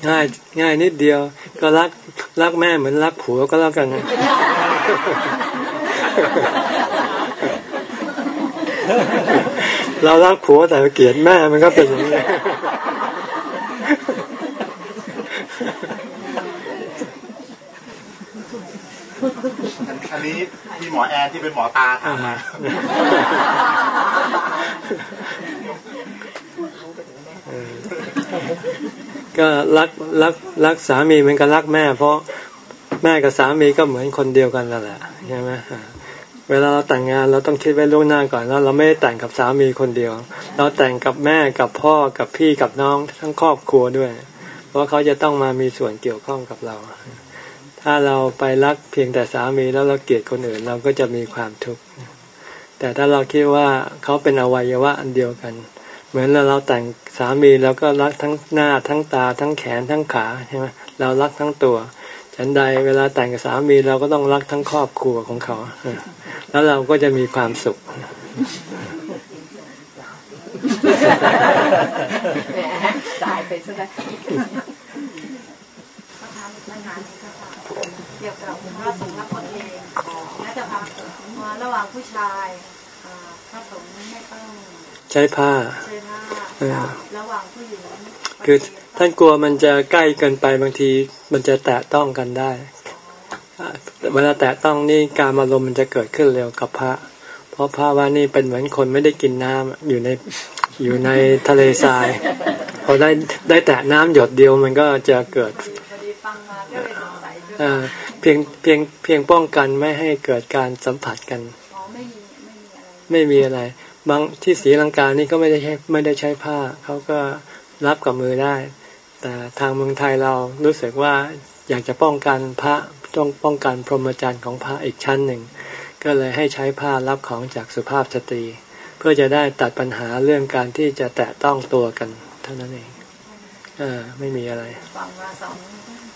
ง่ายง่ายนิดเดียว ก็รักรักแม่เหมือนรักผัวก็แล้วกัน เรารักผัวแต่เกลียดแม่มันก็เป็นอย่างนี้อันนี้พี่หมอแอนที่เป็นหมอตาถามมา ก็รักรักรักสามีเหมือนกับรักแม่ เพราะแม่กับสามีก็เหมือนคนเดียวกันนั่นแหละใช่ไหมเวลาเราแต่งงานเราต้องคิดไว้ล่วงหน้าก่อนแล้วเราไม่ได้แต่งกับสามีคนเดียว เราแต่งกับแม่กับพ่อกับพี่กับน้องทั้งครอบครัวด้วย เพราะเขาจะต้องมามีส่วนเกี่ยวข้องกับเรา ถ้าเราไปรักเพียงแต่สามีแล้วเราเกลียดคนอื่นเราก็จะมีความทุกข์แต่ถ้าเราคิดว่าเขาเป็นอวัยวะอันเดียวกัน เหมือนเราเราแต่ง สามีแล้วก็รักทั้งหน้าทั้งตาทั้งแขนทั้งขาใช่ไหมเรารักทั้งตัวฉันใดเวลาแต่งกับสามีเราก็ต้องรักทั้งครอบครัวของเขา แล้วเราก็จะมีความสุขสายไปซะแล้วกี่ยวกับพระสงฆ์และคนเองน่าจะพามาระหว่างผู้ชายพระสงฆ์ไม่ต้อง ใช้ผ้าใช้ผ้าระหว่างผู้หญิงคือท่านกลัวมันจะใกล้เกินไปบางทีมันจะแตะต้องกันได้เวลาแตะต้องนี่การอารมณ์มันจะเกิดขึ้นเร็วกับพระ เพราะพระว่านี่เป็นเหมือนคนไม่ได้กินน้ำอยู่ในอยู่ในทะเลทราย พอได้ได้แตะน้ำหยดเดียวมันก็จะเกิดเพียงเพียงเพียงป้องกันไม่ให้เกิดการสัมผัสกัน ไม่มีอะไร บางที่สีลังกานี่ก็ไม่ได้ใช้ไม่ได้ใช้ผ้าเขาก็รับกับมือได้ แต่ทางเมืองไทยเรารู้สึกว่าอยากจะป้องกันพระต้องป้องกันพรหมจรรย์ของพระอีกชั้นหนึ่ง ก็เลยให้ใช้ผ้ารับของจากสุภาพสตรี เพื่อจะได้ตัดปัญหาเรื่องการที่จะแตะต้องตัวกันเท่านั้นเองอ่าไม่มีอะไรฟังมาสอง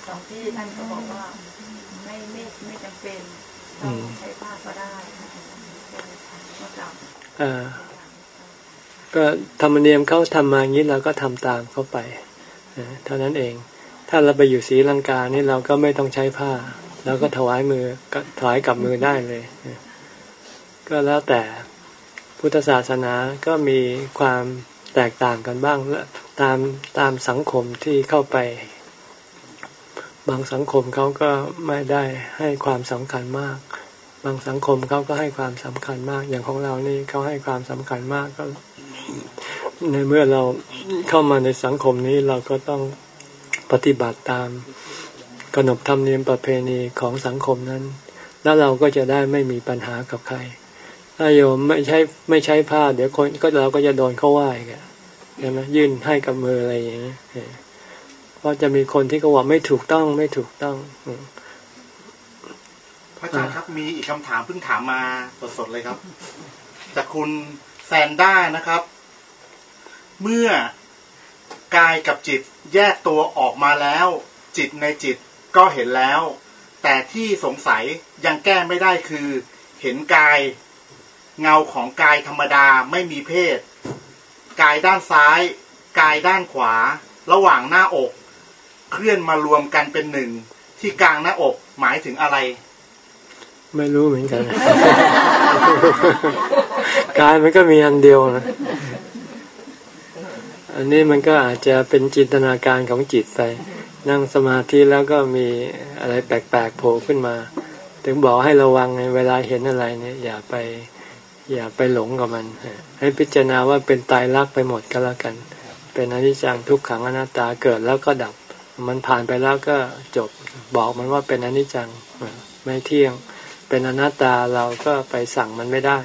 สองที่ท่านก็บอกว่า ไม่ไม่ไม่จำเป็นเราใช้ผ้าก็ได้อ่า ก็ธรรมเนียมเขาทำมาอย่างนี้เราก็ทำตามเขาไปเท่านั้นเอง ถ้าเราไปอยู่ศรีลังกานี่เราก็ไม่ต้องใช้ผ้าเราก็ถวายมือถวายกับมือได้เลย ก็แล้วแต่พุทธศาสนาก็มีความแตกต่างกันบ้างตามตามสังคมที่เข้าไป บางสังคมเขาก็ไม่ได้ให้ความสำคัญมาก บางสังคมเขาก็ให้ความสำคัญมาก อย่างของเรานี่เขาให้ความสำคัญมากก็ ในเมื่อเราเข้ามาในสังคมนี้เราก็ต้องปฏิบัติตามขนบธรรมเนียมประเพณีของสังคมนั้น แล้วเราก็จะได้ไม่มีปัญหากับใคร ถ้าโยมไม่ใช้ไม่ใช้ผ้า เดี๋ยวคนก็เราก็จะโดนเขาไหว้กันใช่ไหมยื่นให้กับมืออะไรอย่างนี้เพราะจะมีคนที่เขาว่าไม่ถูกต้องไม่ถูกต้อง พระอาจารย์ครับมีอีกคำถามเพิ่งถามมาสดๆเลยครับ จากคุณแซนด้านะครับ เมื่อกายกับจิตแยกตัวออกมาแล้ว จิตในจิตก็เห็นแล้ว แต่ที่สงสัยยังแก้ไม่ได้คือ เห็นกาย เงาของกายธรรมดาไม่มีเพศ กายด้านซ้าย กายด้านขวา ระหว่างหน้าอก เคลื่อนมารวมกันเป็นหนึ่ง ที่กลางหน้าอกหมายถึงอะไร ไม่รู้เหมือนกัน กายมันก็มีอันเดียวนะ อันนี้มันก็อาจจะเป็นจินตนาการของจิตไป นั่งสมาธิแล้วก็มีอะไรแปลกๆโผล่ขึ้นมา ถึงบอกให้ระวังในเวลาเห็นอะไรเนี่ย อย่าไป อย่าไปหลงกับมัน ให้พิจารณาว่าเป็นตายรักไปหมดก็แล้วกัน เป็นอนิจจังทุกขังอนัตตาเกิดแล้วก็ดับ มันผ่านไปแล้วก็จบ บอกมันว่าเป็นอนิจจังไม่เที่ยง เป็นอนัตตาเราก็ไปสั่งมันไม่ได้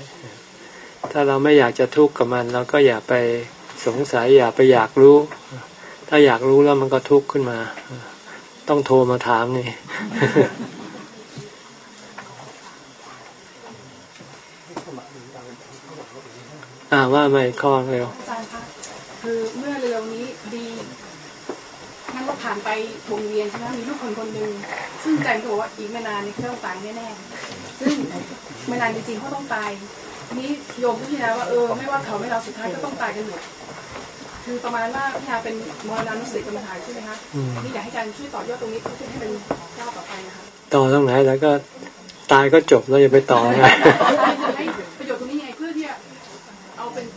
ถ้าเราไม่อยากจะทุกข์กับมันเราก็อย่าไปสงสัยอย่าไปอยากรู้ ถ้าอยากรู้แล้วมันก็ทุกข์ขึ้นมา ต้องโทรมาถามนี่อ่าว่าไม่คล้องเร็วอาจารย์คะคือเมื่อเร็วนี้ดี นั่นก็ผ่านไปวงเวียนใช่ไหมมีลูกคนคนหนึ่งซึ่งใจก็บอกว่าอีกไม่นานนี่เขาต้องตายแน่ๆซึ่งไม่นานจริงๆเขาต้องตายนี้โยมพิจารณาว่าเออไม่ว่าเขาไม่เราสุดท้ายก็ต้องตายกันหมดคือประมาณว่าพี่ยาเป็นมรณานุสติกรรมฐานใช่ไหมคะนี่อยากให้อาจารย์ช่วยต่อยอดตรงนี้เพื่อให้เป็นก้าวต่อไปนะคะต่อตรงไหนแล้วก็ตายก็จบเราอย่าไปต่อไงประ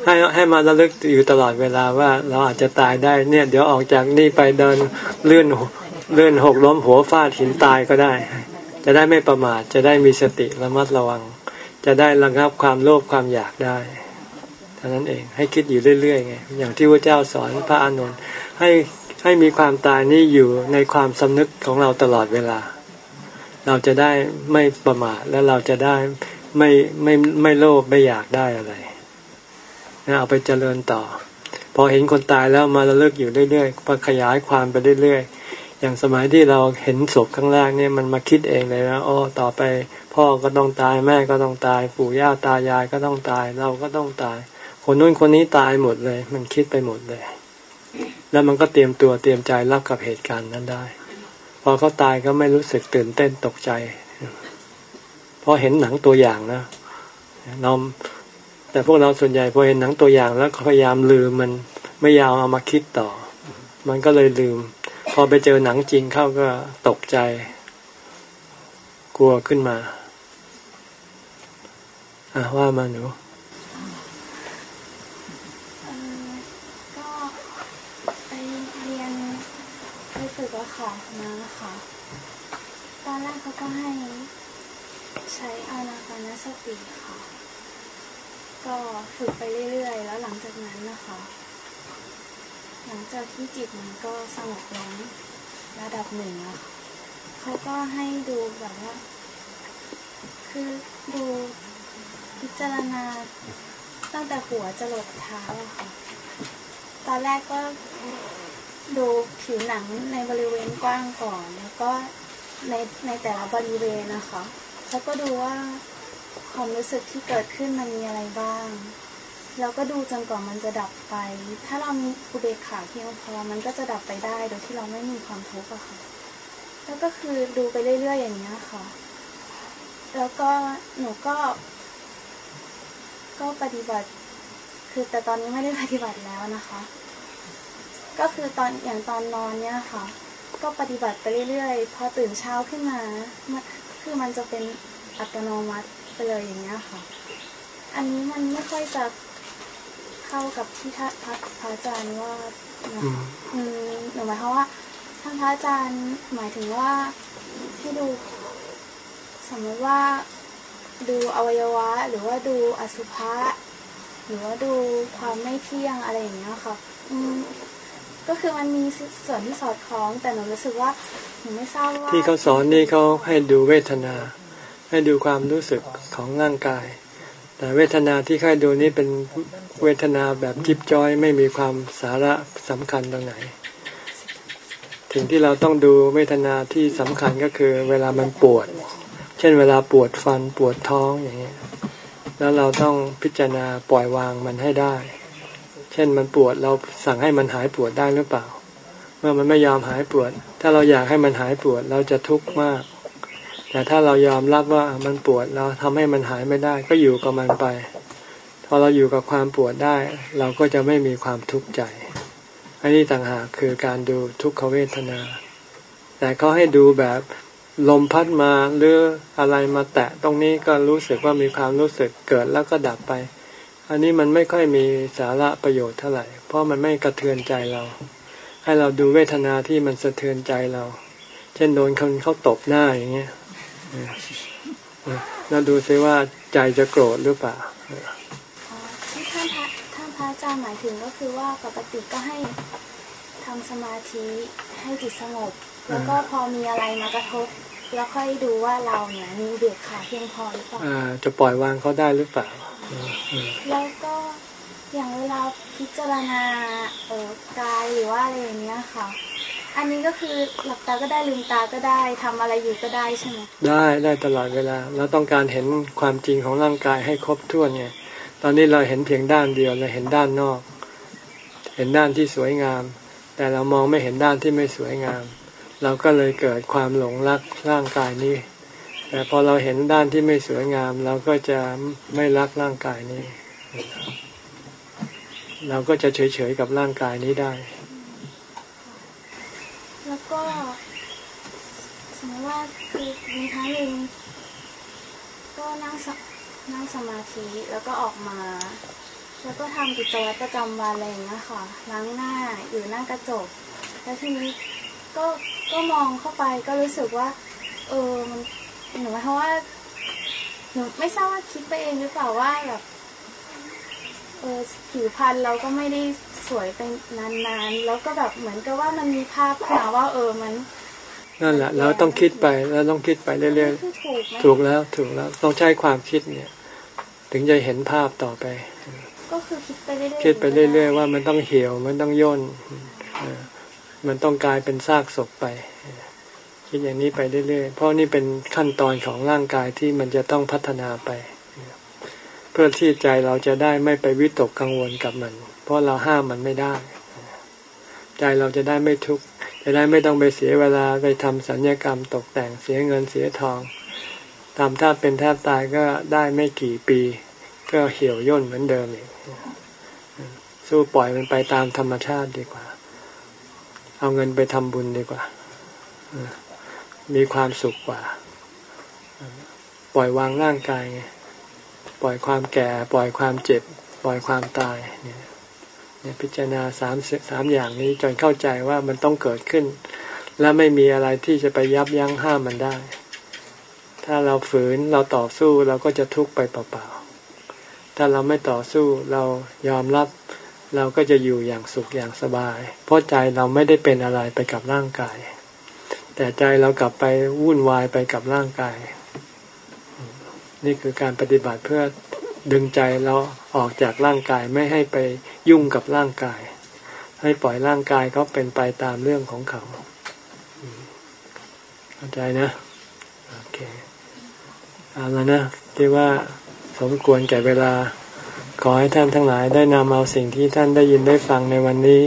ให้ให้มาระลึกอยู่ตลอดเวลาว่าเราอาจจะตายได้เนี่ย เดี๋ยวออกจากนี่ไปเดินเลื่อนเลื่อนหกล้มหัวฟาดหินตายก็ได้ จะได้ไม่ประมาทจะได้มีสติระมัดระวัง จะได้ระงับความโลภความอยากได้เท่านั้นเองให้คิดอยู่เรื่อยๆไงอย่างที่พระเจ้าสอนพระอานนท์ให้ให้มีความตายนี่อยู่ในความสำนึกของเราตลอดเวลา เราจะได้ไม่ประมาทและเราจะได้ไม่ไม่ไม่โลภไม่อยากได้อะไร เอาไปเจริญต่อ พอเห็นคนตายแล้วมาระลึกอยู่เรื่อยๆมาขยายความไปเรื่อยๆ อย่างสมัยที่เราเห็นศพข้างล่างเนี่ยมันมาคิดเองเลยนะอ๋อต่อไปพ่อก็ต้องตายแม่ก็ต้องตาย ปู่ย่าตายายก็ต้องตาย เราก็ต้องตาย คนนู้นคนนี้ตายหมดเลย มันคิดไปหมดเลย แล้วมันก็เตรียมตัวเตรียมใจรับกับเหตุการณ์นั้นได้ พอเขาตายก็ไม่รู้สึกตื่นเต้นตกใจพราะเห็นหนังตัวอย่างนะเรา แต่พวกเราส่วนใหญ่พอเห็นหนังตัวอย่างแล้วพยายามลืมมันไม่ยาวเอามาคิดต่อ มันก็เลยลืม พอไปเจอหนังจริงเข้าก็ตกใจ กลัวขึ้นมาอะว่ามาหนูค่ะมาค่ะ ตอนแรกเขาก็ให้ใช้อานาปานสติค่ะ ก็ฝึกไปเรื่อยๆ แล้วหลังจากนั้นนะคะ หลังจากที่จิตมันก็สงบลงระดับหนึ่งแล้วค่ะเขาก็ให้ดูแบบว่า คือดูพิจารณาตั้งแต่หัวจะหลดเท้าอะค่ะ ตอนแรกก็ดูผิวหนังในบริเวณกว้างก่อน แล้วก็ในในแต่ละบริเวณนะคะ แล้วก็ดูว่า ความรู้สึกที่เกิดขึ้นมันมีอะไรบ้าง แล้วก็ดูจนกว่ามันจะดับไป ถ้าเรามีอุเบกขาเพียงพอมันก็จะดับไปได้โดยที่เราไม่มีความทุกข์อะค่ะ แล้วก็คือดูไปเรื่อยๆอย่างนี้ค่ะ แล้วก็หนูก็ ก็ปฏิบัติ คือแต่ตอนนี้ไม่ได้ปฏิบัติแล้วนะคะ ก็คือตอนอย่างตอนนอนเนี่ยค่ะ ก็ปฏิบัติไปเรื่อยๆ พอตื่นเช้าขึ้นมา คือมันจะเป็นอัตโนมัติ ไปเลยอย่างเงี้ยค่ะ อันนี้มันไม่ค่อยจะเข้ากับที่ท่านพระอาจารย์ว่าอืมหนูหมายความว่าท่านพระอาจารย์หมายถึงว่าให้ดู สมมติว่าดูอวัยวะ หรือว่าดูอสุภะหรือว่าดูความไม่เที่ยงอะไรอย่างเงี้ยค่ะ อืมก็คือมันมีส่วนที่สอดคล้อง แต่หนูรู้สึกว่าหนูไม่ทราบว่าที่เขาสอนนี่เขาให้ดูเวทนา ให้ดูความรู้สึกของร่างกาย แต่เวทนาที่ค่อยดูนี่เป็นเวทนาแบบจิบจอยไม่มีความสาระสำคัญตรงไหนสิ่งที่เราต้องดูเวทนาที่สำคัญก็คือ เวลามันปวด เช่นเวลาปวดฟันปวดท้องอย่างเงี้ยแล้วเราต้องพิจารณาปล่อยวางมันให้ได้ เช่นมันปวดเราสั่งให้มันหายปวดได้หรือเปล่า เมื่อมันไม่ยอมหายปวด ถ้าเราอยากให้มันหายปวดเราจะทุกข์มาก แต่ถ้าเรายอมรับว่ามันปวดเราทำให้มันหายไม่ได้ ก็อยู่กับมันไป พอเราอยู่กับความปวดได้ เราก็จะไม่มีความทุกข์ใจ อันนี้ต่างหากคือการดูทุกขเวทนา แต่เขาให้ดูแบบลมพัดมาหรืออะไรมาแตะตรงนี้ก็รู้สึกว่ามีความรู้สึกเกิดแล้วก็ดับไป อันนี้มันไม่ค่อยมีสาระประโยชน์เท่าไหร่ เพราะมันไม่กระเทือนใจเรา ให้เราดูเวทนาที่มันสะเทือนใจเรา เช่นโดนคนเขาตบหน้าอย่างเงี้ย เราดูซิว่าใจจะโกรธหรือเปล่าที่ท่านพระท่านพระอาจารย์หมายถึงก็คือว่าปกติก็ให้ทำสมาธิให้จิตสงบแล้วก็พอมีอะไรมากระทบ แล้วค่อยดูว่าเราเนี่ยมีเบียดขาเพียงพอหรือเปล่าจะปล่อยวางเขาได้หรือเปล่า แล้วก็อย่างเวลาพิจารณาเออกายหรือว่าอะไรอย่างเงี้ยค่ะ อันนี้ก็คือหลับตาก็ได้ลืมตาก็ได้ทำอะไรอยู่ก็ได้ใช่ไหมได้ได้ตลอดเวลา เราต้องการเห็นความจริงของร่างกายให้ครบถ้วนไงตอนนี้เราเห็นเพียงด้านเดียวเราเห็นด้านนอก เห็นด้านที่สวยงาม แต่เรามองไม่เห็นด้านที่ไม่สวยงาม เราก็เลยเกิดความหลงรักร่างกายนี้ แต่พอเราเห็นด้านที่ไม่สวยงาม เราก็จะไม่รักร่างกายนี้ เราก็จะเฉยๆกับร่างกายนี้ได้ แล้วก็สมมติว่าคือมีครั้งหนึ่งก็นั่งนั่งสมาธิแล้วก็ออกมา แล้วก็ทำกิจวัตรประจำวันอะไรอย่างเงี้ยค่ะล้างหน้าอยู่หน้ากระจก แล้วทีนี้ก็ก็มองเข้าไปก็รู้สึกว่า เออมันหนูหมายความว่าหนูไม่ทราบว่าคิดไปเองหรือเปล่าว่าแบบเออผิวพรรณเราก็ไม่ได้ สวยเป็นนานๆ แล้วก็แบบเหมือนกับว่ามันมีภาพขึ้นมาว่าเออมัน นั่นแหละ เราต้องคิดไปแล้วต้องคิดไปเรื่อยๆถูกแล้วถูกแล้วต้องใช้ความคิดเนี่ย ถึงจะเห็นภาพต่อไป ก็คือคิดไปเรื่อยๆคิดไปเรื่อยๆว่ามันต้องเหี่ยวมันต้องย่นมันต้องกลายเป็นซากศพไปคิดอย่างนี้ไปเรื่อยๆ เพราะนี่เป็นขั้นตอนของร่างกายที่มันจะต้องพัฒนาไป เพื่อที่ใจเราจะได้ไม่ไปวิตกกังวลกับมัน เพราะเราห้ามมันไม่ได้ ใจเราจะได้ไม่ทุกข์จะได้ไม่ต้องไปเสียเวลาไปทำสัญญกรรมตกแต่งเสียเงินเสียทองทำถ้าเป็นแทบตายก็ได้ไม่กี่ปี ก็เหี่ยวย่นเหมือนเดิมอีกสู้ปล่อยมันไปตามธรรมชาติดีกว่า เอาเงินไปทำบุญดีกว่า มีความสุขกว่า ปล่อยวางร่างกายไงปล่อยความแก่ ปล่อยความเจ็บ ปล่อยความตายเนี่ยเนี่ย พิจารณาสามสามอย่างนี้จนเข้าใจว่ามันต้องเกิดขึ้น และไม่มีอะไรที่จะไปยับยั้งห้ามมันได้ ถ้าเราฝืนเราต่อสู้เราก็จะทุกข์ไปเปล่าๆถ้าเราไม่ต่อสู้เรายอมรับเราก็จะอยู่อย่างสุขอย่างสบาย เพราะใจเราไม่ได้เป็นอะไรไปกับร่างกาย แต่ใจเรากลับไปวุ่นวายไปกับร่างกาย นี่คือการปฏิบัติเพื่อ ดึงใจเราออกจากร่างกายไม่ให้ไปยุ่งกับร่างกาย ให้ปล่อยร่างกายเขาเป็นไปตามเรื่องของเขาเข้าใจนะโอเคเอาล้วนะที่ว่าสมควรแก่เวลา ขอให้ท่านทั้งหลายได้นำเอาสิ่งที่ท่านได้ยินได้ฟังในวันนี้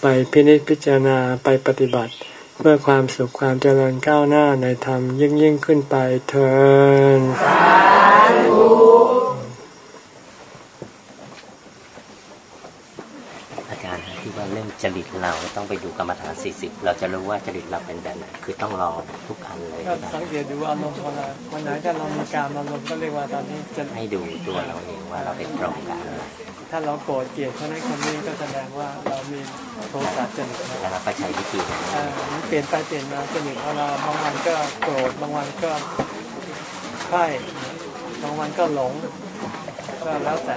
ไปพินิจพิจารณาไปปฏิบัติ เพื่อความสุขความเจริญก้าวหน้าในธรรมยิ่งยิ่งขึ้นไปเถิดอาจารย์ที่ว่าเรื่อง จริตเราต้องไปดูกรรมฐานสี่สิบเราจะรู้ว่าจริตเราเป็นแบบไหนคือต้องรอทุกอันเลยก็สังเกตดูอารมณ์ของเราวันไหนถ้าเรามีการอารมณ์ก็เรียกว่าตอนนี้จะให้ดูตัวเราเองว่าเราเป็นตรงกันถ้าเราโกรธเกลียดเท่านั้นคนนี้ก็แสดงว่าเรามีโทสะจริตแล้วเราก็ใช้วิธีนั้นเปลี่ยนไปเปลี่ยนมาจริตของเราบางวันก็โกรธบางวันก็ใช่บางวันก็หลงก็แล้วแต่